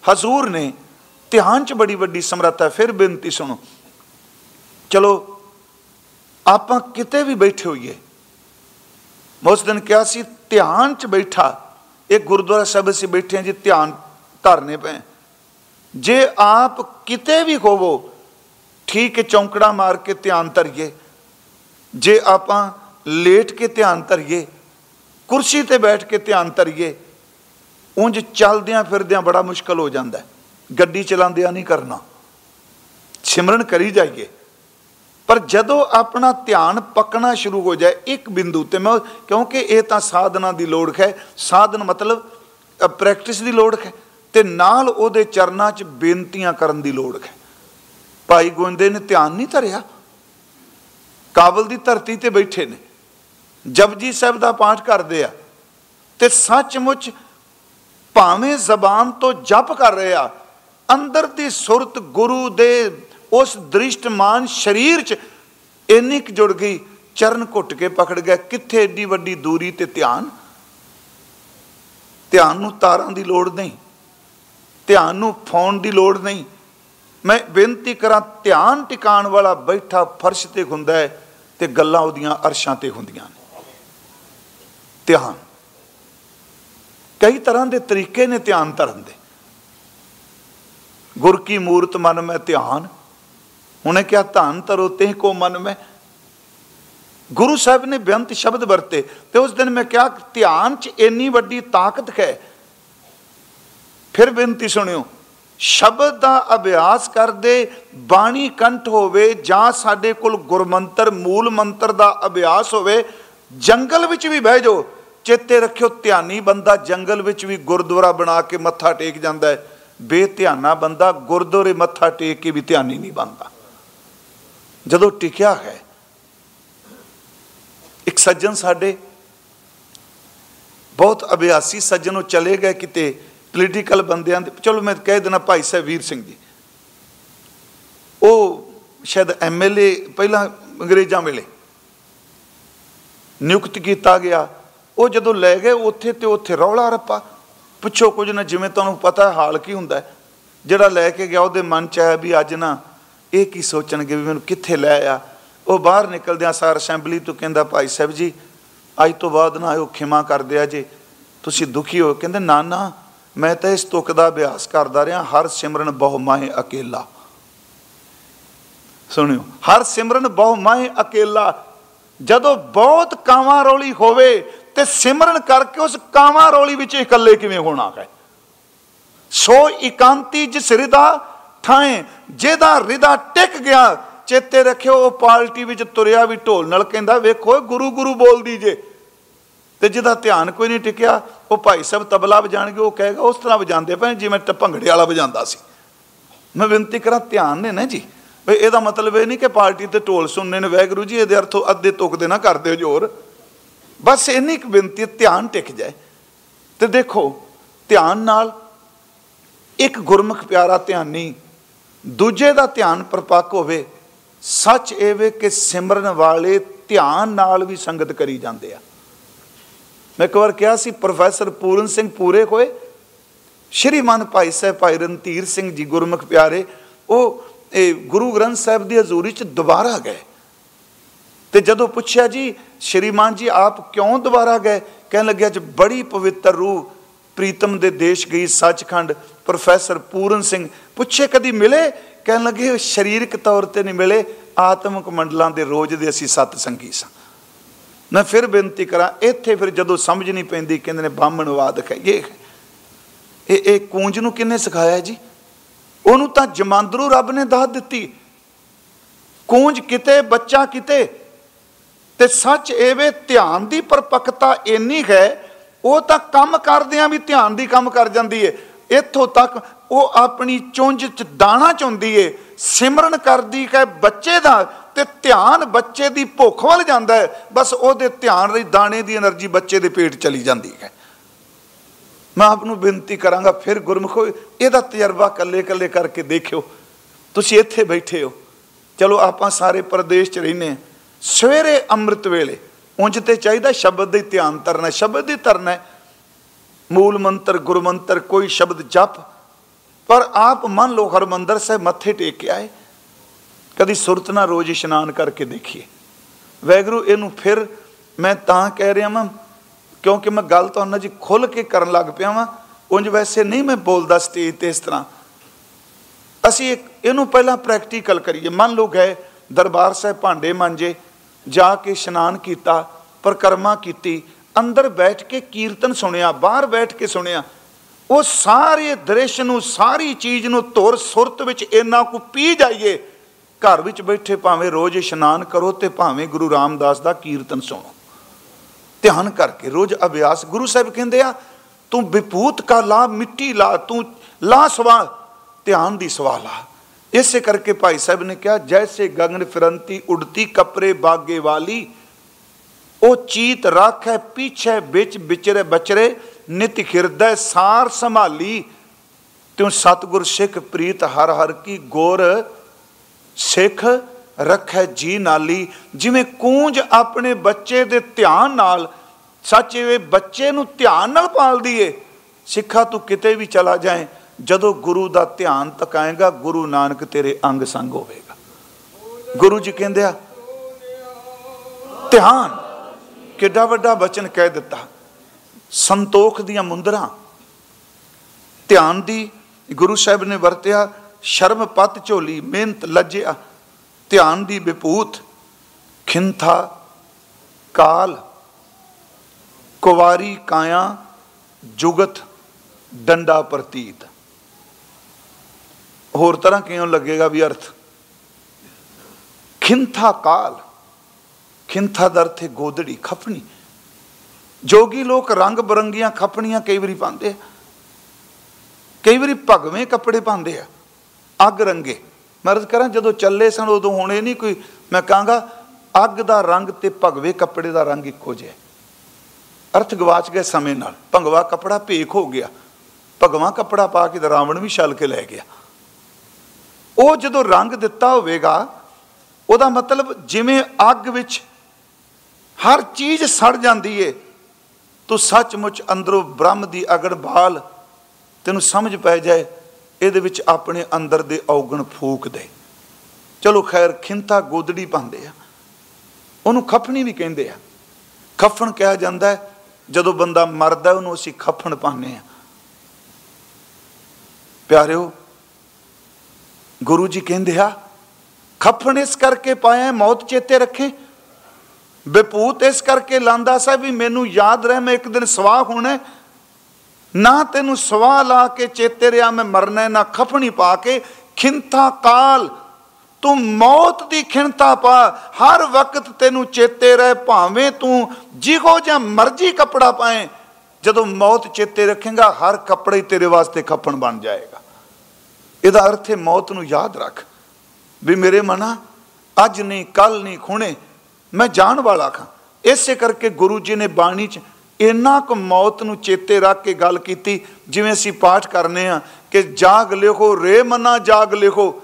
ਹਜ਼ੂਰ ਨੇ ਧਿਆਨ 'ਚ ਬੜੀ ਵੱਡੀ ਸਮਰੱਥਾ ਫਿਰ ਬੇਨਤੀ ਸੁਣੋ। ਚਲੋ, ਆਪਾਂ ਕਿਤੇ ਵੀ ਬੈਠੇ ਹੋਈਏ, ਮੈਂ ਉਸ ਦਿਨ ਕਿਹਾ ਸੀ, ਧਿਆਨ 'ਚ ਬੈਠਾ। ਇਹ ਗੁਰਦੁਆਰਾ ਸਾਹਿਬ ਅਸੀਂ ਬੈਠੇ ਹਾਂ ਜੀ, ਧਿਆਨ ਧਰਨੇ ਪਏ ਜੇ ਆਪ ਕਿਤੇ ਵੀ ਹੋਵੋ, ਠੀਕ ਹੈ, ਚੌਂਕੜਾ ਮਾਰ ਕੇ ਧਿਆਨ ਧਰੀਏ। ਜੇ ਆਪਾਂ ਲੇਟ ਕੇ ਧਿਆਨ ਧਰੀਏ, ਕੁਰਸੀ ਤੇ ਬੈਠ ਕੇ ਧਿਆਨ ਧਰੀਏ, ਉਂਝ ਚੱਲਦਿਆਂ ਫਿਰਦਿਆਂ ਬੜਾ ਮੁਸ਼ਕਲ ਹੋ ਜਾਂਦਾ ਗੱਡੀ ਚਲਾਉਂਦਿਆਂ ਨਹੀਂ ਕਰਨਾ। ਸਿਮਰਨ ਕਰੀ ਜਾਈਏ। ਪਰ ਜਦੋਂ ਆਪਣਾ ਧਿਆਨ ਪੱਕਣਾ ਸ਼ੁਰੂ ਹੋ ਜਾਏ ਇੱਕ ਬਿੰਦੂ ਤੇ ਮੈਂ ਕਿਉਂਕਿ ਇਹ ਤਾਂ ਸਾਧਨਾ ਦੀ ਲੋੜ ਹੈ ਸਾਧਨ ਮਤਲਬ ਪ੍ਰੈਕਟਿਸ ਦੀ ਲੋੜ ਹੈ ਤੇ ਨਾਲ ਉਹਦੇ ਚਰਨਾਂ 'ਚ ਬੇਨਤੀਆਂ ਕਰਨ ਦੀ ਲੋੜ ਹੈ ਭਾਈ ਗੋਇੰਦੇ ਨੇ ਧਿਆਨ ਨਹੀਂ ਧਰਿਆ। ਕਾਬਲ ਦੀ ਧਰਤੀ ਤੇ ਬੈਠੇ ਨੇ। ਜਪਜੀ ਸਾਹਿਬ ਦਾ ਪਾਠ ਕਰਦੇ ਆ। ਤੇ ਸੱਚਮੁੱਚ ਭਾਵੇਂ ਜ਼ਬਾਨ ਤੋਂ ਜਪ ਕਰ ਰਿਹਾ ਅੰਦਰ ਦੀ ਸੁਰਤ ਗੁਰੂ ਦੇ ਉਸ ਦ੍ਰਿਸ਼ਟਮਾਨ ਸਰੀਰ 'ਚ ਇੰਨੀ ਕੁ ਜੁੜ ਗਈ, ਚਰਨ ਘੁੱਟ ਕੇ ਪਕੜ ਗਿਆ, ਕਿੱਥੇ ਏਡੀ ਵੱਡੀ ਦੂਰੀ ਤੇ ਧਿਆਨ? ਧਿਆਨ ਨੂੰ ਤਾਰਾਂ ਦੀ ਲੋੜ ਨਹੀਂ। ਧਿਆਨ ਨੂੰ ਫੋਨ ਦੀ ਲੋੜ ਨਹੀਂ। ਮੈਂ ਬੇਨਤੀ ਕਰਾਂ, ਧਿਆਨ ਟਿਕਾਣ ਵਾਲਾ ਬੈਠਾ ਫਰਸ਼ ਤੇ ਹੁੰਦਾ ਹੈ ਤੇ ਗੱਲਾਂ ਉਹਦੀਆਂ ਅਰਸ਼ਾਂ ਤੇ ਹੁੰਦੀਆਂ ਨੇ। ਧਿਆਨ। ਕਈ ਤਰ੍ਹਾਂ ਦੇ ਤਰੀਕੇ ਨੇ ਧਿਆਨ ਧਰਨ ਦੇ। ਗੁਰ ਕੀ ਮੂਰਤ ਮਨ ਮੈਂ ਧਿਆਨ? ਉਹਨੇ ਕਿਹਾ, ਧਨ ਤਰੋ ਤੇ ਕੋ ਮਨ ਮੈਂ। ਗੁਰੂ ਸਾਹਿਬ ਨੇ ਬੇਅੰਤ ਸ਼ਬਦ ਵਰਤੇ ਤੇ ਉਸ ਦਿਨ ਮੈਂ ਕਿਹਾ, ਧਿਆਨ 'ਚ ਇੰਨੀ ਵੱਡੀ ਤਾਕਤ ਹੈ। ਫਿਰ ਬੇਨਤੀ ਸੁਣਿਓ, ਸ਼ਬਦ ਦਾ ਅਭਿਆਸ ਕਰਦੇ ਬਾਣੀ ਕੰਠ ਹੋਵੇ ਜਾਂ ਸਾਡੇ ਕੋਲ ਗੁਰਮੰਤਰ, ਮੂਲ ਮੰਤਰ ਦਾ ਅਭਿਆਸ ਹੋਵੇ, ਜੰਗਲ ਵਿੱਚ ਵੀ ਬਹਿ ਜਾਓ। ਚੇਤੇ ਰੱਖਿਓ, ਧਿਆਨੀ ਬੰਦਾ ਜੰਗਲ ਵਿੱਚ ਵੀ ਗੁਰਦੁਆਰਾ ਬਣਾ ਕੇ ਮੱਥਾ ਟੇਕ ਜਾਂਦਾ ਹੈ। ਬੇਧਿਆਨਾ ਬੰਦਾ, ਗੁਰਦੁਆਰੇ ਮੱਥਾ ਟੇਕ ਕੇ ਵੀ ਧਿਆਨੀ ਨਹੀਂ ਬਣਦਾ। ਜਦੋਂ ਟਿਕਿਆ ਹੈ, ਇੱਕ ਸੱਜਣ ਸਾਡੇ, ਬਹੁਤ ਅਭਿਆਸੀ ਸੱਜਣ ਉਹ ਚਲੇ ਗਏ ਕਿਤੇ ਪੋਲੀਟੀਕਲ ਬੰਦਿਆਂ ਦੇ, ਚਲੋ ਮੈਂ ਕਹਿ ਦੇਣਾ ਭਾਈ ਸਾਹਿਬ ਵੀਰ ਸਿੰਘ ਜੀ। ਉਹ ਸ਼ਾਇਦ ਐਮਐਲਏ ਪਹਿਲਾਂ ਅੰਗਰੇਜ਼ਾਂ ਵੇਲੇ ਨਿਯੁਕਤ ਕੀਤਾ ਗਿਆ। ਉਹ ਜਦੋਂ ਲੈ ਗਏ, ਉੱਥੇ ਤੇ ਉੱਥੇ ਰੌਲਾ ਰੱਪਾ। ਪੁੱਛੋ ਕੁਝ ਨਾ, ਜਿਵੇਂ ਤੁਹਾਨੂੰ ਪਤਾ ਹਾਲ ਕੀ ਹੁੰਦਾ ਜਿਹੜਾ ਲੈ ਕੇ ਗਿਆ ਉਹਦੇ ਮਨ ਚ ਆਇਆ ਵੀ ਅੱਜ ਨਾ ਇਹ ਕੀ ਸੋਚਣਗੇ ਵੀ ਮੈਨੂੰ ਕਿੱਥੇ ਲੈ ਆ? ਉਹ ਬਾਹਰ ਨਿਕਲਦਿਆਂ ਸਾਰ ਅਸੈਂਬਲੀ ਤੋਂ ਕਹਿੰਦਾ, ਭਾਈ ਸਾਹਿਬ ਜੀ, ਅੱਜ ਤੋਂ ਬਾਅਦ ਨਾ ਉਹ ਖਿਮਾ ਕਰ ਦਿਆ ਜੇ। ਤੁਸੀਂ ਦੁਖੀ ਹੋ? ਕਹਿੰਦੇ, ਨਾ ਨਾ, ਮੈਂ ਤਾਂ ਇਸ ਤੁਕ ਦਾ ਅਭਿਆਸ ਕਰਦਾ ਰਿਹਾ। ਹਰ ਸਿਮਰਨ ਬਹੁ ਮਾਹੇ ਅਕੇਲਾ। ਸੁਣਿਓ, ਹਰ ਸਿਮਰਨ ਬਹੁ ਮਾਹੇ ਅਕੇਲਾ। ਜਦੋਂ ਬਹੁਤ ਕਾਵਾਂ ਰੋਲੀ ਹੋਵੇ ਤੇ ਸਿਮਰਨ ਕਰਕੇ ਉਸ ਕਾਵਾਂ ਰੋਲੀ ਵਿੱਚ ਇਕੱਲੇ ਕਿਵੇਂ ਹੋਣਾ ਹੈ? ਸੋ ਇਕਾਂਤੀ ਜਿਸ ਰਿਦਾ ਥਾਂ ਜਿਹਦਾ ਰਿਦਾ ਟਿਕ ਗਿਆ, ਚੇਤੇ ਰੱਖਿਓ ਉਹ ਪਾਰਟੀ ਵਿੱਚ ਤੁਰਿਆ ਵੀ ਢੋਲ ਨਾਲ ਕਹਿੰਦਾ, ਵੇਖੋ, ਗੁਰੂ ਗੁਰੂ ਬੋਲਦੀ ਜੇ। ਤੇ ਜਿਹਦਾ ਧਿਆਨ ਕੋਈ ਨਹੀਂ ਟਿਕਿਆ, ਉਹ ਭਾਈ ਸਾਹਿਬ ਤਬਲਾ ਵਜਾਣਗੇ, ਉਹ ਕਹੇਗਾ, ਉਸ ਤਰ੍ਹਾਂ ਵਜਾਉਂਦੇ ਪਏ ਜਿਵੇਂ ਭੰਗੜੇ ਵਾਲਾ ਵਜਾਉਂਦਾ ਸੀ। ਮੈਂ ਬੇਨਤੀ ਕਰਾਂ, ਧਿਆਨ ਨੇ ਨਾ ਜੀ। ਵੀ ਇਹਦਾ ਮਤਲਬ ਇਹ ਨਹੀਂ ਕਿ ਪਾਰਟੀ ਤੇ ਢੋਲ ਸੁਣਨੇ ਨੇ ਵੈਗਰੂ ਜੀ, ਇਹਦੇ ਅਰਥੋਂ ਅੱਧੇ ਤੁਕਦੇ ਨਾ ਕਰਦੇ ਜੋਰ। ਬਸ ਇੰਨੀ ਕੁ ਬੇਨਤੀ ਧਿਆਨ ਟਿਕ ਜਾਏ। ਤੇ ਦੇਖੋ, ਧਿਆਨ ਨਾਲ ਇੱਕ ਗੁਰਮੁਖ ਪਿਆਰਾ ਧਿਆਨੀ ਦੂਜੇ ਦਾ ਧਿਆਨ ਪਰਪੱਕ ਹੋਵੇ, ਸੱਚ ਇਹ ਵੇ ਕਿ ਸਿਮਰਨ ਵਾਲੇ ਧਿਆਨ ਨਾਲ ਵੀ ਸੰਗਤ ਕਰੀ ਜਾਂਦੇ ਆ। ਮੈਂ ਇੱਕ ਵਾਰ ਕਿਹਾ ਸੀ, ਪ੍ਰੋਫੈਸਰ ਪੂਰਨ ਸਿੰਘ ਪੂਰੇ ਹੋਏ ਸ਼੍ਰੀਮਾਨ ਭਾਈ ਸਾਹਿਬ, ਭਾਈ ਰਣਧੀਰ ਸਿੰਘ ਜੀ ਗੁਰਮੁਖ ਪਿਆਰੇ, ਉਹ ਇਹ ਗੁਰੂ ਗ੍ਰੰਥ ਸਾਹਿਬ ਦੀ ਹਜ਼ੂਰੀ 'ਚ ਦੁਬਾਰਾ ਗਏ। ਤੇ ਜਦੋਂ ਪੁੱਛਿਆ ਜੀ, ਸ਼੍ਰੀਮਾਨ ਜੀ, ਆਪ ਕਿਉਂ ਦੁਬਾਰਾ ਗਏ? ਕਹਿਣ ਲੱਗਿਆ ਜੀ ਬੜੀ ਪਵਿੱਤਰ ਰੂਹ ਪ੍ਰੀਤਮ ਦੇ ਦੇਸ਼ ਗਈ ਸੱਚਖੰਡ, ਪ੍ਰੋਫੈਸਰ ਪੂਰਨ ਸਿੰਘ। ਪੁੱਛੇ ਕਦੀ ਮਿਲੇ? ਕਹਿਣ ਲੱਗੇ, ਸਰੀਰਕ ਤੌਰ ਤੇ ਨਹੀਂ ਮਿਲੇ, ਆਤਮਿਕ ਮੰਡਲਾਂ ਦੇ ਰੋਜ਼ ਦੇ ਅਸੀਂ ਸਤ ਸੰਗੀ ਸਾਂ। ਮੈਂ ਫਿਰ ਬੇਨਤੀ ਕਰਾਂ, ਇੱਥੇ ਫਿਰ ਜਦੋਂ ਸਮਝ ਨਹੀਂ ਪੈਂਦੀ, ਕਹਿੰਦੇ ਨੇ ਬਾਹਮਣਵਾਦ ਹੈ, ਇਹ ਇਹ ਇਹ ਕੂੰਜ ਨੂੰ ਕਿੰਨੇ ਸਿਖਾਇਆ ਜੀ? ਉਹਨੂੰ ਤਾਂ ਜਮਾਂਦਰੂ ਰੱਬ ਨੇ ਦਾਤ ਦਿੱਤੀ। ਕੂੰਜ ਕਿਤੇ, ਬੱਚਾ ਕਿਤੇ ਤੇ ਸੱਚ ਇਹਵੇ ਧਿਆਨ ਦੀ ਪਰਪਕਤਾ ਇੰਨੀ ਹੈ, ਉਹ ਤਾਂ ਕੰਮ ਕਰਦਿਆਂ ਵੀ ਧਿਆਨ ਦੀ ਕੰਮ ਕਰ ਜਾਂਦੀ ਏ। ਇੱਥੋਂ ਤੱਕ ਉਹ ਆਪਣੀ ਚੁੰਝ ਚ ਦਾਣਾ ਚੁੰਦੀ ਏ। ਸਿਮਰਨ ਕਰਦੀ ਹੈ ਬੱਚੇ ਦਾ ਤੇ ਧਿਆਨ ਬੱਚੇ ਦੀ ਭੁੱਖ ਵੱਲ ਜਾਂਦਾ ਹੈ। ਬਸ ਉਹਦੇ ਧਿਆਨ ਲਈ ਦਾਣੇ ਦੀ એનર્ਜੀ ਬੱਚੇ ਦੇ ਪੇਟ ਚਲੀ ਜਾਂਦੀ ਹੈ। ਮੈਂ ਆਪ ਨੂੰ ਬੇਨਤੀ ਕਰਾਂਗਾ, ਫਿਰ ਗੁਰਮਖੋ, ਇਹਦਾ ਤਜਰਬਾ ਕੱਲੇ ਕੱਲੇ ਕਰਕੇ ਦੇਖਿਓ। ਤੁਸੀਂ ਇੱਥੇ ਬੈਠੇ ਹੋ। ਚਲੋ ਆਪਾਂ ਸਾਰੇ ਪ੍ਰਦੇਸ਼ 'ਚ ਰਹਿੰਦੇ ਹਾਂ। ਸਵੇਰੇ ਅੰਮ੍ਰਿਤ ਵੇਲੇ ਉਂਝ ਤੇ ਚਾਹੀਦਾ ਸ਼ਬਦ ਦੇ ਧਿਆਨ ਧਰਨਾ, ਸ਼ਬਦ ਦੀ ਧਰਨਾ ਮੂਲ ਮੰਤਰ ਗੁਰਮੰਤਰ ਕੋਈ ਸ਼ਬਦ ਜਪ। ਪਰ ਆਪ ਮੰਨ ਲੋ ਹਰਮੰਦਰ ਸਾਹਿਬ ਮੱਥੇ ਟੇਕ ਕੇ ਆਏ। ਕਦੀ ਸੁਰਤ ਨਾਲ ਰੋਜ਼ ਇਸ਼ਨਾਨ ਕਰਕੇ ਦੇਖੀਏ। ਵੈਗਰੂ ਇਹਨੂੰ ਫਿਰ ਮੈਂ ਤਾਂ ਕਹਿ ਰਿਹਾ ਮੈਂ ਕਿਉਂਕਿ ਮੈਂ ਗੱਲ ਤੁਹਾਨੂੰ ਜੀ ਖੁੱਲ ਕੇ ਕਰਨ ਲੱਗ ਪਿਆ ਵਾਂ। ਉਂਝ ਵੈਸੇ ਨਹੀਂ ਮੈਂ ਬੋਲਦਾ ਸਟੇਜ ਤੇ ਇਸ ਤਰ੍ਹਾਂ। ਅਸੀਂ ਇਹਨੂੰ ਪਹਿਲਾਂ ਪ੍ਰੈਕਟੀਕਲ ਕਰੀਏ। ਮੰਨ ਲਓ ਗਏ ਦਰਬਾਰ ਸਾਹਿਬ ਭਾਂਡੇ ਮਾਂਜੇ ਜਾ ਕੇ ਇਸ਼ਨਾਨ ਕੀਤਾ, ਪਰਕਰਮਾ ਕੀਤੀ, ਅੰਦਰ ਬੈਠ ਕੇ ਕੀਰਤਨ ਸੁਣਿਆ, ਬਾਹਰ ਬੈਠ ਕੇ ਸੁਣਿਆ, ਉਹ ਸਾਰੇ ਦ੍ਰਿਸ਼ ਨੂੰ, ਸਾਰੀ ਚੀਜ਼ ਨੂੰ ਧੁਰ ਸੁਰਤ ਵਿੱਚ ਇੰਨਾ ਕੁ ਪੀ ਜਾਈਏ, ਘਰ ਵਿੱਚ ਬੈਠੇ ਭਾਵੇਂ ਰੋਜ਼ ਇਸ਼ਨਾਨ ਕਰੋ ਤੇ ਭਾਵੇਂ ਗੁਰੂ ਰਾਮਦਾਸ ਦਾ ਕੀਰਤਨ ਸੁਣੋ। ਧਿਆਨ ਕਰਕੇ ਰੋਜ਼ ਅਭਿਆਸ, ਗੁਰੂ ਸਾਹਿਬ ਕਹਿੰਦੇ ਆ, ਤੂੰ ਵਿਪੂਤ ਕਾ ਲਾ ਮਿੱਟੀ ਲਾ, ਤੂੰ ਲਾ ਸਵਾ ਧਿਆਨ ਦੀ ਸਵਾਲਾ ਇਸੇ ਕਰਕੇ ਭਾਈ ਸਾਹਿਬ ਨੇ ਕਿਹਾ, ਜੈਸੇ ਗਗਨ ਫਿਰੰਤੀ ਉੜਤੀ ਕਪਰੇ ਬਾਗੇ ਵਾਲੀ, ਉਹ ਚੀਤ ਰੱਖੈ ਪਿਛੇ ਵਿੱਚ ਵਿਚਰੇ ਬਚਰੇ, ਨਿਤ ਹਿਰਦੈ ਸਾਰ ਸੰਭਾਲੀ। ਤਿਉ ਸਤਗੁਰ ਸਿੱਖ ਪ੍ਰੀਤ ਹਰ ਹਰ ਕੀ ਗੋਰ ਸਿੱਖ ਰੱਖੈ ਜੀ ਨਾਲੀ। ਜਿਵੇਂ ਕੂੰਜ ਆਪਣੇ ਬੱਚੇ ਦੇ ਧਿਆਨ ਨਾਲ, ਸੱਚੇ ਬੱਚੇ ਨੂੰ ਧਿਆਨ ਨਾਲ ਪਾਲਦੀ ਏ। ਸਿੱਖਾ ਤੂੰ ਕਿਤੇ ਵੀ ਚਲਾ ਜਾਏ ਜਦੋਂ ਗੁਰੂ ਦਾ ਧਿਆਨ ਤਕਾਏਗਾ, ਗੁਰੂ ਨਾਨਕ ਤੇਰੇ ਅੰਗ ਸੰਗ ਹੋਵੇਗਾ। ਗੁਰੂ ਜੀ ਕਹਿੰਦੇ ਆ, ਧਿਆਨ, ਕਿੱਡਾ ਵੱਡਾ ਬਚਨ ਕਹਿ ਦਿੱਤਾ। ਸੰਤੋਖ ਦੀਆਂ ਮੁੰਦਰਾਂ, ਧਿਆਨ ਦੀ ਗੁਰੂ ਸਾਹਿਬ ਨੇ ਵਰਤਿਆ, ਸ਼ਰਮ ਪਤ ਝੋਲੀ, ਮਿਹਨਤ ਲੱਜਿਆ, ਧਿਆਨ ਦੀ ਵਿਪੂਤ, ਖਿੰਥਾ, ਕਾਲ, ਕੁਵਾਰੀ ਕਾਇਆ, ਜੁਗਤ, ਡੰਡਾ ਪ੍ਰਤੀਤ। ਹੋਰ ਤਰ੍ਹਾਂ ਕਿਉਂ ਲੱਗੇਗਾ ਵੀ ਅਰਥ? ਖਿੰਥਾ ਕਾਲ। ਖਿੰਥਾ ਦਾ ਅਰਥ ਹੈ ਗੋਦੜੀ ਖਪਣੀ। ਜੋਗੀ ਲੋਕ ਰੰਗ ਬਰੰਗੀਆਂ ਖਪਣੀਆਂ ਕਈ ਵਾਰੀ ਪਾਉਂਦੇ ਆ। ਕਈ ਵਾਰੀ ਭਗਵੇਂ ਕੱਪੜੇ ਪਾਉਂਦੇ ਆ। ਅੱਗ ਰੰਗੇ। ਮਰਦ ਕਰਾਂ, ਜਦੋਂ ਚੱਲੇ ਸਨ, ਉਦੋਂ ਹੋਣੇ ਨਹੀਂ ਕੋਈ। ਮੈਂ ਕਹਾਂਗਾ, ਅੱਗ ਦਾ ਰੰਗ ਤੇ ਭਗਵੇ ਕੱਪੜੇ ਦਾ ਰੰਗ ਇੱਕੋ ਜਿਹਾ ਅਰਥ ਗਵਾਚ ਗਏ ਸਮੇਂ ਨਾਲ। ਭੰਗਵਾ ਕੱਪੜਾ ਭੇਖ ਹੋ ਗਿਆ। ਭਗਵਾ ਕੱਪੜਾ ਪਾ ਕੇ ਰਾਵਣ ਵੀ ਛਲ ਕੇ ਲੈ ਗਿਆ। ਉਹ ਜਦੋਂ ਰੰਗ ਦਿੱਤਾ ਹੋਵੇਗਾ, ਉਹਦਾ ਮਤਲਬ ਜਿਵੇਂ ਅੱਗ ਵਿੱਚ ਹਰ ਚੀਜ਼ ਸੜ ਜਾਂਦੀ ਏ, ਤੂੰ ਸੱਚਮੁੱਚ ਅੰਦਰੋਂ ਬ੍ਰਹਮ ਦੀ ਅਗੜ ਬਾਲ ਤੈਨੂੰ ਸਮਝ ਪੈ ਜਾਏ, ਇਹਦੇ ਵਿੱਚ ਆਪਣੇ ਅੰਦਰ ਦੇ ਔਗਣ ਫੂਕ ਦੇ। ਚਲੋ ਖੈਰ, ਖਿੰਤਾ ਗੋਦੜੀ ਪਾਉਂਦੇ ਆ। ਉਹਨੂੰ ਖਫਣੀ ਵੀ ਕਹਿੰਦੇ ਆ। ਖਫਣ ਕਿਹਾ ਜਾਂਦਾ ਹੈ, ਜਦੋਂ ਬੰਦਾ ਮਰਦਾ ਉਹਨੂੰ ਅਸੀਂ ਖਫਣ ਪਾਉਂਦੇ ਆ। ਪਿਆਰਿਓ ਗੁਰੂ ਜੀ ਕਹਿੰਦੇ ਆ, ਖੱਫਣ ਇਸ ਕਰਕੇ ਪਾਇਆ, ਮੌਤ ਚੇਤੇ ਰੱਖੇ। ਵਿਪੂਤ ਇਸ ਕਰਕੇ ਲਾਂਦਾ ਸਾਹਿਬ ਵੀ ਮੈਨੂੰ ਯਾਦ ਰਹਿ, ਮੈਂ ਇੱਕ ਦਿਨ ਸਵਾਹ ਹੋਣਾ ਨਾ ਤੈਨੂੰ ਸਵਾਹ ਲਾ ਕੇ ਚੇਤੇ ਰਿਆ ਮੈਂ ਮਰਨਾ ਨਾ ਖਫਣੀ ਪਾ ਕੇ। ਖਿੰਤਾ ਕਾਲ, ਤੂੰ ਮੌਤ ਦੀ ਖਿੰਤਾ ਪਾ। ਹਰ ਵਕਤ ਤੈਨੂੰ ਚੇਤੇ ਰਹਿ, ਭਾਵੇਂ ਤੂੰ ਜਿਹੋ ਜਿਹਾ ਮਰਜ਼ੀ ਕੱਪੜਾ ਪਾਏ, ਜਦੋਂ ਮੌਤ ਚੇਤੇ ਰੱਖੇਗਾ, ਹਰ ਕੱਪੜਾ ਤੇਰੇ ਵਾਸਤੇ ਖੱਪਣ ਬਣ ਜਾਏਗਾ। ਇਹਦਾ ਅਰਥ ਹੈ ਮੌਤ ਨੂੰ ਯਾਦ ਰੱਖ। ਵੀ ਮੇਰੇ ਮਨਾ ਅੱਜ ਨਹੀਂ ਕੱਲ ਨਹੀਂ, ਖੁਣੇ, ਮੈਂ ਜਾਣ ਵਾਲਾ ਖਾਂ। ਇਸੇ ਕਰਕੇ ਗੁਰੂ ਜੀ ਨੇ ਬਾਣੀ 'ਚ ਇੰਨਾ ਕੁ ਮੌਤ ਨੂੰ ਚੇਤੇ ਰੱਖ ਕੇ ਗੱਲ ਕੀਤੀ, ਜਿਵੇਂ ਅਸੀਂ ਪਾਠ ਕਰਨੇ ਆ ਕਿ ਜਾਗ ਲਿਖੋ, ਰੇ ਮਨਾ ਜਾਗ ਲਿਖੋ,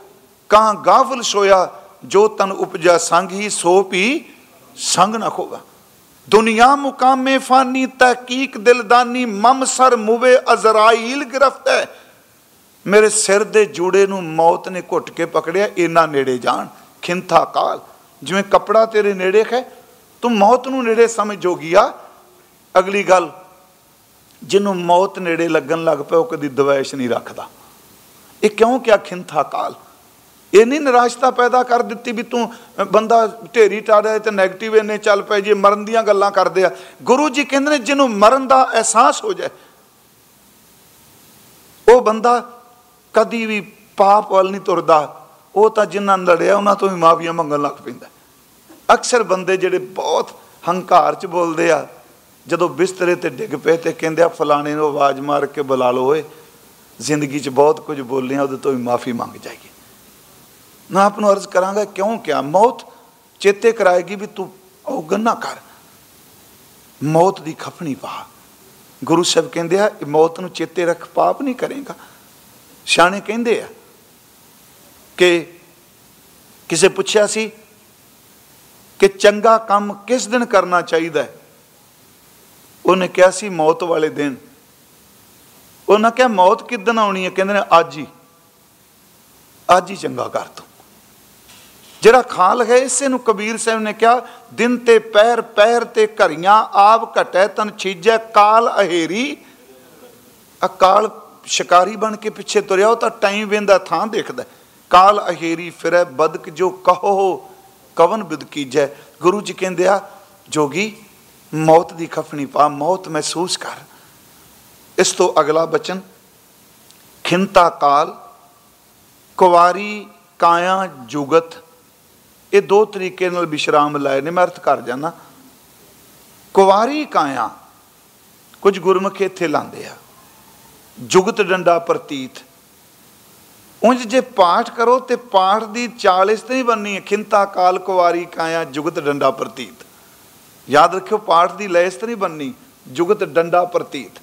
ਕਾਂ ਗਾਫਲ ਸੋਇਆ, ਜੋ ਤਨ ਉਪਜਾ ਸੰਗ ਹੀ, ਸੋ ਪੀ ਸੰਗ ਨਾ ਖੋਗਾ। ਦੁਨੀਆ ਮੁਕਾਮੇ ਫਾਨੀ, ਤਹਿਕੀਕ ਦਿਲਦਾਨੀ, ਮਮ ਸਰ ਮੁਵੇ ਅਜ਼ਰਾਈਲ ਗ੍ਰਿਫਤ ਹੈ। ਮੇਰੇ ਸਿਰ ਦੇ ਜੂੜੇ ਨੂੰ ਮੌਤ ਨੇ ਘੁੱਟ ਕੇ ਪਕੜਿਆ, ਇੰਨਾ ਨੇੜੇ ਜਾਣ। ਖਿੰਥਾ ਕਾਲ, ਜਿਵੇਂ ਕਪੜਾ ਤੇਰੇ ਨੇੜੇ ਹੈ, ਤੂੰ ਮੌਤ ਨੂੰ ਨੇੜੇ ਸਮਝ ਜੋਗੀਆ ਅਗਲੀ ਗੱਲ, ਜਿਹਨੂੰ ਮੌਤ ਨੇੜੇ ਲੱਗਣ ਲੱਗ ਪਿਆ, ਉਹ ਕਦੀ ਦਵੈਸ਼ ਨਹੀਂ ਰੱਖਦਾ। ਇਹ ਕਿਉਂ ਕਿਆ ਖਿੰਥਾ ਕਾਲ? ਇਹ ਨਹੀਂ ਨਿਰਾਸ਼ਤਾ ਪੈਦਾ ਕਰ ਦਿੱਤੀ ਵੀ ਤੂੰ ਬੰਦਾ ਢੇਰੀ ਟਾੜਿਆ ਤੇ 네ਗੇਟਿਵ ਇਹਨੇ ਚੱਲ ਪਏ, ਜੇ ਮਰਨ ਦੀਆਂ ਗੱਲਾਂ ਕਰਦੇ ਆ। ਗੁਰੂ ਜੀ ਕਹਿੰਦੇ ਨੇ, ਜਿਹਨੂੰ ਮਰਨ ਦਾ ਅਹਿਸਾਸ ਹੋ ਜਾਏ, ਉਹ ਬੰਦਾ ਕਦੀ ਵੀ ਪਾਪ ਵੱਲ ਨਹੀਂ ਤੁਰਦਾ। ਉਹ ਤਾਂ ਜਿਨ੍ਹਾਂ ਲੜਿਆ, ਉਹਨਾਂ ਤੋਂ ਵੀ ਮਾਫੀਆਂ ਮੰਗਣ ਲੱਗ ਪੈਂਦਾ। ਅਕਸਰ ਬੰਦੇ ਜਿਹੜੇ ਬਹੁਤ ਹੰਕਾਰ ਚ ਬੋਲਦੇ ਆ, ਜਦੋਂ ਬਿਸਤਰੇ ਤੇ ਡਿੱਗ ਪਏ ਤੇ ਕਹਿੰਦੇ ਆ, ਫਲਾਣੇ ਨੂੰ ਆਵਾਜ਼ ਮਾਰ ਕੇ ਬੁਲਾ ਲਓ ਓਏ। ਜ਼ਿੰਦਗੀ 'ਚ ਬਹੁਤ ਕੁਝ ਬੋਲਿਆ ਉਹਦੇ ਤੋਂ ਵੀ ਮਾਫੀ ਮੰਗ ਜਾਈਏ। ਮੈਂ ਆਪ ਨੂੰ ਅਰਜ਼ ਕਰਾਂਗਾ, ਕਿਉਂ ਕਿਆ? ਮੌਤ ਚੇਤੇ ਕਰਾਏਗੀ ਵੀ ਤੂੰ ਔਗਣ ਨਾ ਕਰ। ਮੌਤ ਦੀ ਖਫਣੀ ਪਾ ਗੁਰੂ ਸਾਹਿਬ ਕਹਿੰਦੇ ਆ, ਮੌਤ ਨੂੰ ਚੇਤੇ ਰੱਖ, ਪਾਪ ਨਹੀਂ ਕਰੇਗਾ। ਸਿਆਣੇ ਕਹਿੰਦੇ ਆ ਕਿ ਕਿਸੇ ਪੁੱਛਿਆ ਸੀ ਕਿ ਚੰਗਾ ਕੰਮ ਕਿਸ ਦਿਨ ਕਰਨਾ ਚਾਹੀਦਾ ਉਹਨੇ ਕਿਹਾ ਸੀ ਮੌਤ ਵਾਲੇ ਦਿਨ। ਉਹਨਾਂ ਕਿਹਾ, ਮੌਤ ਕਿਦਨ ਆਉਣੀ ਹੈ? ਕਹਿੰਦੇ ਨੇ, ਅੱਜ ਹੀ। ਅੱਜ ਹੀ ਚੰਗਾ ਕਰ ਤੂੰ। ਜਿਹੜਾ ਖਾਲ ਹੈ, ਇਸੇ ਨੂੰ ਕਬੀਰ ਸਾਹਿਬ ਨੇ ਕਿਹਾ, ਦਿਨ ਤੇ ਪੈਰ ਪੈਰ ਤੇ ਘਰੀਆਂ ਆਪ ਘਟੈ ਤਨ ਛੀਜੈ, ਕਾਲ ਅਹੇਰੀ। ਅਕਾਲ ਸ਼ਿਕਾਰੀ ਬਣ ਕੇ ਪਿੱਛੇ ਤੁਰਿਆ, ਉਹ ਤਾਂ ਟਾਈਮ ਵੇਂਦਾ, ਥਾਂ ਦੇਖਦਾ। ਕਾਲ ਅਹੇਰੀ ਫਿਰੈ, ਬਦਕ ਜੋ ਕਹੋ, ਕਵਨ ਬਿਦ ਕੀਜੈ। ਗੁਰੂ ਜੀ ਕਹਿੰਦੇ ਆ, ਜੋਗੀ, ਮੌਤ ਦੀ ਖਫਣੀ ਪਾ, ਮੌਤ ਮਹਿਸੂਸ ਕਰ। ਇਸ ਤੋਂ ਅਗਲਾ ਬਚਨ, ਖਿੰਤਾ ਕਾਲ, ਕੁਵਾਰੀ ਕਾਇਆ ਜੁਗਤ। ਇਹ ਦੋ ਤਰੀਕੇ ਨਾਲ ਵਿਸ਼ਰਾਮ ਲਾਏ ਨੇ, ਮੈਂ ਅਰਥ ਕਰ ਜਾਣਾ ਕੁਵਾਰੀ ਕਾਇਆ, ਕੁਝ ਗੁਰਮੁਖ ਇੱਥੇ ਲਾਂਦੇ ਆ। ਜੁਗਤ ਡੰਡਾ ਪ੍ਰਤੀਤ। ਉਂਝ ਜੇ ਪਾਠ ਕਰੋ ਤੇ ਪਾਠ ਦੀ ਚਾਲ ਇਸ ਤਰ੍ਹਾਂ ਹੀ ਬੰਨੀ ਹੈ ਖਿੰਤਾ ਕਾਲ ਕੁਵਾਰੀ ਕਾਇਆ ਜੁਗਤ ਡੰਡਾ ਪ੍ਰਤੀਤ। ਯਾਦ ਰੱਖਿਓ, ਪਾਠ ਦੀ ਲੈ ਇਸ ਤਰ੍ਹਾਂ ਹੀ ਬੰਨੀ, ਜੁਗਤ ਡੰਡਾ ਪ੍ਰਤੀਤ।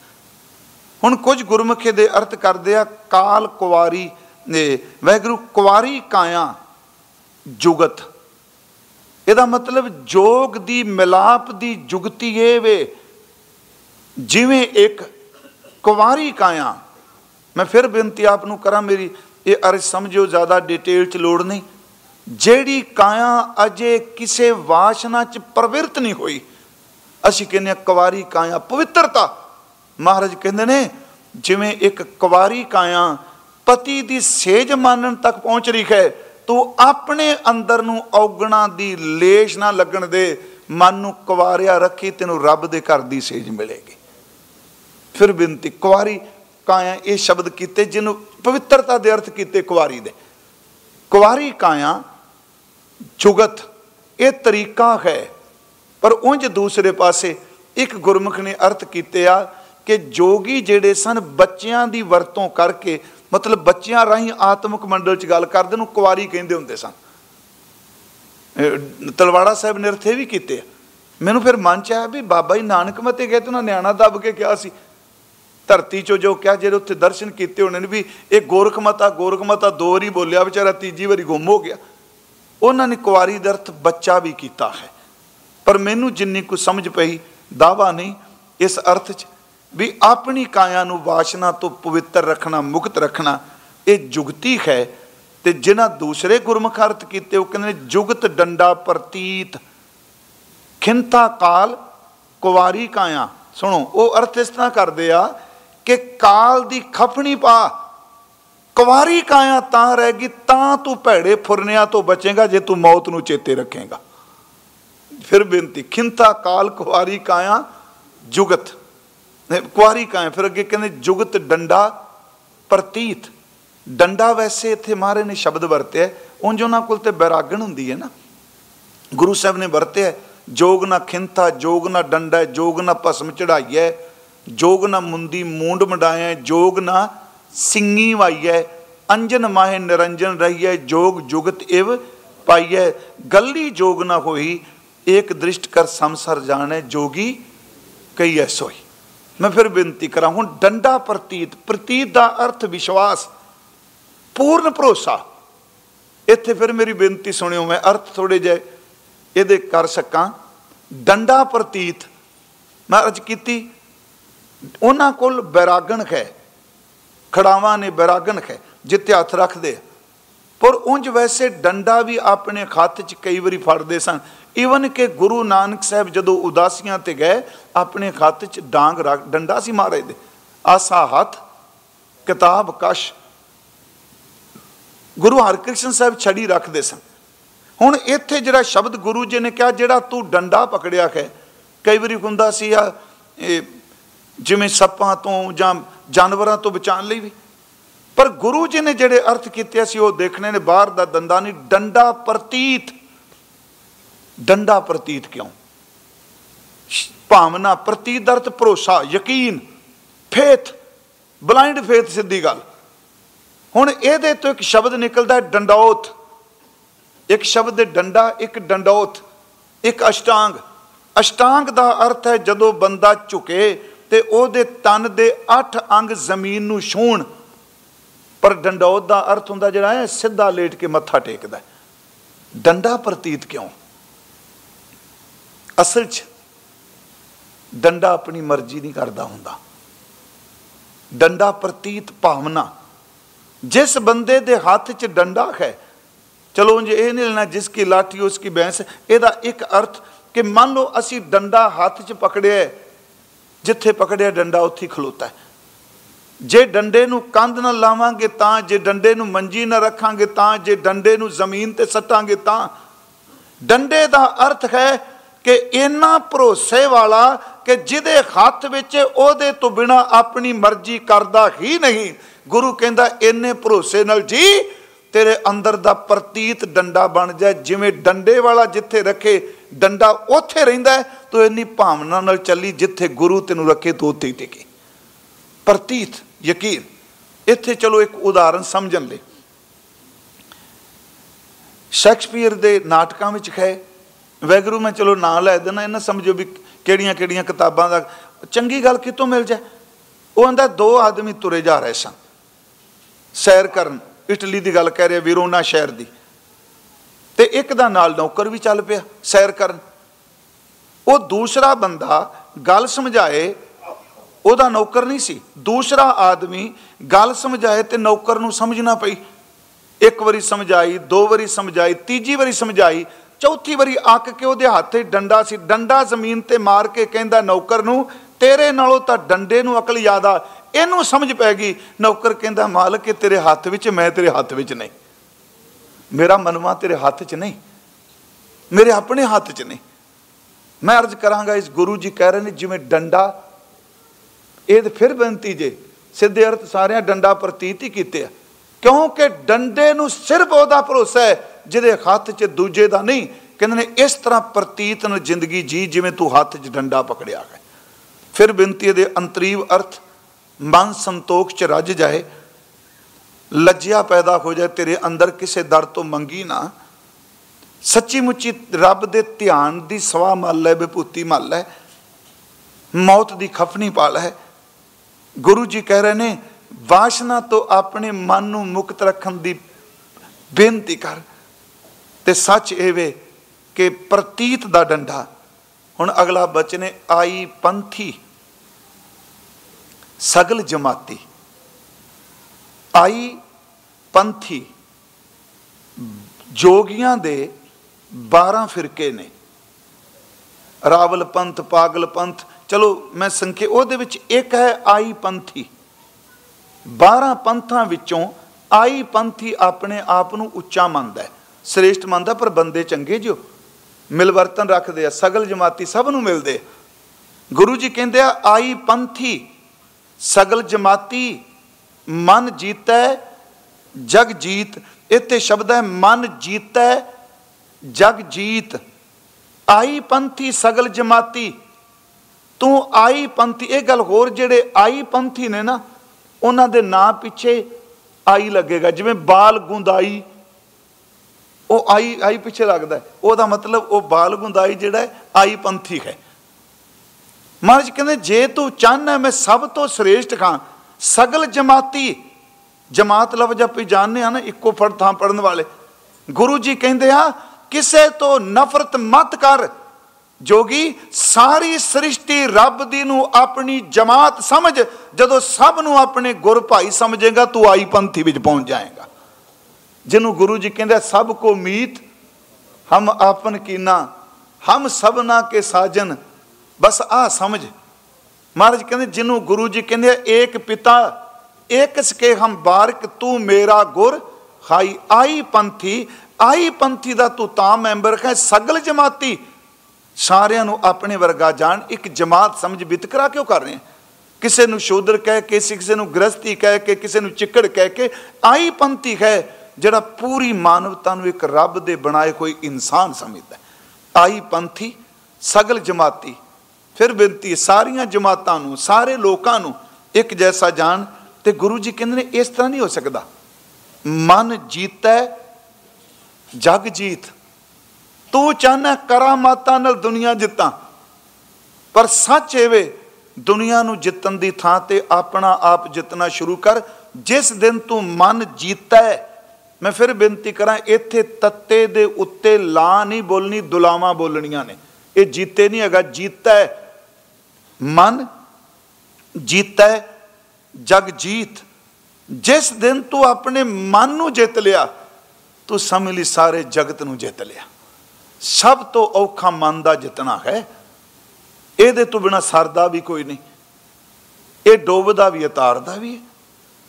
ਹੁਣ ਕੁਝ ਗੁਰਮੁਖੇ ਦੇ ਅਰਥ ਕਰਦੇ ਆ, ਕਾਲ ਕੁਵਾਰੀ ਨੇ ਵੈਗਰੂ ਕੁਵਾਰੀ ਕਾਇਆ ਜੁਗਤ। ਇਹਦਾ ਮਤਲਬ ਜੋਗ ਦੀ ਮਿਲਾਪ ਦੀ ਜੁਗਤੀ ਇਹ ਵੇ, ਜਿਵੇਂ ਇੱਕ ਕੁਵਾਰੀ ਕਾਇਆ ਮੈਂ ਫਿਰ ਬੇਨਤੀ ਆਪ ਨੂੰ ਕਰਾਂ ਮੇਰੀ, ਇਹ ਅਰਜ਼ ਸਮਝੋ ਜ਼ਿਆਦਾ ਡਿਟੇਲ ਚ ਲੋੜ ਨਹੀਂ। ਜਿਹੜੀ ਕਾਇਆ ਅਜੇ ਕਿਸੇ ਵਾਸ਼ਨਾ ਚ ਪ੍ਰਵਿਰਤ ਨਹੀਂ ਹੋਈ। ਅਸੀਂ ਕਹਿੰਦੇ ਆ ਕੁਵਾਰੀ ਕਾਇਆ ਪਵਿੱਤਰਤਾ। ਮਹਾਰਾਜ ਕਹਿੰਦੇ ਨੇ, ਜਿਵੇਂ ਇੱਕ ਕੁਵਾਰੀ ਕਾਇਆ ਪਤੀ ਦੀ ਸੇਜ ਮਾਨਣ ਤੱਕ ਪਹੁੰਚ ਰਹੀ ਹੈ, ਤੂੰ ਆਪਣੇ ਅੰਦਰ ਨੂੰ ਔਗਣਾ ਦੀ ਲੇਸ਼ ਨਾ ਲੱਗਣ ਦੇ, ਮਨ ਨੂੰ ਕੁਵਾਰਿਆ ਰੱਖੀ, ਤੈਨੂੰ ਰੱਬ ਦੇ ਘਰ ਦੀ ਸੇਜ ਮਿਲੇਗੀ। ਫਿਰ ਬੇਨਤੀ ਕੁਵਾਰੀ ਕਾਇਆ ਇਹ ਸ਼ਬਦ ਕੀਤੇ ਜਿਹਨੂੰ ਪਵਿੱਤਰਤਾ ਦੇ ਅਰਥ ਕੀਤੇ ਕੁਵਾਰੀ ਦੇ। ਕੁਵਾਰੀ ਕਾਇਆ, ਜੁਗਤ, ਇਹ ਤਰੀਕਾ ਹੈ। ਪਰ ਉਂਝ ਦੂਸਰੇ ਪਾਸੇ ਇੱਕ ਗੁਰਮੁਖ ਨੇ ਅਰਥ ਕੀਤੇ ਆ ਕਿ ਜੋਗੀ ਜਿਹੜੇ ਸਨ, ਬੱਚਿਆਂ ਦੀ ਵਰਤੋਂ ਕਰਕੇ, ਮਤਲਬ ਬੱਚਿਆਂ ਰਾਹੀਂ ਆਤਮਿਕ ਮੰਡਲ ਚ ਗੱਲ ਕਰਦੇ ਨੂੰ ਕੁਵਾਰੀ ਕਹਿੰਦੇ ਹੁੰਦੇ ਸਨ। ਤਲਵਾੜਾ ਸਾਹਿਬ ਨੇ ਅਰਥੇ ਵੀ ਕੀਤੇ ਮੈਨੂੰ ਫਿਰ ਮਨ ਚ ਆਇਆ ਵੀ ਬਾਬਾ ਜੀ ਨਾਨਕ ਮਤੇ ਗਏ ਤੇ ਉਹਨਾਂ ਨਿਆਣਾ ਦੱਬ ਕੇ ਕਿਹਾ ਸੀ ਧਰਤੀ ਚੋਂ ਜੋ ਕਿਹਾ, ਜਿਹੜੇ ਉੱਥੇ ਦਰਸ਼ਨ ਕੀਤੇ ਉਹਨਾਂ ਨੇ ਵੀ, ਇਹ ਗੋਰਖਮਤਾ ਮਤਾ ਦੋ ਵਾਰੀ ਬੋਲਿਆ, ਵਿਚਾਰਾ ਤੀਜੀ ਵਾਰੀ ਗੁੰਮ ਹੋ ਗਿਆ। ਉਹਨਾਂ ਨੇ ਕੁਵਾਰੀ ਦਾ ਅਰਥ ਬੱਚਾ ਵੀ ਕੀਤਾ ਹੈ। ਪਰ ਮੈਨੂੰ ਜਿੰਨੀ ਕੁ ਸਮਝ ਪਈ ਦਾਵਾ ਨਹੀਂ, ਇਸ ਅਰਥ 'ਚ ਵੀ ਆਪਣੀ ਕਾਇਆ ਨੂੰ ਵਾਸ਼ਨਾ ਤੋਂ ਪਵਿੱਤਰ ਰੱਖਣਾ, ਮੁਕਤ ਰੱਖਣਾ, ਇਹ ਜੁਗਤੀ ਹੈ। ਤੇ ਜਿਨ੍ਹਾਂ ਦੂਸਰੇ ਗੁਰਮੁਖ ਅਰਥ ਕੀਤੇ, ਉਹ ਕਹਿੰਦੇ ਜੁਗਤ ਡੰਡਾ ਪ੍ਰਤੀਤ। ਖਿੰਤਾ ਕਾਲ, ਕੁਵਾਰੀ ਕਾਇਆ। ਸੁਣੋ, ਉਹ ਅਰਥ ਇਸ ਤਰ੍ਹਾਂ ਕਰਦੇ ਆ ਕਿ ਕਾਲ ਦੀ ਖਫਣੀ ਪਾ, ਕੁਵਾਰੀ ਕਾਇਆ ਤਾਂ ਰਹੇਗੀ ਤਾਂ ਤੂੰ ਭੈੜੇ ਫੁਰਨਿਆਂ ਤੋਂ ਬਚੇਗਾ, ਜੇ ਤੂੰ ਮੌਤ ਨੂੰ ਚੇਤੇ ਰੱਖੇਗਾ। ਫਿਰ ਬੇਨਤੀ, ਖਿੰਤਾ ਕਾਲ ਕੁਵਾਰੀ ਕਾਇਆ, ਜੁਗਤ। ਕੁਵਾਰੀ ਕਾਇਆ, ਫਿਰ ਅੱਗੇ ਕਹਿੰਦੇ, ਜੁਗਤ ਡੰਡਾ ਪ੍ਰਤੀਤ। ਡੰਡਾ ਵੈਸੇ ਇੱਥੇ ਮਹਾਰੇ ਨੇ ਸ਼ਬਦ ਵਰਤਿਆ ਉਂਝ ਉਹਨਾਂ ਕੋਲ ਤੇ ਬੈਰਾਗਣ ਹੁੰਦੀ ਹੈ ਨਾ। ਗੁਰੂ ਸਾਹਿਬ ਨੇ ਵਰਤਿਆ ਜੋਗ ਨਾ ਖਿੰਤਾ, ਜੋਗ ਨਾ ਡੰਡਾ, ਜੋਗ ਨਾ ਭਸਮ ਚੜਾਈਐ ਜੋਗ ਨਾ ਮੁੰਦੀ ਮੂੰਡ ਮਡਾਇਆ ਜੋਗ ਨਾ ਸਿੰਗੀ ਵਾਈਐ, ਅੰਜਨ ਮਾਹੇ ਨਿਰੰਜਨ ਰਹੀਐ, ਜੋਗ ਜੁਗਤ ਇਵ ਪਾਈਐ। ਗੱਲੀ ਜੋਗ ਨਾ ਹੋਈ, ਏਕ ਦ੍ਰਿਸ਼ਟ ਕਰ ਸੰਸਰ ਜਾਣੈ, ਜੋਗੀ ਕਈ ਐਸੋਈ ਮੈਂ ਫਿਰ ਬੇਨਤੀ ਕਰਾਂ, ਹੁਣ ਡੰਡਾ ਪ੍ਰਤੀਤ ਪ੍ਰਤੀਤ ਦਾ ਅਰਥ ਵਿਸ਼ਵਾਸ, ਪੂਰਨ ਭਰੋਸਾ। ਇੱਥੇ ਫਿਰ ਮੇਰੀ ਬੇਨਤੀ ਸੁਣਿਓ, ਮੈਂ ਅਰਥ ਥੋੜੇ ਜਿਹੇ ਇਹਦੇ ਕਰ ਸਕਾਂ। ਡੰਡਾ ਪ੍ਰਤੀਤ, ਮੈਂ ਅਰਜ ਕੀਤੀ ਉਹਨਾਂ ਕੋਲ ਬੈਰਾਗਣ ਹੈ। ਖੜਾਵਾਂ ਨੇ ਬੈਰਾਗਣ ਹੈ, ਜਿੱਤੇ ਹੱਥ ਰੱਖਦੇ ਪਰ ਉਂਝ ਵੈਸੇ ਡੰਡਾ ਵੀ ਆਪਣੇ ਹੱਥ 'ਚ ਕਈ ਵਾਰੀ ਫੜਦੇ ਸਨ। ਈਵਨ ਕਿ ਗੁਰੂ ਨਾਨਕ ਸਾਹਿਬ ਜਦੋਂ ਉਦਾਸੀਆਂ ਤੇ ਗਏ, ਆਪਣੇ ਹੱਥ 'ਚ ਡਾਂਗ ਰੱਖ ਡੰਡਾ ਸੀ ਮਾਰੇ ਦੇ। ਆਸਾ ਹੱਥ, ਕਿਤਾਬ ਕਸ਼। ਗੁਰੂ ਹਰਕ੍ਰਿਸ਼ਨ ਸਾਹਿਬ ਛੜੀ ਰੱਖਦੇ ਸਨ। ਹੁਣ ਇੱਥੇ ਜਿਹੜਾ ਸ਼ਬਦ ਗੁਰੂ ਜੀ ਨੇ ਕਿਹਾ, ਜਿਹੜਾ ਤੂੰ ਡੰਡਾ ਪਕੜਿਆ ਹੈ, ਕਈ ਵਾਰੀ ਹੁੰਦਾ ਸੀ ਆ ਜਿਵੇਂ ਸੱਪਾਂ ਤੋਂ ਜਾਂ ਜਾਨਵਰਾਂ ਤੋਂ ਬਚਾਉਣ ਲਈ ਵੀ। ਪਰ ਗੁਰੂ ਜੀ ਨੇ ਜਿਹੜੇ ਅਰਥ ਕੀਤੇ ਸੀ, ਉਹ ਦੇਖਣੇ ਨੇ ਬਾਹਰ ਦਾ ਦੰਦਾ ਨਹੀਂ, ਡੰਡਾ ਪ੍ਰਤੀਤ। ਡੰਡਾ ਪ੍ਰਤੀਤ ਕਿਉਂ? ਭਾਵਨਾ ਪ੍ਰਤੀਤ ਅਰਥ ਭਰੋਸਾ, ਯਕੀਨ, ਫੇਥ ਬਲਾਈਂਡ ਫੇਥ ਸਿੱਧੀ ਗੱਲ। ਹੁਣ ਇਹਦੇ ਤੋਂ ਇੱਕ ਸ਼ਬਦ ਨਿਕਲਦਾ ਡੰਡੌਤ ਇੱਕ ਸ਼ਬਦ ਦੇ ਡੰਡਾ, ਇੱਕ ਡੰਡੌਤ ਇੱਕ ਅਸ਼ਟਾਂਗ। ਅਸ਼ਟਾਂਗ ਦਾ ਅਰਥ ਹੈ ਜਦੋਂ ਬੰਦਾ ਝੁਕੇ ਤੇ ਉਹਦੇ ਤਨ ਦੇ 8 ਅੰਗ ਜ਼ਮੀਨ ਨੂੰ ਛੂਣ ਪਰ ਡੰਡੌਤ ਦਾ ਅਰਥ ਹੁੰਦਾ ਜਿਹੜਾ ਹੈ, ਸਿੱਧਾ ਲੇਟ ਕੇ ਮੱਥਾ ਟੇਕਦਾ ਡੰਡਾ ਪ੍ਰਤੀਤ ਕਿਉਂ? ਅਸਲ 'ਚ ਡੰਡਾ ਆਪਣੀ ਮਰਜ਼ੀ ਨਹੀਂ ਕਰਦਾ ਹੁੰਦਾ। ਡੰਡਾ ਪ੍ਰਤੀਤ ਭਾਵਨਾ। ਜਿਸ ਬੰਦੇ ਦੇ ਹੱਥ 'ਚ ਡੰਡਾ ਹੈ, ਚਲੋ ਜੇ ਇਹ ਨਹੀਂ ਲੈਣਾ ਜਿਸ ਕੀ ਲਾਠੀ, ਉਸ ਕੀ ਬੈਂਸ, ਇਹਦਾ ਇੱਕ ਅਰਥ ਕਿ ਮੰਨ ਲਓ ਅਸੀਂ ਡੰਡਾ ਹੱਥ 'ਚ ਪਕੜਿਆ ਜਿੱਥੇ ਪਕੜਿਆ ਡੰਡਾ ਉੱਥੇ ਖਲੋਤਾ ਹੈ। ਜੇ ਡੰਡੇ ਨੂੰ ਕੰਧ ਨਾਲ ਲਾਵਾਂਗੇ ਤਾਂ, ਜੇ ਡੰਡੇ ਨੂੰ ਮੰਜੀ ਨਾਲ ਰੱਖਾਂਗੇ ਤਾਂ, ਜੇ ਡੰਡੇ ਨੂੰ ਜ਼ਮੀਨ ਤੇ ਸੱਟਾਂਗੇ ਤਾਂ। ਡੰਡੇ ਦਾ ਅਰਥ ਹੈ ਕਿ ਇੰਨਾ ਭਰੋਸੇ ਵਾਲਾ ਕਿ ਜਿਹਦੇ ਹੱਥ ਵਿੱਚ ਉਹਦੇ ਤੋਂ ਬਿਨਾ ਆਪਣੀ ਮਰਜ਼ੀ ਕਰਦਾ ਹੀ ਨਹੀਂ। ਗੁਰੂ ਕਹਿੰਦਾ, ਇੰਨੇ ਭਰੋਸੇ ਨਾਲ ਜੀ, ਤੇਰੇ ਅੰਦਰ ਦਾ ਪ੍ਰਤੀਤ ਡੰਡਾ ਬਣ ਜਾਏ। ਜਿਵੇਂ ਡੰਡੇ ਵਾਲਾ ਜਿੱਥੇ ਰੱਖੇ ਡੰਡਾ ਉੱਥੇ ਰਹਿੰਦਾ ਹੈ, ਤੂੰ ਇੰਨੀ ਭਾਵਨਾ ਨਾਲ ਚੱਲੀ ਜਿੱਥੇ ਗੁਰੂ ਤੈਨੂੰ ਰੱਖੇ, ਤੂੰ ਉੱਥੇ ਹੀ ਟਿਕੇ। ਪ੍ਰਤੀਤ ਯਕੀਨ, ਇੱਥੇ ਚਲੋ ਇੱਕ ਉਦਾਹਰਨ ਸਮਝਣ ਲਈ। ਸ਼ੈਕਸਪੀਅਰ ਦੇ ਨਾਟਕਾਂ ਵਿੱਚ ਹੈ ਵੈਗਰੂ ਮੈਂ ਚਲੋ ਨਾਂ ਲੈ ਦੇਣਾ ਇਹਨਾਂ ਸਮਝੋ ਵੀ ਕਿਹੜੀਆਂ ਕਿਹੜੀਆਂ ਕਿਤਾਬਾਂ ਦਾ, ਚੰਗੀ ਗੱਲ ਕਿਤੋਂ ਮਿਲ ਜਾਏ? ਉਹ ਆਂਦਾ, ਦੋ ਆਦਮੀ ਤੁਰੇ ਜਾ ਰਹੇ ਸਨ। ਸੈਰ ਕਰਨ, ਇਟਲੀ ਦੀ ਗੱਲ ਕਹਿ ਰਿਹਾ, ਵੀਰੋਨਾ ਸ਼ਹਿਰ ਦੀ। ਤੇ ਇੱਕ ਦਾ ਨਾਲ ਨੌਕਰ ਵੀ ਚੱਲ ਪਿਆ, ਸੈਰ ਕਰਨ। ਉਹ ਦੂਸਰਾ ਬੰਦਾ ਗੱਲ ਸਮਝਾਏ, ਉਹਦਾ ਨੌਕਰ ਨਹੀਂ ਸੀ। ਦੂਸਰਾ ਆਦਮੀ ਗੱਲ ਸਮਝਾਏ ਤੇ ਨੌਕਰ ਨੂੰ ਸਮਝਣਾ ਪਈ। ਇੱਕ ਵਾਰੀ ਸਮਝਾਈ, ਦੋ ਵਾਰੀ ਸਮਝਾਈ, ਤੀਜੀ ਵਾਰੀ ਸਮਝਾਈ, ਚੌਥੀ ਵਾਰੀ ਅੱਕ ਕੇ ਉਹਦੇ ਹੱਥੇ ਡੰਡਾ ਸੀ। ਡੰਡਾ ਜ਼ਮੀਨ ਤੇ ਮਾਰ ਕੇ ਕਹਿੰਦਾ, ਨੌਕਰ ਨੂੰ, ਤੇਰੇ ਨਾਲੋਂ ਤਾਂ ਡੰਡੇ ਨੂੰ ਅਕਲ ਜ਼ਿਆਦਾ। ਇਹਨੂੰ ਸਮਝ ਪੈ ਗਈ। ਨੌਕਰ ਕਹਿੰਦਾ, ਮਾਲਕ, ਇਹ ਤੇਰੇ ਹੱਥ ਵਿੱਚ, ਮੈਂ ਤੇਰੇ ਹੱਥ ਵਿੱਚ ਨਹੀਂ। ਮੇਰਾ ਮਨਵਾ ਤੇਰੇ ਹੱਥ 'ਚ ਨਹੀਂ। ਮੇਰੇ ਆਪਣੇ ਹੱਥ 'ਚ ਨਹੀਂ। ਮੈਂ ਅਰਜ਼ ਕਰਾਂਗਾ ਇਸ ਗੁਰੂ ਜੀ ਕਹਿ ਰਹੇ ਨੇ, ਜਿਵੇਂ ਡੰਡਾ, ਇਹ ਤੇ ਫਿਰ ਬੇਨਤੀ ਜੇ ਸਿੱਧੇ ਅਰਥ ਸਾਰਿਆਂ ਡੰਡਾ ਪ੍ਰਤੀਤ ਹੀ ਕੀਤੇ ਆ। ਕਿਉਂਕਿ ਡੰਡੇ ਨੂੰ ਸਿਰਫ ਉਹਦਾ ਭਰੋਸਾ ਹੈ, ਜਿਹਦੇ ਹੱਥ 'ਚ ਦੂਜੇ ਦਾ ਨਹੀਂ। ਕਹਿੰਦੇ ਨੇ, ਇਸ ਤਰ੍ਹਾਂ ਪ੍ਰਤੀਤ ਨਾਲ ਜ਼ਿੰਦਗੀ ਜੀ, ਜਿਵੇਂ ਤੂੰ ਹੱਥ 'ਚ ਡੰਡਾ ਪਕੜਿਆ ਹੈ। ਫਿਰ ਬੇਨਤੀ ਦੇ ਅੰਤਰੀਵ ਅਰਥ, ਮਨ ਸੰਤੋਖ 'ਚ ਰੱਜ ਜਾਏ। ਲੱਜਿਆ ਪੈਦਾ ਹੋ ਜਾਏ, ਤੇਰੇ ਅੰਦਰ ਕਿਸੇ ਦਰ ਤੋਂ ਮੰਗੀ ਨਾ। ਸੱਚੀ ਮੁੱਚੀ ਰੱਬ ਦੇ ਧਿਆਨ ਦੀ ਸਵਾ ਮੱਲ ਹੈ, ਵਿਭੂਤੀ ਮੱਲ ਹੈ। ਮੌਤ ਦੀ ਖਫਨੀ ਪਾਲ ਹੈ। ਗੁਰੂ ਜੀ ਕਹਿ ਰਹੇ ਨੇ, ਵਾਸ਼ਨਾ ਤੋਂ ਆਪਣੇ ਮਨ ਨੂੰ ਮੁਕਤ ਰੱਖਣ ਦੀ ਬੇਨਤੀ ਕਰ। ਤੇ ਸੱਚ ਇਹ ਵੇ ਕਿ ਪ੍ਰਤੀਤ ਦਾ ਡੰਡਾ। ਹੁਣ ਅਗਲਾ ਬਚਨ ਹੈ, ਆਈ ਪੰਥੀ, ਸਗਲ ਜਮਾਤੀ। ਆਈ ਪੰਥੀ ਜੋਗੀਆਂ ਦੇ 12 ਫਿਰਕੇ ਨੇ। ਰਾਵਲ ਪੰਥ, ਪਾਗਲ ਪੰਥ, ਚਲੋ ਮੈਂ ਸੰਖੇ ਉਹਦੇ ਵਿੱਚ ਇੱਕ ਹੈ ਆਈ ਪੰਥੀ। 12 ਪੰਥਾਂ ਵਿੱਚੋਂ ਆਈ ਪੰਥੀ ਆਪਣੇ ਆਪ ਨੂੰ ਉੱਚਾ ਮੰਨਦਾ ਹੈ। ਸ੍ਰੇਸ਼ਟ ਮੰਨਦਾ, ਪਰ ਬੰਦੇ ਚੰਗੇ ਜੋ ਮਿਲਵਰਤਨ ਰੱਖਦੇ ਆ, ਸਗਲ ਜਮਾਤੀ ਸਭ ਨੂੰ ਮਿਲਦੇ ਗੁਰੂ ਜੀ ਕਹਿੰਦੇ ਆ, ਆਈ ਪੰਥੀ, ਸਗਲ ਜਮਾਤੀ ਮਨ ਜੀਤੈ, ਜਗ ਜੀਤ। ਇੱਥੇ ਸ਼ਬਦ ਹੈ, ਮਨ ਜੀਤੈ, ਜਗ ਜੀਤ। ਆਈ ਪੰਥੀ ਸਗਲ ਜਮਾਤੀ। ਤੂੰ ਆਈ ਪੰਥੀ, ਇਹ ਗੱਲ ਹੋਰ ਜਿਹੜੇ ਆਈ ਪੰਥੀ ਨੇ ਨਾ, ਉਹਨਾਂ ਦੇ ਨਾਂ ਪਿੱਛੇ ਆਈ ਲੱਗੇਗਾ। ਜਿਵੇਂ ਬਾਲ ਗੁੰਦਾਈ, ਉਹ ਆਈ ਆਈ ਪਿੱਛੇ ਲੱਗਦਾ ਉਹਦਾ ਮਤਲਬ ਉਹ ਬਾਲ ਗੁੰਦਾਈ ਜਿਹੜਾ ਆਈ ਪੰਥੀ ਹੈ। ਮਹਾਰਾਜ ਕਹਿੰਦੇ, ਜੇ ਤੂੰ ਚਾਹਨਾ ਮੈਂ ਸਭ ਤੋਂ ਸ੍ਰੇਸ਼ਟ ਖਾਂ। ਸਗਲ ਜਮਾਤੀ, ਜਮਾਤ ਲਫ਼ਜ਼ ਆਪੇ ਜਾਣਦੇ ਆ ਨਾ, ਇੱਕੋ ਫੜ ਥਾਂ ਪੜਨ ਵਾਲੇ। ਗੁਰੂ ਜੀ ਕਹਿੰਦੇ ਆ, ਕਿਸੇ ਤੋਂ ਨਫ਼ਰਤ ਮਤ ਕਰ, ਜੋਗੀ ਸਾਰੀ ਸ੍ਰਿਸ਼ਟੀ ਰੱਬ ਦੀ ਨੂੰ ਆਪਣੀ ਜਮਾਤ ਸਮਝ, ਜਦੋਂ ਸਭ ਨੂੰ ਆਪਣੇ ਗੁਰ ਭਾਈ ਸਮਝੇਗਾ, ਤੂੰ ਆਈ ਪੰਥੀ ਵਿੱਚ ਪਹੁੰਚ ਜਾਏਗਾ। ਜਿਹਨੂੰ ਗੁਰੂ ਜੀ ਕਹਿੰਦੇ ਸਭ ਕੋ ਮੀਤ, ਹਮ ਆਪਨ ਕੀਨਾ, ਹਮ ਸਭਨਾ ਕੇ ਸਾਜਨ, ਬਸ ਆ ਸਮਝ। ਮਹਾਰਾਜ ਕਹਿੰਦੇ, ਜਿਹਨੂੰ ਗੁਰੂ ਜੀ ਕਹਿੰਦੇ ਏਕ ਪਿਤਾ, ਏਕ ਸਕੇ ਹਮ ਬਾਰਕ, ਤੂੰ ਮੇਰਾ ਗੁਰ ਖਾਈ ਆਈ ਪੰਥੀ ਆਈ ਪੰਥੀ ਦਾ ਤੂੰ ਤਾਂ ਮੈਂਬਰ ਹੈ, ਸਗਲ ਜਮਾਤੀ। ਸਾਰਿਆਂ ਨੂੰ ਆਪਣੇ ਵਰਗਾ ਜਾਣ, ਇੱਕ ਜਮਾਤ ਸਮਝ ਵਿਤਕਰਾ ਕਿਉਂ ਕਰ ਰਹੇ ਕਿਸੇ ਨੂੰ ਸ਼ੂਦਰ ਕਹਿ ਕੇ, ਕਿਸੇ ਨੂੰ ਗ੍ਰਸਤੀ ਕਹਿ ਕੇ, ਕਿਸੇ ਨੂੰ ਚਿੱਕੜ ਕਹਿ ਕੇ, ਆਈ ਪੰਥੀ ਹੈ, ਜਿਹੜਾ ਪੂਰੀ ਮਾਨਵਤਾ ਨੂੰ ਇੱਕ ਰੱਬ ਦੇ ਬਣਾਏ ਕੋਈ ਇਨਸਾਨ ਸਮਝਦਾ ਆਈ ਪੰਥੀ, ਸਗਲ ਜਮਾਤੀ ਫਿਰ ਬੇਨਤੀ ਸਾਰੀਆਂ ਜਮਾਤਾਂ ਨੂੰ, ਸਾਰੇ ਲੋਕਾਂ ਨੂੰ ਇੱਕ ਜੈਸਾ ਜਾਣ ਤੇ ਗੁਰੂ ਜੀ ਕਹਿੰਦੇ ਨੇ, ਇਸ ਤਰ੍ਹਾਂ ਨਹੀਂ ਹੋ ਸਕਦਾ। ਮਨ ਜੀਤੈ, ਜਗ ਜੀਤ। ਤੂੰ ਚਾਹਨਾ ਕਰਾਮਾਤਾਂ ਨਾਲ ਦੁਨੀਆ ਜਿੱਤਾਂ, ਪਰ ਸੱਚ ਵੇ, ਦੁਨੀਆ ਨੂੰ ਜਿੱਤਣ ਦੀ ਥਾਂ ਤੇ ਆਪਣਾ ਆਪ ਜਿੱਤਣਾ ਸ਼ੁਰੂ ਕਰ। ਜਿਸ ਦਿਨ ਤੂੰ ਮਨ ਜੀਤਾ, ਮੈਂ ਫਿਰ ਬੇਨਤੀ ਕਰਾਂ, ਇੱਥੇ ਤੱਤੇ ਦੇ ਉੱਤੇ ਲਾ ਨਹੀਂ ਬੋਲਣੀ, ਦੁਲਾਵਾਂ ਬੋਲਣੀਆਂ ਨੇ। ਇਹ ਜੀਤੇ ਨਹੀਂ ਹੈਗਾ, ਜੀਤਾ। ਮਨ ਜੀਤਾ, ਜਗ ਜੀਤ। ਜਿਸ ਦਿਨ ਤੂੰ ਆਪਣੇ ਮਨ ਨੂੰ ਜਿੱਤ ਲਿਆ, ਤੂੰ ਸਮਝ ਲਈ ਸਾਰੇ ਜਗਤ ਨੂੰ ਜਿੱਤ ਲਿਆ। ਸਭ ਤੋਂ ਔਖਾ ਮਨ ਦਾ ਜਿੱਤਣਾ ਹੈ। ਇਹਦੇ ਤੋਂ ਬਿਨਾ ਸਰਦਾ ਵੀ ਕੋਈ ਨਹੀਂ। ਇਹ ਡੋਬਦਾ ਵੀ ਹੈ, ਤਾਰਦਾ ਵੀ ਹੈ।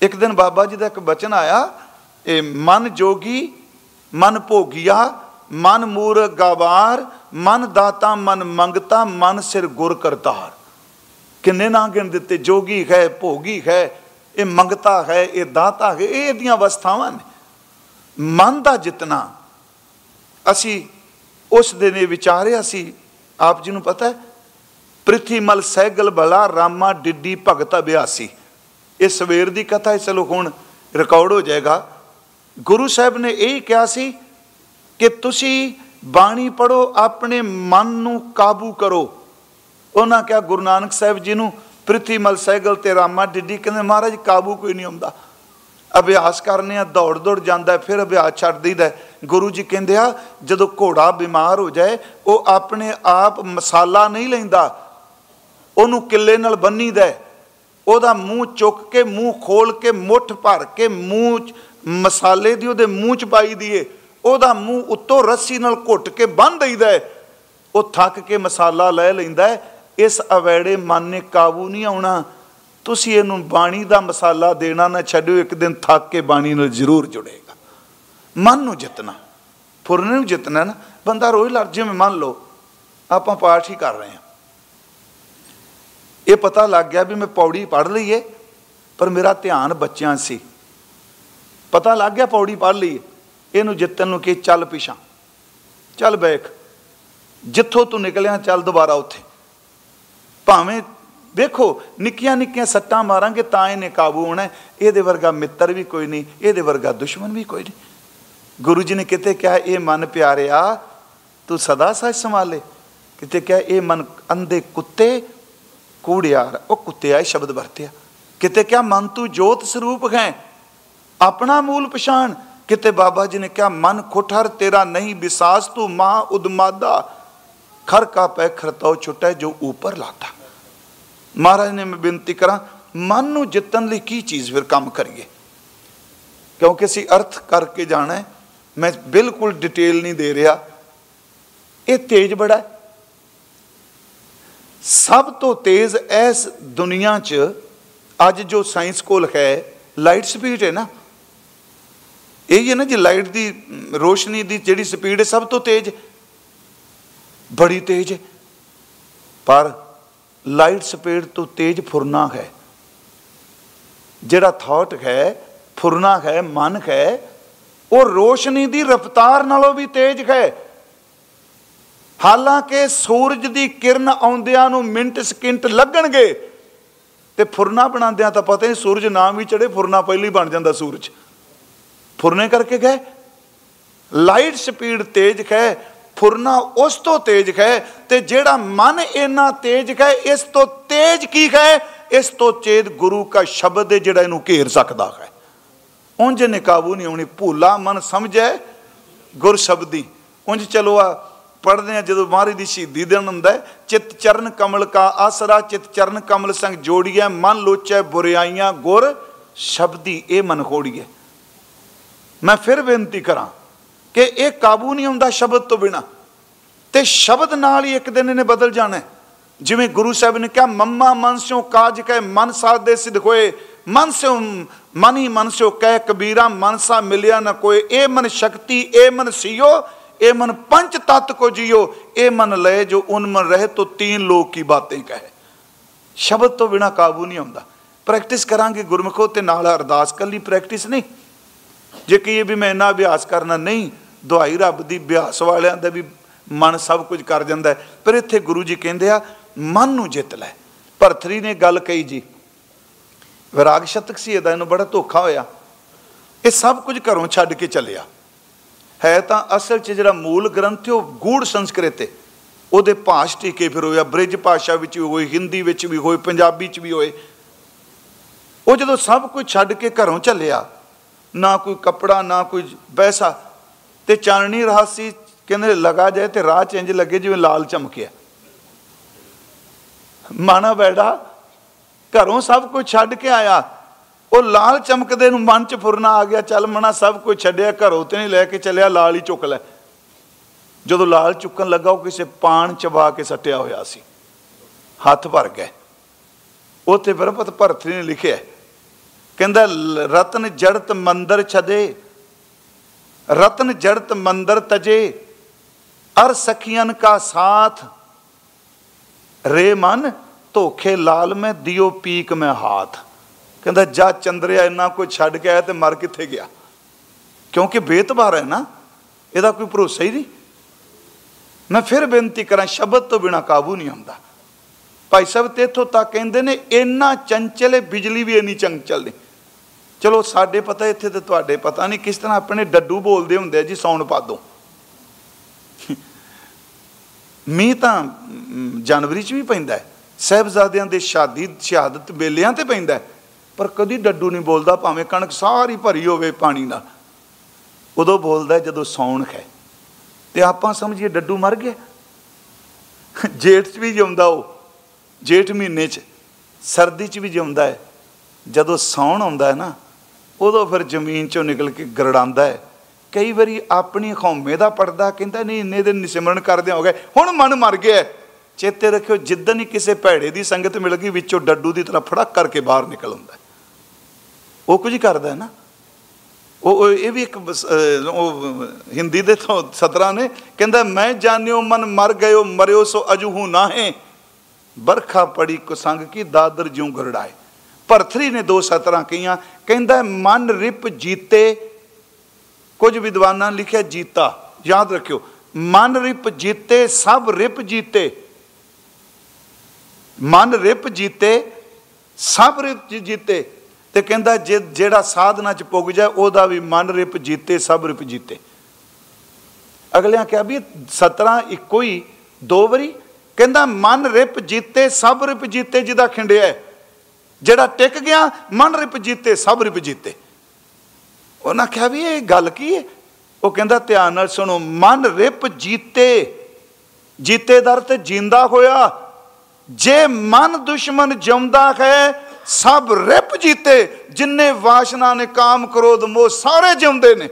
ਇੱਕ ਦਿਨ ਬਾਬਾ ਜੀ ਦਾ ਇੱਕ ਬਚਨ ਆਇਆ, ਇਹ ਮਨ ਜੋਗੀ, ਮਨ ਭੋਗਿਆ, ਮਨ ਮੂਰ ਗਵਾਰ ਮਨ ਦਾਤਾ, ਮਨ ਮੰਗਤਾ, ਮਨ ਸਿਰ ਗੁਰ ਕਰਤਾਰ। ਕਿੰਨੇ ਨਾ ਗਿਣ ਦਿੱਤੇ? ਜੋਗੀ ਹੈ, ਭੋਗੀ ਹੈ, ਇਹ ਮੰਗਤਾ ਹੈ, ਇਹ ਦਾਤਾ ਹੈ, ਇਹ ਇਹਦੀਆਂ ਅਵਸਥਾਵਾਂ ਨੇ। ਮਨ ਦਾ ਜਿਤਨਾ ਅਸੀਂ ਉਸ ਦਿਨ ਇਹ ਵਿਚਾਰਿਆ ਸੀ, ਆਪ ਜੀ ਨੂੰ ਪਤਾ ਹੈ, ਪ੍ਰਿਥੀਮਲ ਸਹਿਗਲ ਭਲਾ ਰਾਮਾ ਡਿੱਡੀ ਭਗਤ ਅਭਿਆਸੀ। ਇਹ ਸਵੇਰ ਦੀ ਕਥਾ ਹੈ, ਚਲੋ ਹੁਣ ਰਿਕਾਰਡ ਹੋ ਜਾਏਗਾ। ਗੁਰੂ ਸਾਹਿਬ ਨੇ ਇਹ ਕਿਹਾ ਸੀ ਕਿ ਤੁਸੀਂ ਬਾਣੀ ਪੜੋ ਆਪਣੇ ਮਨ ਨੂੰ ਕਾਬੂ ਕਰੋ। ਉਹਨਾਂ ਕਿਹਾ, ਗੁਰੂ ਨਾਨਕ ਸਾਹਿਬ ਜੀ ਨੂੰ ਪ੍ਰਿਥੀਮਲ ਸਹਿਗਲ ਤੇ ਰਾਮਾ ਡਿੱਡੀ ਕਹਿੰਦੇ, ਮਹਾਰਾਜ, ਕਾਬੂ ਕੋਈ ਨਹੀਂ ਆਉਂਦਾ ਅਭਿਆਸ ਕਰਨੇ ਆ, ਦੌੜ ਦੌੜ ਜਾਂਦਾ, ਫਿਰ ਅਭਿਆਸ ਛੱਡ ਦਿੰਦਾ ਗੁਰੂ ਜੀ ਕਹਿੰਦੇ ਆ, ਜਦੋਂ ਘੋੜਾ ਬਿਮਾਰ ਹੋ ਜਾਏ, ਉਹ ਆਪਣੇ ਆਪ ਮਸਾਲਾ ਨਹੀਂ ਲੈਂਦਾ, ਉਹਨੂੰ ਕਿੱਲੇ ਨਾਲ ਬੰਨੀਦਾ ਉਹਦਾ ਮੂੰਹ ਚੁੱਕ ਕੇ, ਮੂੰਹ ਖੋਲ ਕੇ, ਮੁੱਠ ਭਰ ਕੇ, ਮੂੰਹ ਮਸਾਲੇ ਦੀ ਉਹਦੇ ਮੂੰਹ ਚ ਪਾਈ ਦੀਏ ਉਹਦਾ ਮੂੰਹ ਉੱਤੋਂ ਰੱਸੀ ਨਾਲ ਘੁੱਟ ਕੇ ਬੰਨ ਦਈਦਾ ਉਹ ਥੱਕ ਕੇ ਮਸਾਲਾ ਲੈ ਲੈਂਦਾ ਇਸ ਅਵੈੜੇ ਮਨ ਨੇ ਕਾਬੂ ਨਹੀਂ ਆਉਣਾ। ਤੁਸੀਂ ਇਹਨੂੰ ਬਾਣੀ ਦਾ ਮਸਾਲਾ ਦੇਣਾ ਨਾ ਛੱਡਿਓ, ਇੱਕ ਦਿਨ ਥੱਕ ਕੇ ਬਾਣੀ ਨਾਲ ਜ਼ਰੂਰ ਜੁੜੇਗਾ। ਮਨ ਨੂੰ ਜਿੱਤਣਾ, ਫੁਰਨੇ ਨੂੰ ਜਿੱਤਣਾ ਨਾ, ਬੰਦਾ ਰੋਜ਼ ਲੜ, ਜਿਵੇਂ ਮੰਨ ਲਓ, ਆਪਾਂ ਪਾਠ ਹੀ ਕਰ ਰਹੇ ਹਾਂ। ਇਹ ਪਤਾ ਲੱਗ ਗਿਆ ਵੀ ਮੈਂ ਪੌੜੀ ਪੜ ਲਈਏ ਪਰ ਮੇਰਾ ਧਿਆਨ ਬੱਚਿਆਂ ਸੀ। ਪਤਾ ਲੱਗ ਗਿਆ ਪੌੜੀ ਪੜ ਲਈਏ ਇਹਨੂੰ ਜਿੱਤਣ ਨੂੰ ਕਿ ਚੱਲ ਪਿਛਾਂ। ਚੱਲ ਬੈਠ, ਜਿੱਥੋਂ ਤੂੰ ਨਿਕਲਿਆ ਚੱਲ ਦੁਬਾਰਾ ਉੱਥੇ। ਭਾਵੇਂ ਵੇਖੋ, ਨਿੱਕੀਆਂ ਨਿੱਕੀਆਂ ਸੱਟਾਂ ਮਾਰਾਂਗੇ ਤਾਂ ਇਹਨੇ ਕਾਬੂ ਹੋਣਾ ਇਹਦੇ ਵਰਗਾ ਮਿੱਤਰ ਵੀ ਕੋਈ ਨਹੀਂ, ਇਹਦੇ ਵਰਗਾ ਦੁਸ਼ਮਣ ਵੀ ਕੋਈ ਨਹੀਂ। ਗੁਰੂ ਜੀ ਨੇ ਕਿਤੇ ਕਿਹਾ, ਇਹ ਮਨ ਪਿਆਰਿਆ, ਤੂੰ ਸਦਾ ਸੱਚ ਸੰਭਾਲੇ। ਕਿਤੇ ਕਿਹਾ, ਇਹ ਮਨ ਅੰਧੇ ਕੁੱਤੇ ਕੂੜਿਆਰ, ਉਹ ਕੁੱਤੇ ਆਏ ਸ਼ਬਦ ਵਰਤਿਆ। ਕਿਤੇ ਕਿਹਾ, ਮਨ ਤੂੰ ਜੋਤ ਸਰੂਪ ਹੈ, ਆਪਣਾ ਮੂਲ ਪਛਾਣ। ਕਿਤੇ ਬਾਬਾ ਜੀ ਨੇ ਕਿਹਾ, ਮਨ ਖੁਠਰ ਤੇਰਾ ਨਹੀਂ, ਵਿਸਾਸ ਤੂੰ ਮਾ ਉਦਮਾਦਾ। ਖਰ ਕਾ ਪੈ ਖਰਤੋ ਛੁਟੈ, ਜੋ ਉੱਪਰ ਲਾਤਾ। ਮਹਾਰਾਜ ਨੇ ਮੈਂ ਬੇਨਤੀ ਕਰਾਂ, ਮਨ ਨੂੰ ਜਿੱਤਣ ਲਈ ਕੀ ਚੀਜ਼ ਫਿਰ ਕੰਮ ਕਰੀਏ? ਕਿਉਂਕਿ ਅਸੀਂ ਅਰਥ ਕਰਕੇ ਜਾਣਾ ਹੈ, ਮੈਂ ਬਿਲਕੁਲ ਡਿਟੇਲ ਨਹੀਂ ਦੇ ਰਿਹਾ। ਇਹ ਤੇਜ ਬੜਾ ਸਭ ਤੋਂ ਤੇਜ਼ ਇਸ ਦੁਨੀਆ 'ਚ ਅੱਜ ਜੋ ਸਾਇੰਸ ਕੋਲ ਹੈ ਲਾਈਟ ਸਪੀਡ ਹੈ ਨਾ। ਇਹ ਹੀ ਹੈ ਨਾ ਜੀ ਲਾਈਟ ਦੀ ਰੋਸ਼ਨੀ ਦੀ ਜਿਹੜੀ ਸਪੀਡ ਹੈ, ਸਭ ਤੋਂ ਤੇਜ਼। ਬੜੀ ਤੇਜ਼ ਪਰ ਲਾਈਟ ਸਪੀਡ ਤੋਂ ਤੇਜ਼ ਫੁਰਨਾ ਹੈ। ਜਿਹੜਾ ਥਾਟ ਹੈ, ਫੁਰਨਾ ਹੈ, ਮਨ ਹੈ, ਉਹ ਰੋਸ਼ਨੀ ਦੀ ਰਫ਼ਤਾਰ ਨਾਲੋਂ ਵੀ ਤੇਜ਼ ਹੈ। ਹਾਲਾਂਕਿ ਸੂਰਜ ਦੀ ਕਿਰਨ ਆਉਂਦਿਆਂ ਨੂੰ ਮਿੰਟ, ਸਕਿੰਟ ਲੱਗਣਗੇ ਤੇ ਫੁਰਨਾ ਬਣਾਉਂਦਿਆਂ ਤਾਂ ਪਤਾ ਨਹੀਂ ਸੂਰਜ ਨਾਮ ਵੀ ਚੜੇ ਫੁਰਨਾ ਪਹਿਲੀ ਬਣ ਜਾਂਦਾ ਸੂਰਜ। ਫੁਰਨੇ ਕਰਕੇ ਗਏ। ਲਾਈਟ ਸਪੀਡ ਤੇਜ਼ ਹੈ ਫੁਰਨਾ ਉਸ ਤੋਂ ਤੇਜ਼ ਹੈ ਤੇ ਜਿਹੜਾ ਮਨ ਇੰਨਾ ਤੇਜ਼ ਹੈ, ਇਸ ਤੋਂ ਤੇਜ਼ ਕੀ ਹੈ? ਇਸ ਤੋਂ ਚੇਤ ਗੁਰੂ ਦਾ ਸ਼ਬਦ ਹੈ ਜਿਹੜਾ ਇਹਨੂੰ ਘੇਰ ਸਕਦਾ ਹੈ। ਉਂਝ ਨੇ ਕਾਬੂ ਨਹੀਂ ਆਉਣੀ, ਭੂਲਾ ਮਨ ਸਮਝੈ ਗੁਰ ਸ਼ਬਦੀ। ਉਂਝ ਚਲੋ ਆ ਪੜਦੇ ਆ ਜਦੋਂ ਮਹਾਰੀ ਦੀ ਸ਼ਹੀਦੀ ਦਿਨ ਹੁੰਦਾ ਚਿਤ ਚਰਨ ਕਮਲ ਕਾ ਆਸਰਾ, ਚਿਤ ਚਰਨ ਕਮਲ ਸੰਗ ਜੋੜੀਐ, ਮਨ ਲੋਚੈ ਬੁਰਿਆਈਆਂ, ਗੁਰ ਸ਼ਬਦੀ, ਇਹ ਮਨ ਖੋੜੀਐ ਮੈਂ ਫਿਰ ਬੇਨਤੀ ਕਰਾਂ ਕਿ ਇਹ ਕਾਬੂ ਨਹੀਂ ਆਉਂਦਾ ਸ਼ਬਦ ਤੋਂ ਬਿਨਾ। ਤੇ ਸ਼ਬਦ ਨਾਲ ਹੀ ਇੱਕ ਦਿਨ ਇਹਨੇ ਬਦਲ ਜਾਣਾ ਜਿਵੇਂ ਗੁਰੂ ਸਾਹਿਬ ਨੇ ਕਿਹਾ, ਮੰਮਾ ਮਨ ਸਿਓ ਕਾਜ ਕੈ, ਮਨ ਸਾਦੇ ਸਿਧ ਹੋਏ। ਮਨ ਸਿਓ ਮਨ ਹੀ ਮਨ ਸਿਓ ਕਹਿ ਕਬੀਰਾ, ਮਨਸਾ ਮਿਲਿਆ ਨਾ ਕੋਈ ਇਹ ਮਨ ਸ਼ਕਤੀ, ਇਹ ਮਨ ਸਿਓ ਇਹ ਮਨ ਪੰਚ ਤਤ ਕੋ ਜਿਓ ਇਹ ਮਨ ਲਏ ਜੋ ਉਨ ਮਨ ਰਹੇ ਤੋ ਤੀਨ ਲੋਕ ਕੀ ਬਾतें ਕਹੇ। ਸ਼ਬਦ ਤੋਂ ਬਿਨਾ ਕਾਬੂ ਨਹੀਂ ਆਉਂਦਾ ਪ੍ਰੈਕਟਿਸ ਕਰਾਂਗੇ ਗੁਰਮੁਖੋ ਤੇ ਨਾਲ ਅਰਦਾਸ ਕੱਲੀ ਪ੍ਰੈਕਟਿਸ ਨਹੀਂ। ਜੇ ਕਹੀਏ ਵੀ ਮੈਂ ਇੰਨਾ ਅਭਿਆਸ ਕਰਨਾ ਨਹੀਂ ਦੁਹਾਈ ਰੱਬ ਦੀ ਅਭਿਆਸ ਵਾਲਿਆਂ ਦਾ ਵੀ ਮਨ ਸਭ ਕੁਝ ਕਰ ਜਾਂਦਾ ਪਰ ਇੱਥੇ ਗੁਰੂ ਜੀ ਕਹਿੰਦੇ ਆ, ਮਨ ਨੂੰ ਜਿੱਤ ਲੈ। ਭਰਤਰੀ ਨੇ ਗੱਲ ਕਹੀ ਜੀ, ਵਿਰਾਗ ਸ਼ਤਕ ਸੀ ਇਹਦਾ, ਇਹਨੂੰ ਬੜਾ ਧੋਖਾ ਹੋਇਆ। ਇਹ ਸਭ ਕੁਝ ਘਰੋਂ ਛੱਡ ਕੇ ਚੱਲਿਆ। ਹੈ ਤਾਂ ਅਸਲ 'ਚ ਜਿਹੜਾ ਮੂਲ ਗ੍ਰੰਥ ਉਹ ਗੂੜ ਸੰਸਕ੍ਰਿਤ ਹੈ। ਉਹਦੇ ਭਾਸ਼ ਟੀਕੇ ਫਿਰ ਹੋਇਆ ਬ੍ਰਿਜ ਭਾਸ਼ਾ ਵਿੱਚ ਵੀ ਹੋਏ, ਹਿੰਦੀ ਵਿੱਚ ਵੀ ਹੋਏ, ਪੰਜਾਬੀ 'ਚ ਵੀ ਹੋਏ। ਉਹ ਜਦੋਂ ਸਭ ਕੁਝ ਛੱਡ ਕੇ ਘਰੋਂ ਚੱਲਿਆ, ਨਾ ਕੋਈ ਕੱਪੜਾ, ਨਾ ਕੋਈ ਪੈਸਾ ਤੇ ਚਾਨਣੀ ਰਹਾ ਸੀ ਕਹਿੰਦੇ ਲਗਾ ਜਾਏ ਤੇ ਰਾਹ ਚ ਚੇਂਜ ਲੱਗੇ ਜਿਵੇਂ ਲਾਲ ਚਮਕਿਆ। ਮਾਣਾ ਬੈੜਾ ਘਰੋਂ ਸਭ ਕੁਝ ਛੱਡ ਕੇ ਆਇਆ। ਉਹ ਲਾਲ ਚਮਕਦੇ ਨੂੰ ਮਨ 'ਚ ਫੁਰਨਾ ਆ ਗਿਆ, ਚੱਲ ਮਣਾ ਸਭ ਕੁਝ ਛੱਡਿਆ, ਘਰੋਂ ਤੇ ਨਹੀਂ ਲੈ ਕੇ ਚੱਲਿਆ, ਲਾਲ ਹੀ ਚੁੱਕ ਲੈ। ਜਦੋਂ ਲਾਲ ਚੁੱਕਣ ਲੱਗਾ, ਉਹ ਕਿਸੇ ਪਾਣ ਚਬਾ ਕੇ ਸੱਟਿਆ ਹੋਇਆ ਸੀ। ਹੱਥ ਭਰ ਗਏ ਉੱਥੇ ਬਰਪਤ ਭਰਤਰੀ ਨੇ ਲਿਖਿਆ, ਕਹਿੰਦਾ ਰਤਨ ਜੜਤ ਮੰਦਰ ਛਦੇ ਰਤਨ ਜੜਤ ਮੰਦਰ ਤਜੇ, ਅਰ ਸਖੀਆਂ ਕਾ ਸਾਥ। ਰੇ ਮਨ ਧੋਖੇ ਲਾਲ ਮੈਂ, ਦਿਓ ਪੀਕ ਮੈਂ ਹਾਥ। ਕਹਿੰਦਾ, ਜਾ ਚੰਦਰਿਆ ਇੰਨਾ ਕੋਈ ਛੱਡ ਕੇ ਆਇਆ ਤੇ ਮਰ ਕਿੱਥੇ ਗਿਆ? ਕਿਉਂਕਿ ਬੇਤਬਾਰ ਹੈ ਨਾ, ਇਹਦਾ ਕੋਈ ਭਰੋਸਾ ਹੀ ਨਹੀਂ। ਮੈਂ ਫਿਰ ਬੇਨਤੀ ਕਰਾਂ, ਸ਼ਬਦ ਤੋਂ ਬਿਨਾ ਕਾਬੂ ਨਹੀਂ ਹੁੰਦਾ। ਭਾਈ ਸਾਹਿਬ ਤੇ ਇਥੋਂ ਤੱਕ ਕਹਿੰਦੇ ਨੇ, ਇੰਨਾ ਚੰਚਲ ਬਿਜਲੀ ਵੀ ਇੰਨੀ ਚੰਚਲ ਨਹੀਂ। ਚਲੋ ਸਾਡੇ ਪਤਾ ਇੱਥੇ ਤੇ ਤੁਹਾਡੇ ਪਤਾ ਨਹੀਂ, ਕਿਸ ਤਰ੍ਹਾਂ ਆਪਣੇ ਡੱਡੂ ਬੋਲਦੇ ਹੁੰਦੇ ਆ ਜੀ ਸੌਣ ਪਾਦੋਂ। ਮੀਂਹ ਤਾਂ ਜਨਵਰੀ 'ਚ ਵੀ ਪੈਂਦਾ ਹੈ। ਸਹਿਬਜ਼ਾਦਿਆਂ ਦੇ ਸ਼ਾਦੀ, ਸ਼ਹਾਦਤ ਵੇਲਿਆਂ ਤੇ ਪੈਂਦਾ ਪਰ ਕਦੀ ਡੱਡੂ ਨਹੀਂ ਬੋਲਦਾ, ਭਾਵੇਂ ਕਣਕ ਸਾਰੀ ਭਰੀ ਹੋਵੇ ਪਾਣੀ ਨਾਲ। ਉਦੋਂ ਬੋਲਦਾ ਜਦੋਂ ਸੌਣ ਹੈ। ਤੇ ਆਪਾਂ ਸਮਝੀਏ ਡੱਡੂ ਮਰ ਗਿਆ ਜੇਠ 'ਚ ਵੀ ਜਿਉਂਦਾ ਉਹ। ਜੇਠ ਮਹੀਨੇ 'ਚ। ਸਰਦੀ 'ਚ ਵੀ ਜਿਉਂਦਾ ਹੈ। ਜਦੋਂ ਸੌਣ ਆਉਂਦਾ ਹੈ ਨਾ ਉਦੋਂ ਫਿਰ ਜ਼ਮੀਨ 'ਚੋਂ ਨਿਕਲ ਕੇ ਗਰੜਾਂਦਾ ਹੈ। ਕਈ ਵਾਰੀ ਆਪਣੀ ਖੌਮੇ ਦਾ ਪਰਦਾ ਕਹਿੰਦਾ, ਨਹੀਂ, ਇੰਨੇ ਦਿਨ ਨਿਸਿਮਰਨ ਕਰਦੇ ਹੋ ਗਏ ਹੁਣ ਮਨ ਮਰ ਗਿਆ ਚੇਤੇ ਰੱਖਿਓ ਜਿੱਦਨ ਹੀ ਕਿਸੇ ਭੈੜੇ ਦੀ ਸੰਗਤ ਮਿਲ ਗਈ, ਵਿੱਚੋਂ ਡੱਡੂ ਦੀ ਤਰ੍ਹਾਂ ਫੜਕ ਕਰਕੇ ਬਾਹਰ ਨਿਕਲ ਹੁੰਦਾ ਉਹ ਕੁਝ ਕਰਦਾ ਹੈ ਨਾ। ਉਹ ਇਹ ਵੀ ਇੱਕ ਉਹ ਹਿੰਦੀ ਦੇ ਤੋਂ ਸਤਰਾ ਨੇ ਕਹਿੰਦਾ, ਮੈਂ ਜਾਣਿਓ ਮਨ ਮਰ ਗਇਓ, ਮਰਿਓ ਸੋ ਅਜੂਹੂ ਨਾਹੇ। ਬਰਖਾ ਪੜੀ ਕੋ ਸੰਗ ਕੀ ਦਾਦਰ ਜਿਉ ਗਰੜਾਏ। ਭਰਥਰੀ ਨੇ ਦੋ ਸਤਰਾਂ ਕਹੀਆਂ, ਕਹਿੰਦਾ, ਮਨ ਰਿਪ ਜੀਤੇ। ਕੁਝ ਵਿਦਵਾਨਾਂ ਲਿਖਿਆ, ਜੀਤਾ। ਯਾਦ ਰੱਖਿਓ, ਮਨ ਰਿਪ ਜੀਤੇ, ਸਭ ਰਿਪ ਜੀਤੇ। ਮਨ ਰਿਪ ਜੀਤੇ, ਸਭ ਰਿਪ ਜੀਤੇ। ਤੇ ਕਹਿੰਦਾ, ਜੇ, ਜਿਹੜਾ ਸਾਧਨਾ ਚ ਪੁੱਗ ਜਾਏ, ਉਹਦਾ ਵੀ ਮਨ ਰਿਪ ਜੀਤੇ, ਸਭ ਰਿਪ ਜੀਤੇ। ਅਗਲਿਆਂ ਕਿਹਾ ਵੀ 17 ਇੱਕੋ ਹੀ, ਦੋ ਵਾਰੀ। ਕਹਿੰਦਾ, ਮਨ ਰਿਪ ਜੀਤੇ, ਸਭ ਰਿਪ ਜੀਤੇ, ਜਿਹਦਾ ਖਿੰਡਿਆ ਜਿਹੜਾ ਟਿਕ ਗਿਆ, ਮਨ ਰਿਪ ਜੀਤੇ, ਸਭ ਰਿਪ ਜੀਤੇ। ਉਹਨਾਂ ਕਿਹਾ ਵੀ ਇਹ ਗੱਲ ਕੀ ਹੈ ਉਹ ਕਹਿੰਦਾ, ਧਿਆਨ ਨਾਲ ਸੁਣੋ, ਮਨ ਰਿਪ ਜੀਤੇ। ਜੀਤੇ ਦਰ ਤੇ ਜਿੰਦਾ ਹੋਇਆ। ਜੇ ਮਨ ਦੁਸ਼ਮਨ ਜਮਦਾ ਹੈ, ਸਭ ਰਿਪ ਜੀਤੇ। ਜਿੰਨੇ ਵਾਸ਼ਨਾ ਨੇ, ਕਾਮ ਕ੍ਰੋਧ ਮੋਹ, ਸਾਰੇ ਜਿਉਂਦੇ ਨੇ।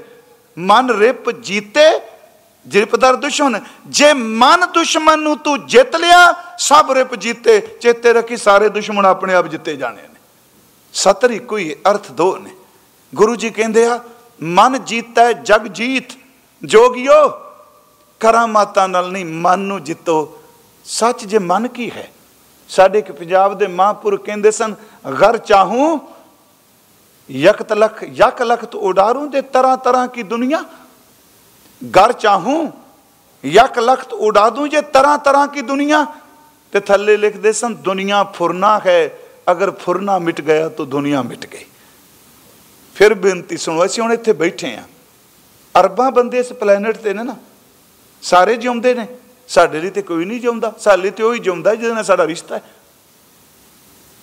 ਮਨ ਰਿਪ ਜੀਤੇ ਜਿਰਪਦਰ ਦੁਸ਼ਮਣ ਜੇ ਮਨ ਦੁਸ਼ਮਣ ਨੂੰ ਤੂੰ ਜਿੱਤ ਲਿਆ, ਸਭ ਰਿਪ ਜੀਤੇ, ਚੇਤੇ ਰੱਖੀ ਸਾਰੇ ਦੁਸ਼ਮਣ ਆਪਣੇ ਆਪ ਜਿੱਤੇ ਜਾਣੇ ਨੇ। ਸਤਰ ਇੱਕੋ ਹੀ ਅਰਥ ਦੋ ਨੇ। ਗੁਰੂ ਜੀ ਕਹਿੰਦੇ ਆ, ਮਨ ਜੀਤਾ, ਜਗ ਜੀਤ, ਜੋਗਿਓ ਕਰਾਮਾਤਾਂ ਨਾਲ ਨਹੀਂ, ਮਨ ਨੂੰ ਜਿੱਤੋ। ਸੱਚ ਜੇ ਮਨ ਕੀ ਹੈ? ਸਾਡੇ ਇੱਕ ਪੰਜਾਬ ਦੇ ਮਹਾਂਪੁਰਖ ਕਹਿੰਦੇ ਸਨ ਗਰ ਚਾਹੂੰ, ਯਕਤ ਲਖ, ਯਕ ਲਖ ਉਡਾਰੂ ਤੇ ਤਰ੍ਹਾਂ ਤਰ੍ਹਾਂ ਕੀ ਦੁਨੀਆ ਘਰ ਚਾਹੂੰ, ਯਕ ਲਖ ਤੋ ਉਡਾ ਦੂੰ ਜੇ ਤਰ੍ਹਾਂ ਤਰ੍ਹਾਂ ਕੀ ਦੁਨੀਆ? ਤੇ ਥੱਲੇ ਲਿਖਦੇ ਸਨ, ਦੁਨੀਆ ਫੁਰਨਾ ਹੈ, ਅਗਰ ਫੁਰਨਾ ਮਿਟ ਗਿਆ ਤਾਂ ਦੁਨੀਆ ਮਿਟ ਗਈ। ਫਿਰ ਬੇਨਤੀ ਸੁਣੋ, ਅਸੀਂ ਹੁਣ ਇੱਥੇ ਬੈਠੇ ਆ। ਅਰਬਾਂ ਬੰਦੇ ਇਸ ਪਲੈਨਟ ਤੇ ਨੇ ਨਾ, ਸਾਰੇ ਜਿਉਂਦੇ ਨੇ। ਸਾਡੇ ਲਈ ਤੇ ਕੋਈ ਨਹੀਂ ਜਿਉਂਦਾ, ਸਾਡੇ ਲਈ ਤੇ ਉਹੀ ਜਿਉਂਦਾ ਜਿਹਦੇ ਨਾਲ ਸਾਡਾ ਰਿਸ਼ਤਾ ਹੈ।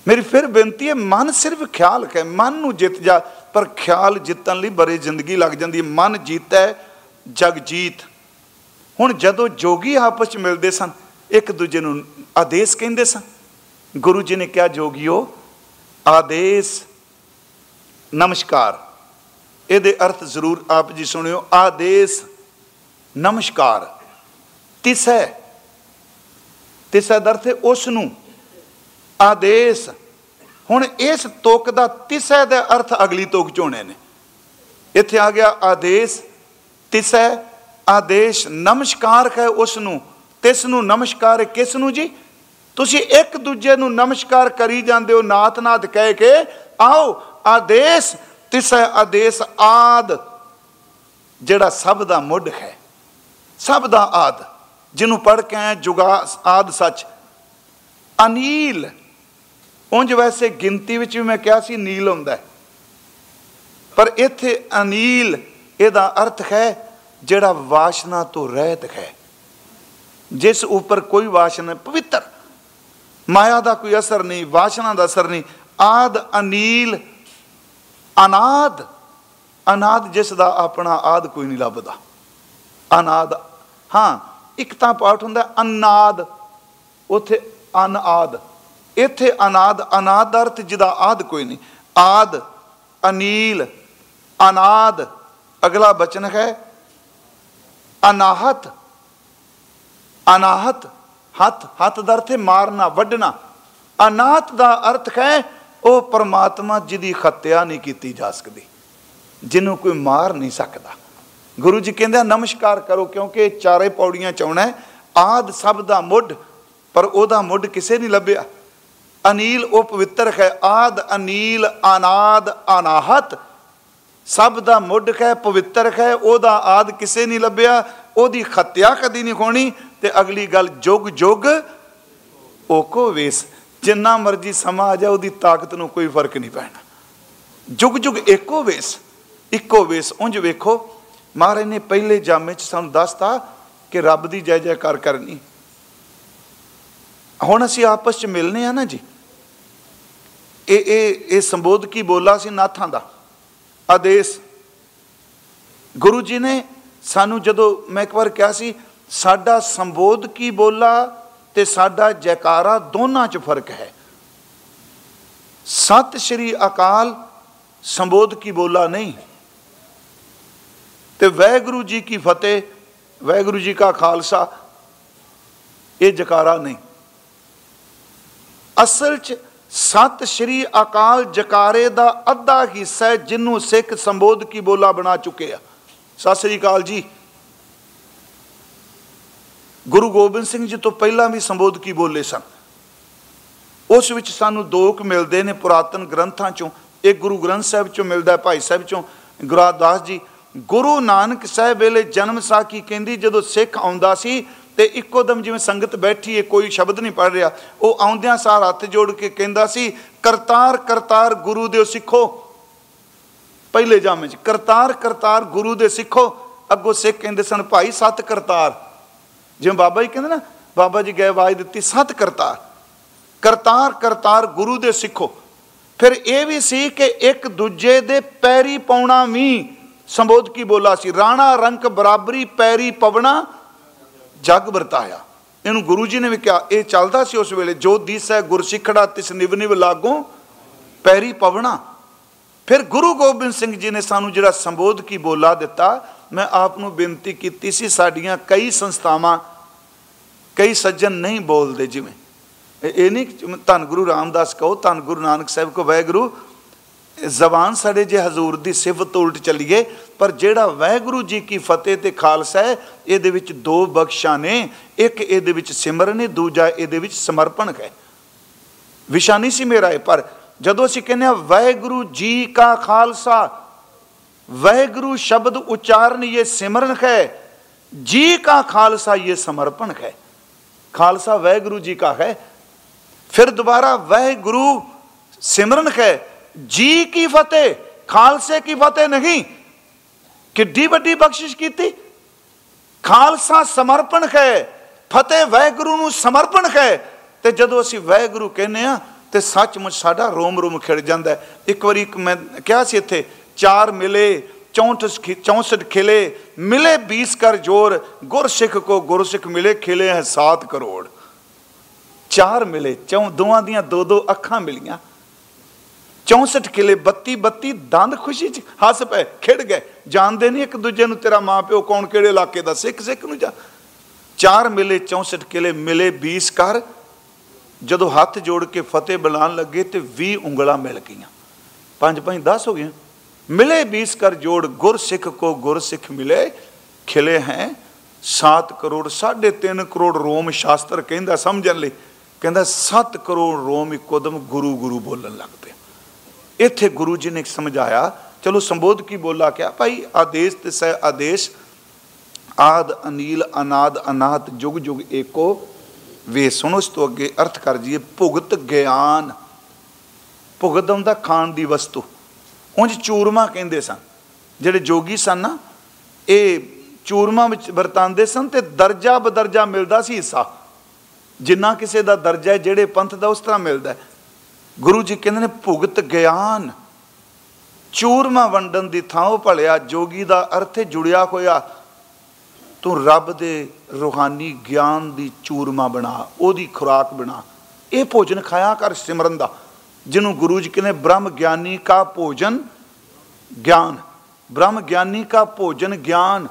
ਮੇਰੀ ਫਿਰ ਬੇਨਤੀ ਹੈ, ਮਨ ਸਿਰਫ ਖਿਆਲ ਹੈ ਮਨ ਨੂੰ ਜਿੱਤ ਜਾ, ਪਰ ਖਿਆਲ ਜਿੱਤਣ ਲਈ ਬਰੇ ਜ਼ਿੰਦਗੀ ਲੱਗ ਜਾਂਦੀ ਹੈ। ਮਨ ਜੀਤਾ ਹੈ ਜਗਜੀਤ ਹੁਣ ਜਦੋਂ ਜੋਗੀ ਆਪਸ ਵਿੱਚ ਮਿਲਦੇ ਸਨ, ਇੱਕ ਦੂਜੇ ਨੂੰ ਆਦੇਸ਼ ਕਹਿੰਦੇ ਸਨ। ਗੁਰੂ ਜੀ ਨੇ ਕਿਹਾ, ਜੋਗਿਓ, ਆਦੇਸ਼, ਨਮਸਕਾਰ। ਇਹਦੇ ਅਰਥ ਜ਼ਰੂਰ ਆਪ ਜੀ ਸੁਣਿਓ, ਆਦੇਸ਼, ਨਮਸਕਾਰ। ਤਿਸੈ। ਤਿਸੈ ਦਾ ਅਰਥ ਉਸ ਨੂੰ ਆਦੇਸ਼। ਹੁਣ ਇਸ ਤੁਕ ਦਾ ਤਿਸੈ ਦਾ ਅਰਥ ਅਗਲੀ ਤੁਕ ਹੋਣੇ ਨੇ। ਇੱਥੇ ਆ ਗਿਆ ਆਦੇਸ਼ ਤਿਸੈ, ਆਦੇਸ਼ ਨਮਸਕਾਰ ਹੈ ਉਸ ਨੂੰ ਤਿਸ ਨੂੰ ਨਮਸਕਾਰ ਕਿਸ ਨੂੰ ਜੀ? ਤੁਸੀਂ ਇੱਕ ਦੂਜੇ ਨੂੰ ਨਮਸਕਾਰ ਕਰੀ ਜਾਂਦੇ ਹੋ ਨਾਤ ਨਾਥ ਕਹਿ ਕੇ। ਆਓ, ਆਦੇਸ਼, ਤਿਸੈ, ਆਦੇਸ਼, ਆਦ। ਜਿਹੜਾ ਸਭ ਦਾ ਮੁੱਢ ਹੈ। ਸਭ ਦਾ ਆਦ। ਜਿਹਨੂੰ ਪੜ ਕੇ ਆਏ ਜੁਗਾ, ਆਦ ਸੱਚ। ਅਨੀਲ। ਉਂਝ ਵੈਸੇ ਗਿਣਤੀ ਵਿੱਚ ਵੀ ਮੈਂ ਕਿਹਾ ਸੀ ਨੀਲ ਹੁੰਦਾ ਪਰ ਇੱਥੇ ਅਨੀਲ, ਇਹਦਾ ਅਰਥ ਹੈ ਜਿਹੜਾ ਵਾਸ਼ਨਾ ਤੋਂ ਰਹਿਤ ਹੈ, ਜਿਸ ਉੱਪਰ ਕੋਈ ਵਾਸ਼ਨਾ ਪਵਿੱਤਰ। ਮਾਇਆ ਦਾ ਕੋਈ ਅਸਰ ਨਹੀਂ, ਵਾਸ਼ਨਾ ਦਾ ਅਸਰ ਨਹੀਂ, ਆਦ ਅਨੀਲ, ਅਨਾਦ। ਅਨਾਦ ਜਿਸ ਦਾ ਆਪਣਾ ਆਦ ਕੋਈ ਨਹੀਂ ਲੱਭਦਾ। ਅਨਾਦ, ਹਾਂ, ਇੱਕ ਤਾਂ ਪਾਠ ਹੁੰਦਾ, ਅਨਾਦ। ਉਥੇ ਅਨਾਦ, ਇੱਥੇ ਅਨਾਦ ਅਨਾਦ ਅਰਥ ਜਿਹਦਾ ਆਦ ਕੋਈ ਨਹੀਂ। ਆਦ, ਅਨੀਲ, ਅਨਾਦ। ਅਗਲਾ ਬਚਨ ਹੈ ਅਨਾਹਤ ਅਨਾਹਤ, ਹੱਥ ਹੱਥ ਦਾ ਅਰਥ ਹੈ ਮਾਰਨਾ, ਵੱਢਣਾ। ਅਨਾਥ ਦਾ ਅਰਥ ਹੈ ਉਹ ਪਰਮਾਤਮਾ ਜਿਹਦੀ ਖੱਤਿਆ ਨਹੀਂ ਕੀਤੀ ਜਾ ਸਕਦੀ, ਜਿਹਨੂੰ ਕੋਈ ਮਾਰ ਨਹੀਂ ਸਕਦਾ। ਗੁਰੂ ਜੀ ਕਹਿੰਦੇ ਨਮਸਕਾਰ ਕਰੋ, ਕਿਉਂਕਿ ਇਹ ਚਾਰੇ ਪੌੜੀਆਂ ਚਾਉਣਾ ਆਦ ਸਭ ਦਾ ਮੁੱਢ, ਪਰ ਉਹਦਾ ਮੁੱਢ ਕਿਸੇ ਨਹੀਂ ਲੱਭਿਆ। ਅਨੀਲ ਉਹ ਪਵਿੱਤਰ ਹੈ। ਆਦ ਅਨੀਲ, ਅਨਾਦ, ਅਨਾਹਤ ਸਭ ਦਾ ਮੁੱਢ ਹੈ ਪਵਿੱਤਰ ਹੈ ਉਹਦਾ ਆਦ ਕਿਸੇ ਨਹੀਂ ਲੱਭਿਆ, ਉਹਦੀ ਖੱਤਿਆ ਕਦੀ ਨਹੀਂ ਹੋਣੀ ਤੇ ਅਗਲੀ ਗੱਲ ਜੁਗ ਜੁਗ ਓਕੋ ਵੇਸ। ਜਿੰਨਾ ਮਰਜ਼ੀ ਸਮਾਂ ਆ ਜਾ ਉਹਦੀ ਤਾਕਤ ਨੂੰ ਕੋਈ ਫ਼ਰਕ ਨਹੀਂ ਪੈਣਾ। ਜੁਗ ਜੁਗ ਏਕੋ ਵੇਸ, ਇੱਕੋ ਵੇਸ, ਉਂਝ ਵੇਖੋ। ਮਹਾਰਾਜ ਨੇ ਪਹਿਲੇ ਜਾਮੇ 'ਚ ਸਾਨੂੰ ਦੱਸਤਾ ਕਿ ਰੱਬ ਦੀ ਜੈ ਜੈਕਾਰ ਕਰਨੀ। ਹੁਣ ਅਸੀਂ ਆਪਸ 'ਚ ਮਿਲਨੇ ਆ ਨਾ ਜੀ। ਇਹ ਇਹ ਇਹ ਸੰਬੋਧ ਕੀ ਬੋਲਾ ਸੀ ਨਾਥਾਂ ਦਾ। ਆਦੇਸ਼। ਗੁਰੂ ਜੀ ਨੇ ਸਾਨੂੰ ਜਦੋਂ ਮੈਂ ਇੱਕ ਵਾਰ ਕਿਹਾ ਸੀ, ਸਾਡਾ ਸੰਬੋਧ ਕੀ ਬੋਲਾ ਤੇ ਸਾਡਾ ਜੈਕਾਰਾ ਦੋਨਾਂ 'ਚ ਫ਼ਰਕ ਹੈ। ਸਤਿ ਸ਼੍ਰੀ ਅਕਾਲ, ਸੰਬੋਧ ਕੀ ਬੋਲਾ ਨਹੀਂ। ਤੇ ਵੈਗੁਰੂ ਜੀ ਕੀ ਫਤਿਹ, ਵੈਗੁਰੂ ਜੀ ਕਾ ਖਾਲਸਾ, ਇਹ ਜਕਾਰਾ ਨਹੀਂ। ਅਸਲ 'ਚ ਸਤਿ ਸ਼੍ਰੀ ਅਕਾਲ ਜਕਾਰੇ ਦਾ ਅੱਧਾ ਹਿੱਸਾ ਹੈ ਜਿਹਨੂੰ ਸਿੱਖ ਸੰਬੋਧਕੀ ਬੋਲਾ ਬਣਾ ਚੁੱਕੇ ਆ। ਸਤਿ ਸ਼੍ਰੀ ਅਕਾਲ ਜੀ। ਗੁਰੂ ਗੋਬਿੰਦ ਸਿੰਘ ਜੀ ਤੋਂ ਪਹਿਲਾਂ ਵੀ ਸੰਬੋਧਕੀ ਬੋਲੇ ਸਨ? ਉਸ ਵਿੱਚ ਸਾਨੂੰ ਦੋਕ ਮਿਲਦੇ ਨੇ ਪੁਰਾਤਨ ਗ੍ਰੰਥਾਂ ਚੋਂ। ਇੱਕ ਗੁਰੂ ਗ੍ਰੰਥ ਸਾਹਿਬ ਚੋਂ ਮਿਲਦਾ ਭਾਈ ਸਾਹਿਬ ਚੋਂ। ਗੁਰਦਾਸ ਜੀ, ਗੁਰੂ ਨਾਨਕ ਸਾਹਿਬ ਵੇਲੇ ਜਨਮ ਸਾਖੀ ਕਹਿੰਦੀ ਜਦੋਂ ਸਿੱਖ ਆਉਂਦਾ ਸੀ ਤੇ ਇੱਕੋ ਦਮ ਜਿਵੇਂ ਸੰਗਤ ਬੈਠੀ ਏ, ਕੋਈ ਸ਼ਬਦ ਨਹੀਂ ਪੜ ਰਿਹਾ। ਉਹ ਆਉਂਦਿਆਂ ਸਾਰ ਹੱਥ ਜੋੜ ਕੇ ਕਹਿੰਦਾ ਸੀ, ਕਰਤਾਰ ਕਰਤਾਰ ਗੁਰੂ ਦੇ ਸਿੱਖੋ। ਪਹਿਲੇ ਜਾਮੇ ਚ, ਕਰਤਾਰ ਕਰਤਾਰ ਗੁਰੂ ਦੇ ਸਿੱਖੋ। ਅੱਗੋਂ ਸਿੱਖ ਕਹਿੰਦੇ ਸਨ, ਭਾਈ, ਸਤ ਕਰਤਾਰ। ਜਿਵੇਂ ਬਾਬਾ ਜੀ ਕਹਿੰਦੇ ਨਾ, ਬਾਬਾ ਜੀ ਗਏ ਆਵਾਜ਼ ਦਿੱਤੀ, ਸਤ ਕਰਤਾਰ। ਕਰਤਾਰ ਕਰਤਾਰ ਗੁਰੂ ਦੇ ਸਿੱਖੋ। ਫਿਰ ਇਹ ਵੀ ਸੀ ਕਿ ਇੱਕ ਦੂਜੇ ਦੇ ਪੈਰੀ ਪਾਉਣਾ ਵੀ ਸੰਬੋਧ ਕੀ ਬੋਲਾ ਸੀ। ਰਾਣਾ ਰੰਕ ਬਰਾਬਰੀ ਪੈਰੀ ਪਵਣਾ ਜਗ ਵਰਤਾਇਆ। ਇਹਨੂੰ ਗੁਰੂ ਜੀ ਨੇ ਵੀ ਕਿਹਾ, ਇਹ ਚੱਲਦਾ ਸੀ ਉਸ ਵੇਲੇ, ਜੋ ਦੀਸੈ ਗੁਰਸਿੱਖੜਾ ਤਿਸ ਨਿਵ ਨਿਵ ਲਾਗੋਂ ਪੈਰੀ ਪਵਣਾ। ਫਿਰ ਗੁਰੂ ਗੋਬਿੰਦ ਸਿੰਘ ਜੀ ਨੇ ਸਾਨੂੰ ਜਿਹੜਾ ਸੰਬੋਧ ਕੀ ਬੋਲਾ ਦਿੱਤਾ, ਮੈਂ ਆਪ ਨੂੰ ਬੇਨਤੀ ਕੀਤੀ ਸੀ, ਸਾਡੀਆਂ ਕਈ ਸੰਸਥਾਵਾਂ, ਕਈ ਸੱਜਣ ਨਹੀਂ ਬੋਲਦੇ ਜਿਵੇਂ। ਇਹ ਨਹੀਂ ਧੰਨ ਗੁਰੂ ਰਾਮਦਾਸ ਕਹੋ, ਧੰਨ ਗੁਰੂ ਨਾਨਕ ਸਾਹਿਬ ਕੋ ਵੈਗੁਰੂ ਜ਼ਬਾਨ ਸਾਡੇ ਜੇ ਹਜ਼ੂਰ ਦੀ ਸਿਫਤ ਉਲਟ ਚੱਲੀਏ, ਪਰ ਜਿਹੜਾ ਵੈਗੁਰੂ ਜੀ ਕੀ ਫਤਿਹ ਤੇ ਖਾਲਸਾ ਹੈ, ਇਹਦੇ ਵਿੱਚ ਦੋ ਬਖਸ਼ਾਂ ਨੇ। ਇੱਕ ਇਹਦੇ ਵਿੱਚ ਸਿਮਰਨ ਹੈ ਦੂਜਾ ਇਹਦੇ ਵਿੱਚ ਸਮਰਪਣ ਹੈ। ਵਿਸ਼ਾ ਨਹੀਂ ਸੀ ਮੇਰਾ ਇਹ, ਪਰ ਜਦੋਂ ਅਸੀਂ ਕਹਿੰਦੇ ਆ ਵਾਹਿਗੁਰੂ ਜੀ ਕਾ ਖਾਲਸਾ ਵੈਗੁਰੂ ਸ਼ਬਦ ਉਚਾਰਨ ਇਹ ਸਿਮਰਨ ਹੈ, ਜੀ ਕਾ ਖਾਲਸਾ ਇਹ ਸਮਰਪਣ ਹੈ। ਖਾਲਸਾ ਵੈਗੁਰੂ ਜੀ ਕਾ ਹੈ। ਫਿਰ ਦੁਬਾਰਾ ਵੈਗੁਰੂ ਸਿਮਰਨ ਹੈ ਜੀ ਕੀ ਫਤਿਹ, ਖਾਲਸੇ ਕੀ ਫਤਿਹ ਨਹੀਂ। ਕਿੱਡੀ ਵੱਡੀ ਬਖਸ਼ਿਸ਼ ਕੀਤੀ। ਖਾਲਸਾ ਸਮਰਪਣ ਹੈ, ਫਤਿਹ ਵੈਗੁਰੂ ਨੂੰ ਸਮਰਪਣ ਹੈ। ਤੇ ਜਦੋਂ ਅਸੀਂ ਵੈਗੁਰੂ ਕਹਿੰਦੇ ਆ ਤੇ ਸੱਚਮੁੱਚ ਸਾਡਾ ਰੋਮ ਰੋਮ ਖਿੜ ਜਾਂਦਾ ਇੱਕ ਵਾਰੀ ਇੱਕ ਮੈਂ ਕਿਹਾ ਸੀ ਇੱਥੇ, ਚਾਰ ਮਿਲੇ 64 64 ਖਿਲੇ, ਮਿਲੇ 20 ਕਰ ਜੋਰ, ਗੁਰਸਿੱਖ ਕੋ ਗੁਰਸਿੱਖ ਮਿਲੇ, ਖਿਲੇ ਹੈ 7 ਕਰੋੜ। ਚਾਰ ਮਿਲੇ, ਚੌ, ਦੋਵਾਂ ਦੀਆਂ ਦੋ ਦੋ ਅੱਖਾਂ ਮਿਲੀਆਂ। 64 ਕਿਲੇ 32 32 ਦੰਦ ਖੁਸ਼ੀ ਚ ਹੱਸ ਪਏ, ਖਿੜ ਗਏ। ਜਾਣਦੇ ਨਹੀਂ ਇੱਕ ਦੂਜੇ ਨੂੰ ਤੇਰਾ ਮਾਂ ਪਿਓ ਕੌਣ, ਕਿਹੜੇ ਇਲਾਕੇ ਦਾ, ਸਿੱਖ ਸਿੱਖ ਨੂੰ ਜਾ। ਚਾਰ ਮਿਲੇ 64 ਕਿਲੇ ਮਿਲੇ 20 ਕਰ ਜਦੋਂ ਹੱਥ ਜੋੜ ਕੇ ਫਤਿਹ ਬੁਲਾਉਣ ਲੱਗੇ ਤੇ 20 ਉਂਗਲਾਂ ਮਿਲ ਗਈਆਂ। ਪੰਜ ਪੰਜ 10 ਹੋ ਗਈਆਂ। ਮਿਲੇ 20 ਕਰ ਜੋੜ, ਗੁਰ ਸਿੱਖ ਕੋ ਗੁਰ ਸਿੱਖ ਮਿਲੇ। ਖਿਲੇ ਹੈ 7 ਕਰੋੜ 3.5 ਕਰੋੜ ਰੋਮ ਸ਼ਾਸਤਰ ਕਹਿੰਦਾ, ਸਮਝਣ ਲਈ। ਕਹਿੰਦਾ 7 ਕਰੋੜ ਰੋਮ ਇੱਕੋਦਮ ਗੁਰੂ ਗੁਰੂ ਬੋਲਣ ਲੱਗਦਾ ਇੱਥੇ ਗੁਰੂ ਜੀ ਨੇ ਸਮਝਾਇਆ, ਚਲੋ ਸੰਬੋਧ ਕੀ ਬੋਲਾ ਕਿਆ? ਭਾਈ ਆਦੇਸ਼ ਤੇ ਸਹਿ ਆਦੇਸ਼, ਆਦ, ਅਨੀਲ, ਅਨਾਦ, ਅਨਾਹਤ, ਜੁਗ ਜੁਗ ਏਕੋ ਵੇ ਸੁਣੋ ਇਸ ਤੋਂ ਅੱਗੇ ਅਰਥ ਕਰ ਜੀਏ ਭੁਗਤ ਗਿਆਨ। ਭੁਗਤ ਹੁੰਦਾ ਖਾਣ ਦੀ ਵਸਤੂ। ਉਂਝ ਚੂਰਮਾ ਕਹਿੰਦੇ ਸਨ। ਜਿਹੜੇ ਜੋਗੀ ਸਨ ਨਾ, ਇਹ ਚੂਰਮਾ ਵਿੱਚ ਵਰਤਾਂਦੇ ਸਨ ਤੇ ਦਰਜਾ ਬਦਰਜਾ ਮਿਲਦਾ ਸੀ ਹਿੱਸਾ। ਜਿੰਨਾ ਕਿਸੇ ਦਾ ਦਰਜਾ ਹੈ, ਜਿਹੜੇ ਪੰਥ ਦਾ ਉਸ ਤਰ੍ਹਾਂ ਮਿਲਦਾ ਗੁਰੂ ਜੀ ਕਹਿੰਦੇ ਨੇ, ਭੁਗਤ ਗਿਆਨ। ਚੂਰਮਾ ਵੰਡਨ ਦੀ ਥਾਂ ਉਹ ਭਲਿਆ, ਜੋਗੀ ਦਾ ਅਰਥ ਜੁੜਿਆ ਹੋਇਆ, ਤੂੰ ਰੱਬ ਦੇ ਰੂਹਾਨੀ ਗਿਆਨ ਦੀ ਚੂਰਮਾ ਬਣਾ, ਉਹਦੀ ਖੁਰਾਕ ਬਣਾ। ਇਹ ਭੋਜਨ ਖਾਇਆ ਕਰ ਸਿਮਰਨ ਦਾ, ਜਿਹਨੂੰ ਗੁਰੂ ਜੀ ਕਹਿੰਦੇ, ਬ੍ਰਹਮ ਗਿਆਨੀ ਕਾ ਭੋਜਨ ਗਿਆਨ। ਬ੍ਰਹਮ ਗਿਆਨੀ ਕਾ ਭੋਜਨ ਗਿਆਨ।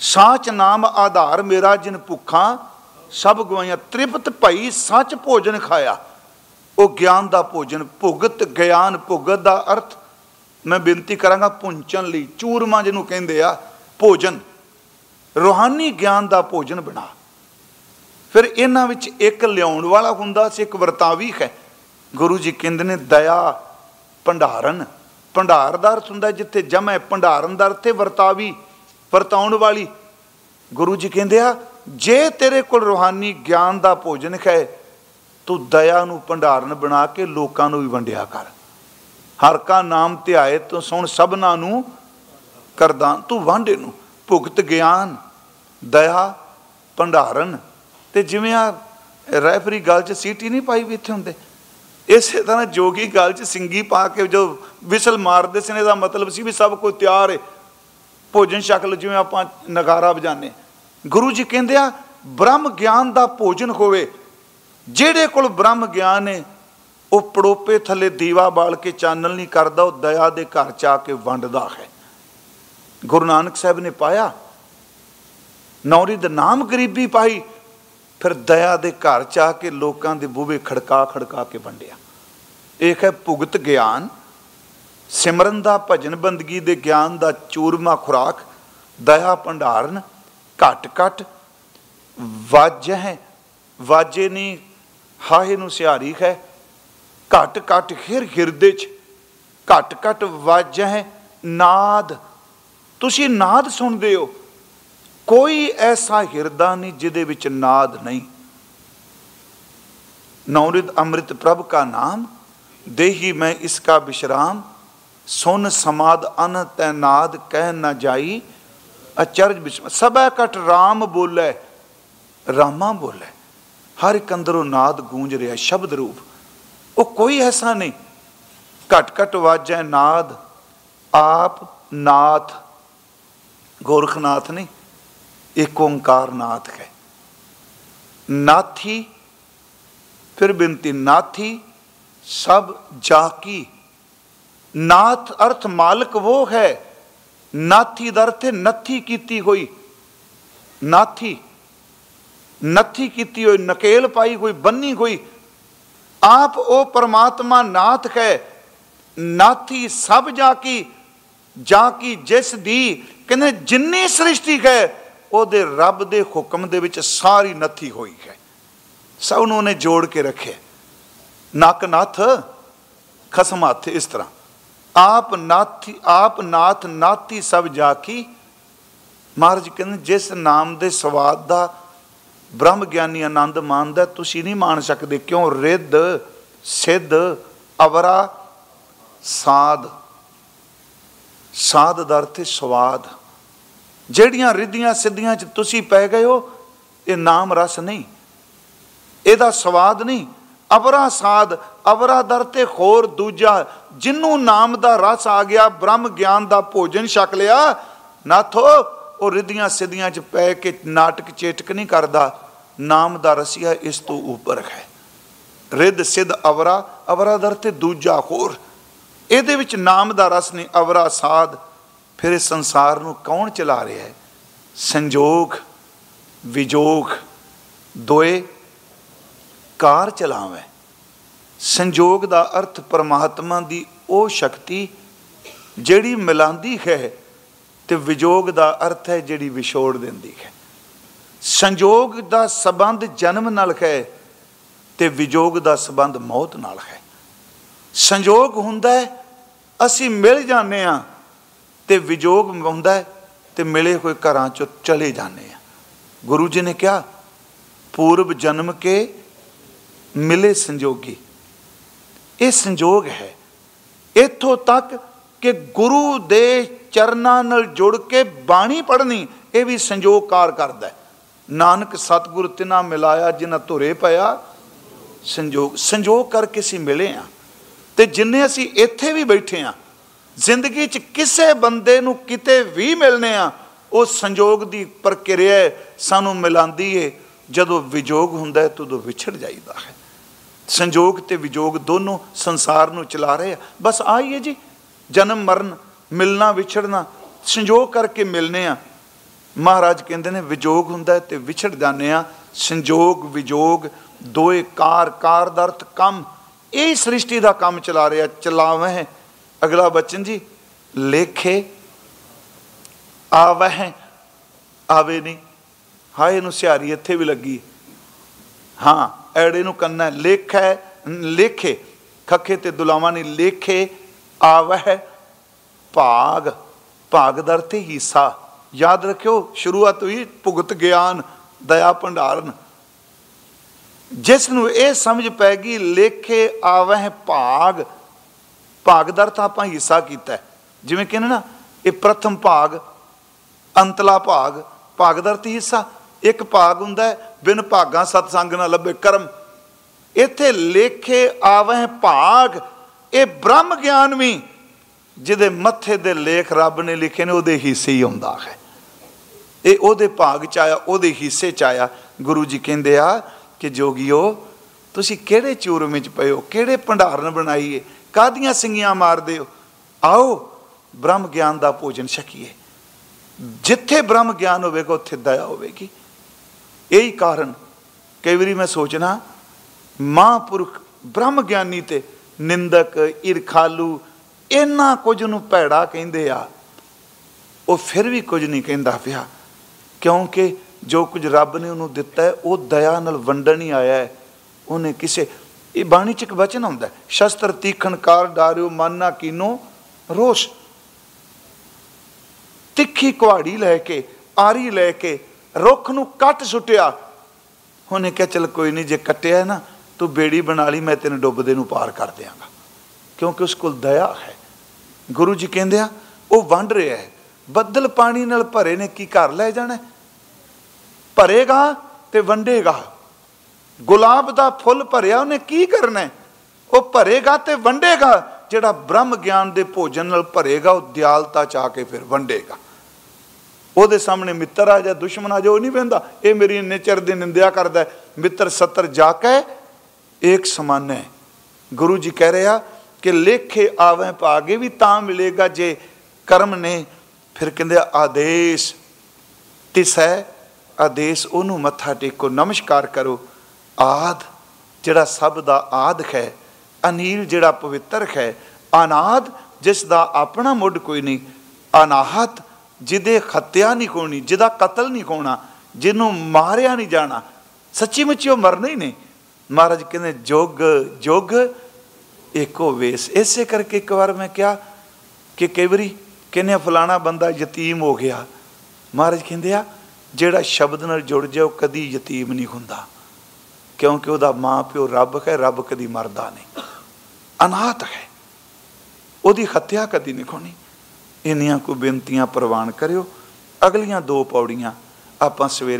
ਸਾਚ ਨਾਮ ਆਧਾਰ ਮੇਰਾ, ਜਿਨ ਭੁੱਖਾ, ਸਭ ਗਵਾਈਆਂ। ਤ੍ਰਿਪਤ ਭਈ ਸੱਚ ਭੋਜਨ ਖਾਇਆ। ਉਹ ਗਿਆਨ ਦਾ ਭੋਜਨ, ਭੁਗਤ ਗਿਆਨ, ਭੁਗਤ ਦਾ ਅਰਥ। ਮੈਂ ਬੇਨਤੀ ਕਰਾਂਗਾ ਪੁੰਚਨ ਲਈ, ਚੂਰਮਾ ਜਿਹਨੂੰ ਕਹਿੰਦੇ ਆ, ਭੋਜਨ। ਰੋਹਾਨੀ ਗਿਆਨ ਦਾ ਭੋਜਨ ਬਣਾ। ਫਿਰ ਇਹਨਾਂ ਵਿੱਚ ਇੱਕ ਲਿਆਉਣ ਵਾਲਾ ਹੁੰਦਾ ਸੀ, ਇੱਕ ਵਰਤਾਵੀ ਹੈ। ਗੁਰੂ ਜੀ ਕਹਿੰਦੇ ਨੇ, ਦਇਆ ਭੰਡਾਰਨ। ਭੰਡਾਰ ਦਾ ਅਰਥ ਹੁੰਦਾ ਜਿੱਥੇ ਜਮੈ ਭੰਡਾਰਨ ਦਾ ਅਰਥ ਹੈ ਵਰਤਾਵੀ, ਵਰਤਾਉਣ ਵਾਲੀ। ਗੁਰੂ ਜੀ ਕਹਿੰਦੇ ਆ, ਜੇ ਤੇਰੇ ਕੋਲ ਰੋਹਾਨੀ ਗਿਆਨ ਦਾ ਭੋਜਨ ਹੈ ਤੂੰ ਦਇਆ ਨੂੰ ਭੰਡਾਰਨ ਬਣਾ ਕੇ ਲੋਕਾਂ ਨੂੰ ਵੀ ਵੰਡਿਆ ਕਰ। ਹਰ ਕਾ ਨਾਮ ਧਿਆਏ ਤੂੰ ਸੁਣ ਸਭਨਾ ਨੂੰ ਕਰਦਾ, ਤੂੰ ਵਾਂਡੇ ਨੂੰ ਭੁਗਤ ਗਿਆਨ, ਦਇਆ, ਭੰਡਾਰਨ। ਤੇ ਜਿਵੇਂ ਆ ਰੈਫਰੀ ਗੱਲ 'ਚ ਸੀਟੀ ਨਹੀਂ ਪਾਈ ਵੀ ਇੱਥੇ ਹੁੰਦੇ। ਇਸੇ ਤਰ੍ਹਾਂ ਜੋਗੀ ਗੱਲ 'ਚ ਸਿੰਗੀ ਪਾ ਕੇ ਜੋ ਵਿਸਲ ਮਾਰਦੇ ਸੀ ਨੇ ਦਾ ਮਤਲਬ ਸੀ ਵੀ ਸਭ ਕੁਝ ਤਿਆਰ ਹੈ ਭੋਜਨ ਸ਼ਕਲ ਜਿਵੇਂ ਆਪਾਂ ਨਗਾਰਾ ਵਜਾਨੇ ਗੁਰੂ ਜੀ ਕਹਿੰਦੇ ਆ, ਬ੍ਰਹਮ ਗਿਆਨ ਦਾ ਭੋਜਨ ਹੋਵੇ ਜਿਹੜੇ ਕੋਲ ਬ੍ਰਹਮ ਗਿਆਨ ਹੈ ਉਹ ਪੜੋਪੇ ਥੱਲੇ ਦੀਵਾ ਬਾਲ ਕੇ ਚਾਨਣ ਨਹੀਂ ਕਰਦਾ, ਉਹ ਦਇਆ ਦੇ ਘਰ ਚ ਆ ਕੇ ਵੰਡਦਾ ਹੈ। ਗੁਰੂ ਨਾਨਕ ਸਾਹਿਬ ਨੇ ਪਾਇਆ, ਨੌਰੀ ਦਾ ਨਾਮ ਗਰੀਬੀ ਪਾਈ, ਫਿਰ ਦਇਆ ਦੇ ਘਰ ਚ ਆ ਕੇ ਲੋਕਾਂ ਦੇ ਬੂਹੇ ਖੜਕਾ ਖੜਕਾ ਕੇ ਵੰਡਿਆ। ਇਹ ਹੈ ਭੁਗਤ ਗਿਆਨ, ਸਿਮਰਨ ਦਾ ਭਜਨ ਬੰਦਗੀ ਦੇ ਗਿਆਨ ਦਾ ਚੂਰਮਾ ਖੁਰਾਕ, ਦਇਆ ਭੰਡਾਰਨ, ਘਟ ਘਟ ਵਾਜ ਹੈ ਵਾਜੇ ਨਹੀਂ ਹਾਹੇ ਨੂੰ ਸਿਹਾਰੀ ਹੈ। ਘਟ ਘਟ ਹਿਰ ਹਿਰਦੇ ਚ ਘਟ ਘਟ ਵਾਜ ਨਾਦ, ਤੁਸੀਂ ਨਾਦ ਸੁਣਦੇ ਹੋ। ਕੋਈ ਐਸਾ ਹਿਰਦਾ ਨਹੀਂ ਜਿਹਦੇ ਵਿੱਚ ਨਾਦ ਨਹੀਂ। ਨੌਰਿਦ ਅੰਮ੍ਰਿਤ ਪ੍ਰਭ ਕਾ ਨਾਮ, ਦੇਹੀ ਮੈਂ ਇਸਕਾ ਬਿਸ਼ਰਾਮ। ਸੁਨ ਸਮਾਦ ਅਨ ਤੈ ਨਾਦ ਕਹਿ ਨਾ ਜਾਈ। ਅਚਰਜ ਬਿਸ਼ਮ ਸਭੈ ਕਟ ਰਾਮ ਬੋਲੇ, ਰਾਮਾ ਬੋਲੇ। ਹਰ ਇੱਕ ਅੰਦਰੋਂ ਨਾਦ ਗੂੰਜ ਰਿਹਾ, ਸ਼ਬਦ ਰੂਪ। ਉਹ ਕੋਈ ਐਸਾ ਨਹੀਂ। ਘਟ ਘਟ ਵਾਜੈ ਨਾਦ, ਆਪ ਨਾਥ। ਗੋਰਖਨਾਥ ਨਹੀਂ, ਇੱਕ ਓੰਕਾਰ ਨਾਥ ਹੈ। ਨਾਥੀ, ਫਿਰ ਬਿੰਤੀ ਨਾਥੀ ਸਭ ਜਾਕੀ ਨਾਥ ਅਰਥ ਮਾਲਕ ਉਹ ਹੈ? ਨਾਥੀ ਦਾ ਅਰਥ ਨੱਥੀ ਕੀਤੀ ਹੋਈ। ਨਾਥੀ ਨੱਥੀ ਕੀਤੀ ਹੋਈ, ਨਕੇਲ ਪਾਈ ਕੋਈ ਬੰਨੀ ਕੋਈ ਆਪ ਉਹ ਪਰਮਾਤਮਾ ਨਾਥ ਹੈ। ਨਾਥੀ ਸਭ ਜਾ ਕੀ ਜਾ ਕੀ ਜਿਸ ਦੀ, ਕਹਿੰਦੇ ਜਿੰਨੀ ਸ੍ਰਿਸ਼ਟੀ ਹੈ, ਉਹਦੇ ਰੱਬ ਦੇ ਹੁਕਮ ਦੇ ਵਿੱਚ ਸਾਰੀ ਨੱਥੀ ਹੋਈ ਹੈ। ਸਭ ਨੂੰ ਉਹਨੇ ਜੋੜ ਕੇ ਰੱਖਿਆ। ਨੱਕ ਨੱਥ, ਖਸਮ ਹੱਥ, ਇਸ ਤਰ੍ਹਾਂ। ਆਪ ਨਾਥੀ, ਆਪ ਨਾਥ, ਨਾਥੀ ਸਭ ਜਾ ਕੀ। ਮਹਾਰਾਜ ਕਹਿੰਦੇ ਜਿਸ ਨਾਮ ਦੇ ਸਵਾਦ ਦਾ ਬ੍ਰਹਮ ਗਿਆਨੀ ਆਨੰਦ ਮਾਣਦਾ ਤੁਸੀਂ ਨਹੀਂ ਮਾਣ ਸਕਦੇ, ਕਿਉਂ? ਰਿੱਧ, ਸਿੱਧ, ਅਵਰਾ, ਸਾਧ। ਸਾਧ ਦਾ ਅਰਥ ਹੈ ਸਵਾਦ। ਜਿਹੜੀਆਂ ਰਿੱਧੀਆਂ ਸਿੱਧੀਆਂ ਚ ਤੁਸੀਂ ਪੈ ਗਏ ਹੋ, ਇਹ ਨਾਮ ਰਸ ਨਹੀਂ। ਇਹਦਾ ਸਵਾਦ ਨਹੀਂ। ਅਵਰਾ, ਸਾਧ, ਅਵਰਾ ਦਰ ਤੇ ਹੋਰ ਦੂਜਾ। ਜਿੰਨੂੰ ਨਾਮ ਦਾ ਰਸ ਆ ਗਿਆ, ਬ੍ਰਹਮ ਗਿਆਨ ਦਾ ਭੋਜਨ ਛਕ ਲਿਆ, ਨਾਥੋ ਉਹ ਰਿੱਧੀਆਂ ਸਿੱਧੀਆਂ ਚ ਪੈ ਕੇ ਨਾਟਕ ਚੇਟਕ ਨਹੀਂ ਕਰਦਾ, ਨਾਮ ਦਾ ਰਸੀਆ ਇਸ ਤੋਂ ਉੱਪਰ ਹੈ। ਰਿੱਧ ਸਿੱਧ ਅਵਰਾ ਅਵਰਾ ਦਰ ਤੇ ਦੂਜਾ ਹੋਰ। ਇਹਦੇ ਵਿੱਚ ਨਾਮ ਦਾ ਰਸ ਨਹੀਂ, ਅਵਰਾ ਸਾਧ। ਫਿਰ ਇਸ ਸੰਸਾਰ ਨੂੰ ਕੌਣ ਚਲਾ ਰਿਹਾ ਹੈ? ਸੰਜੋਗ, ਵਿਜੋਗ, ਦੋਏ ਕਾਰ ਚਲਾਵੇ। ਸੰਜੋਗ ਦਾ ਅਰਥ ਪਰਮਾਤਮਾ ਦੀ ਉਹ ਸ਼ਕਤੀ ਜਿਹੜੀ ਮਿਲਾਂਦੀ ਹੈ ਤੇ ਵਿਜੋਗ ਦਾ ਅਰਥ ਹੈ ਜਿਹੜੀ ਵਿਛੋੜ ਦਿੰਦੀ ਹੈ। ਸੰਜੋਗ ਦਾ ਸਬੰਧ ਜਨਮ ਨਾਲ ਹੈ ਤੇ ਵਿਜੋਗ ਦਾ ਸਬੰਧ ਮੌਤ ਨਾਲ ਹੈ। ਸੰਜੋਗ ਹੁੰਦਾ ਹੈ, ਅਸੀਂ ਮਿਲ ਜਾਂਦੇ ਆ ਤੇ ਵਿਜੋਗ ਹੁੰਦਾ ਹੈ ਤੇ ਮਿਲੇ ਹੋਏ ਘਰਾਂ ਚੋਂ ਚਲੇ ਜਾਂਦੇ ਆ ਗੁਰੂ ਜੀ ਨੇ ਕਿਹਾ, ਪੂਰਬ ਜਨਮ ਕੇ ਮਿਲੇ ਸੰਜੋਗੀ। ਇਹ ਸੰਜੋਗ ਹੈ, ਇੱਥੋਂ ਤੱਕ ਕਿ ਗੁਰੂ ਦੇ ਚਰਨਾਂ ਨਾਲ ਜੁੜ ਕੇ ਬਾਣੀ ਪੜ੍ਹਨੀ, ਇਹ ਵੀ ਸੰਜੋਗਕਾਰ ਕਰਦਾ ਨਾਨਕ ਸਤਿਗੁਰ ਤਿਨਾ ਮਿਲਾਇਆ, ਜਿਨ੍ਹਾਂ ਧੁਰੇ ਪਿਆ ਸੰਜੋਗ ਸੰਜੋਗ ਕਰਕੇ ਅਸੀਂ ਮਿਲੇ ਆ ਤੇ ਜਿੰਨੇ ਅਸੀਂ ਇੱਥੇ ਵੀ ਬੈਠੇ ਆ ਜ਼ਿੰਦਗੀ 'ਚ ਕਿਸੇ ਬੰਦੇ ਨੂੰ ਕਿਤੇ ਵੀ ਮਿਲਨੇ ਆ ਉਹ ਸੰਜੋਗ ਦੀ ਪ੍ਰਕਿਰਿਆ ਸਾਨੂੰ ਮਿਲਾਂਦੀ ਏ। ਜਦੋਂ ਵਿਜੋਗ ਹੁੰਦਾ ਹੈ, ਤਦੋਂ ਵਿਛੜ ਜਾਈਦਾ ਹੈ। ਸੰਜੋਗ ਤੇ ਵਿਜੋਗ ਦੋਨੋਂ ਸੰਸਾਰ ਨੂੰ ਚਲਾ ਰਹੇ ਆ। ਬਸ ਆਈਏ ਜੀ ਜਨਮ ਮਰਨ, ਮਿਲਣਾ, ਵਿਛੜਨਾ, ਸੰਜੋਗ ਕਰਕੇ ਮਿਲਨੇ ਆ। ਮਹਾਰਾਜ ਕਹਿੰਦੇ ਨੇ, ਵਿਜੋਗ ਹੁੰਦਾ ਤੇ ਵਿਛੜ ਜਾਂਦੇ ਆ। ਸੰਜੋਗ, ਵਿਜੋਗ, ਦੋਏ ਕਾਰ ਕਾਰ ਦਾ ਅਰਥ ਕੰਮ। ਇਹ ਸ੍ਰਿਸ਼ਟੀ ਦਾ ਕੰਮ ਚਲਾ ਰਿਹਾ, ਚਲਾਵਹਿ। ਅਗਲਾ ਬਚਨ ਜੀ, ਲੇਖੇ, ਆਵਹਿ। ਆਵੇ ਨਹੀਂ ਹਾਏ, ਇਹਨੂੰ ਸਿਹਾਰੀ ਇੱਥੇ ਵੀ ਲੱਗੀ। ਹਾਂ, ਐੜੇ ਨੂੰ ਕੰਨਾ। ਲੇਖੈ, ਲੇਖੇ। ਖੱਖੇ ਤੇ ਦੁਲਾਵਾਂ ਨੇ। ਲੇਖੇ ਆਵਹਿ ਭਾਗ ਭਾਗ ਦਰ ਤੇ ਹਿੱਸਾ। ਯਾਦ ਰੱਖਿਓ, ਸ਼ੁਰੂਆਤ ਹੋਈ ਭੁਗਤ ਗਿਆਨ, ਦਇਆ ਭੰਡਾਰਨ। ਜਿਸ ਨੂੰ ਇਹ ਸਮਝ ਪੈ ਗਈ, ਲੇਖੇ ਆਵਹਿ ਭਾਗ ਭਾਗਦਰ ਤਾਂ ਆਪਾਂ ਹਿੱਸਾ ਕੀਤਾ ਜਿਵੇਂ ਕਹਿੰਦੇ ਨਾ, ਇਹ ਪ੍ਰਥਮ ਭਾਗ, ਅੰਤਲਾ ਭਾਗ ਭਾਗਦਰ ਤੇ ਹਿੱਸਾ। ਇੱਕ ਭਾਗ ਹੁੰਦਾ ਬਿਨ ਭਾਗਾਂ ਸਤਸੰਗ ਨਾਲ ਲੱਭੇ ਕਰਮ। ਇੱਥੇ ਲੇਖੇ ਆਵਹਿ ਭਾਗ ਇਹ ਬ੍ਰਹਮ ਗਿਆਨ ਵੀ ਜਿਹਦੇ ਮੱਥੇ ਦੇ ਲੇਖ ਰੱਬ ਨੇ ਲਿਖੇ ਨੇ, ਉਹਦੇ ਹਿੱਸੇ ਹੀ ਆਉਂਦਾ ਹੈ। ਇਹ ਉਹਦੇ ਭਾਗ ਚ ਆਇਆ, ਉਹਦੇ ਹਿੱਸੇ ਚ ਆਇਆ। ਗੁਰੂ ਜੀ ਕਹਿੰਦੇ ਆ ਕਿ ਜੋਗਿਓ, ਤੁਸੀਂ ਕਿਹੜੇ ਚੂਰਮ ਵਿੱਚ ਪਏ ਹੋ? ਕਿਹੜੇ ਭੰਡਾਰਨ ਬਣਾਈਏ? ਕਾਦੀਆਂ ਸਿੰਗੀਆਂ ਮਾਰਦੇ ਹੋ? ਆਓ, ਬ੍ਰਹਮ ਗਿਆਨ ਦਾ ਭੋਜਨ ਛਕੀਏ। ਜਿੱਥੇ ਬ੍ਰਹਮ ਗਿਆਨ ਹੋਵੇਗਾ, ਉੱਥੇ ਦਇਆ ਹੋਵੇਗੀ। ਇਹੀ ਕਾਰਨ। ਕਈ ਵਾਰੀ ਮੈਂ ਸੋਚਣਾ ਮਹਾਂਪੁਰਖ ਬ੍ਰਹਮ ਗਿਆਨੀ ਤੇ ਨਿੰਦਕ, ਈਰਖਾਲੂ, ਇੰਨਾ ਕੁਝ ਨੂੰ ਭੈੜਾ ਕਹਿੰਦੇ ਆ, ਉਹ ਫਿਰ ਵੀ ਕੁਝ ਨਹੀਂ ਕਹਿੰਦਾ ਪਿਆ। ਕਿਉਂਕਿ ਜੋ ਕੁਝ ਰੱਬ ਨੇ ਉਹਨੂੰ ਦਿੱਤਾ ਉਹ ਦਇਆ ਨਾਲ ਵੰਡਣ ਹੀ ਆਇਆ ਹੈ। ਉਹਨੇ ਕਿਸੇ, ਇਹ ਬਾਣੀ ਚ ਇੱਕ ਵਚਨ ਹੁੰਦਾ ਸ਼ਸਤਰ ਤੀਖਣ ਕਾਰ ਡਾਰਿਓ, ਮਾਨਾ ਨਾ ਕੀਨੋ, ਰੋਸ਼। ਤਿੱਖੀ ਕੁਹਾੜੀ ਲੈ ਕੇ, ਆਰੀ ਲੈ ਕੇ, ਰੁੱਖ ਨੂੰ ਕੱਟ ਸੁੱਟਿਆ। ਉਹਨੇ ਕਿਹਾ, ਚਲ ਕੋਈ ਨਹੀਂ, ਜੇ ਕੱਟਿਆ ਨਾ ਤੂੰ ਬੇੜੀ ਬਣਾ ਲਈ, ਮੈਂ ਤੈਨੂੰ ਡੁੱਬਦੇ ਨੂੰ ਪਾਰ ਕਰ ਦਿਆਂਗਾ। ਕਿਉਂਕਿ ਉਸ ਕੋਲ ਦਇਆ ਹੈ। ਗੁਰੂ ਜੀ ਕਹਿੰਦੇ ਆ, ਉਹ ਵੰਡ ਰਿਹਾ ਹੈ। ਬੱਦਲ ਪਾਣੀ ਨਾਲ ਭਰੇ ਨੇ, ਕੀ ਘਰ ਲੈ ਜਾਣਾ ਭਰੇਗਾ ਤੇ ਵੰਡੇਗਾ। ਗੁਲਾਬ ਦਾ ਫੁੱਲ ਭਰਿਆ, ਉਹਨੇ ਕੀ ਕਰਨਾ ਉਹ ਭਰੇਗਾ ਤੇ ਵੰਡੇਗਾ। ਜਿਹੜਾ ਬ੍ਰਹਮ ਗਿਆਨ ਦੇ ਭੋਜਨ ਨਾਲ ਭਰੇਗਾ, ਉਹ ਦਿਆਲਤਾ ਚ ਆ ਕੇ ਫਿਰ ਵੰਡੇਗਾ। ਉਹਦੇ ਸਾਹਮਣੇ ਮਿੱਤਰ ਆ ਜਾ, ਦੁਸ਼ਮਣ ਆ ਜਾ, ਉਹ ਨਹੀਂ ਬੰਦਾ ਇਹ ਮੇਰੀ ਇੰਨੇ ਚਿਰ ਦੀ ਨਿੰਦਿਆ ਕਰਦਾ ਮਿੱਤਰ ਸੱਤਰ ਜਾ ਕੇ ਇੱਕ ਸਮਾਨ ਹੈ। ਗੁਰੂ ਜੀ ਕਹਿ ਰਿਹਾ ਕਿ ਲੇਖੇ ਆਵੇਂ ਭਾਗੇ ਵੀ ਤਾਂ ਮਿਲੇਗਾ ਜੇ ਕਰਮ ਨੇ। ਫਿਰ ਕਹਿੰਦੇ ਆਦੇਸ਼। ਤਿਸ ਹੈ, ਆਦੇਸ਼ ਉਹਨੂੰ ਮੱਥਾ ਟੇਕੋ, ਨਮਸਕਾਰ ਕਰੋ। ਆਦ, ਜਿਹੜਾ ਸਭ ਦਾ ਆਦ ਹੈ, ਅਨੀਲ ਜਿਹੜਾ ਪਵਿੱਤਰ ਹੈ, ਅਨਾਦ, ਜਿਸ ਦਾ ਆਪਣਾ ਮੁੱਢ ਕੋਈ ਨਹੀਂ, ਅਨਾਹਤ, ਜਿਹਦੇ ਖੱਤਿਆ ਨਹੀਂ ਕੋਣੀ ਜਿਹਦਾ ਕਤਲ ਨਹੀਂ ਹੋਣਾ, ਜਿਹਨੂੰ ਮਾਰਿਆ ਨਹੀਂ ਜਾਣਾ ਸੱਚੀ ਮੁੱਚੀ ਉਹ ਮਰਨਾ ਹੀ ਨਹੀਂ ਮਹਾਰਾਜ ਕਹਿੰਦੇ, ਜੋਗ ਜੋਗ ਇੱਕੋ ਵੇਸ। ਇਸੇ ਕਰਕੇ ਇੱਕ ਵਾਰ ਮੈਂ ਕਿਹਾ ਕਿ ਕਈ ਵਾਰੀ ਕਹਿੰਦੇ ਫਲਾਣਾ ਬੰਦਾ ਯਤੀਮ ਹੋ ਗਿਆ। ਮਹਾਰਾਜ ਕਹਿੰਦੇ ਆ, ਜਿਹੜਾ ਸ਼ਬਦ ਨਾਲ ਜੁੜ ਜਾਏ, ਉਹ ਕਦੀ ਯਤੀਮ ਨਹੀਂ ਹੁੰਦਾ। ਕਿਉਂਕਿ ਉਹਦਾ ਮਾਂ ਪਿਓ ਰੱਬ ਹੈ, ਰੱਬ ਕਦੀ ਮਰਦਾ ਨਹੀਂ। ਅਨਾਥ ਹੈ। ਉਹਦੀ ਹੱਤਿਆ ਕਦੀ ਨਹੀਂ ਖੋਣੀ। ਇੰਨੀਆਂ ਕੋ ਬੇਨਤੀਆਂ ਪ੍ਰਵਾਨ ਕਰਿਓ। ਅਗਲੀਆਂ ਦੋ ਪੌੜੀਆਂ ਆਪਾਂ ਸਵੇਰੇ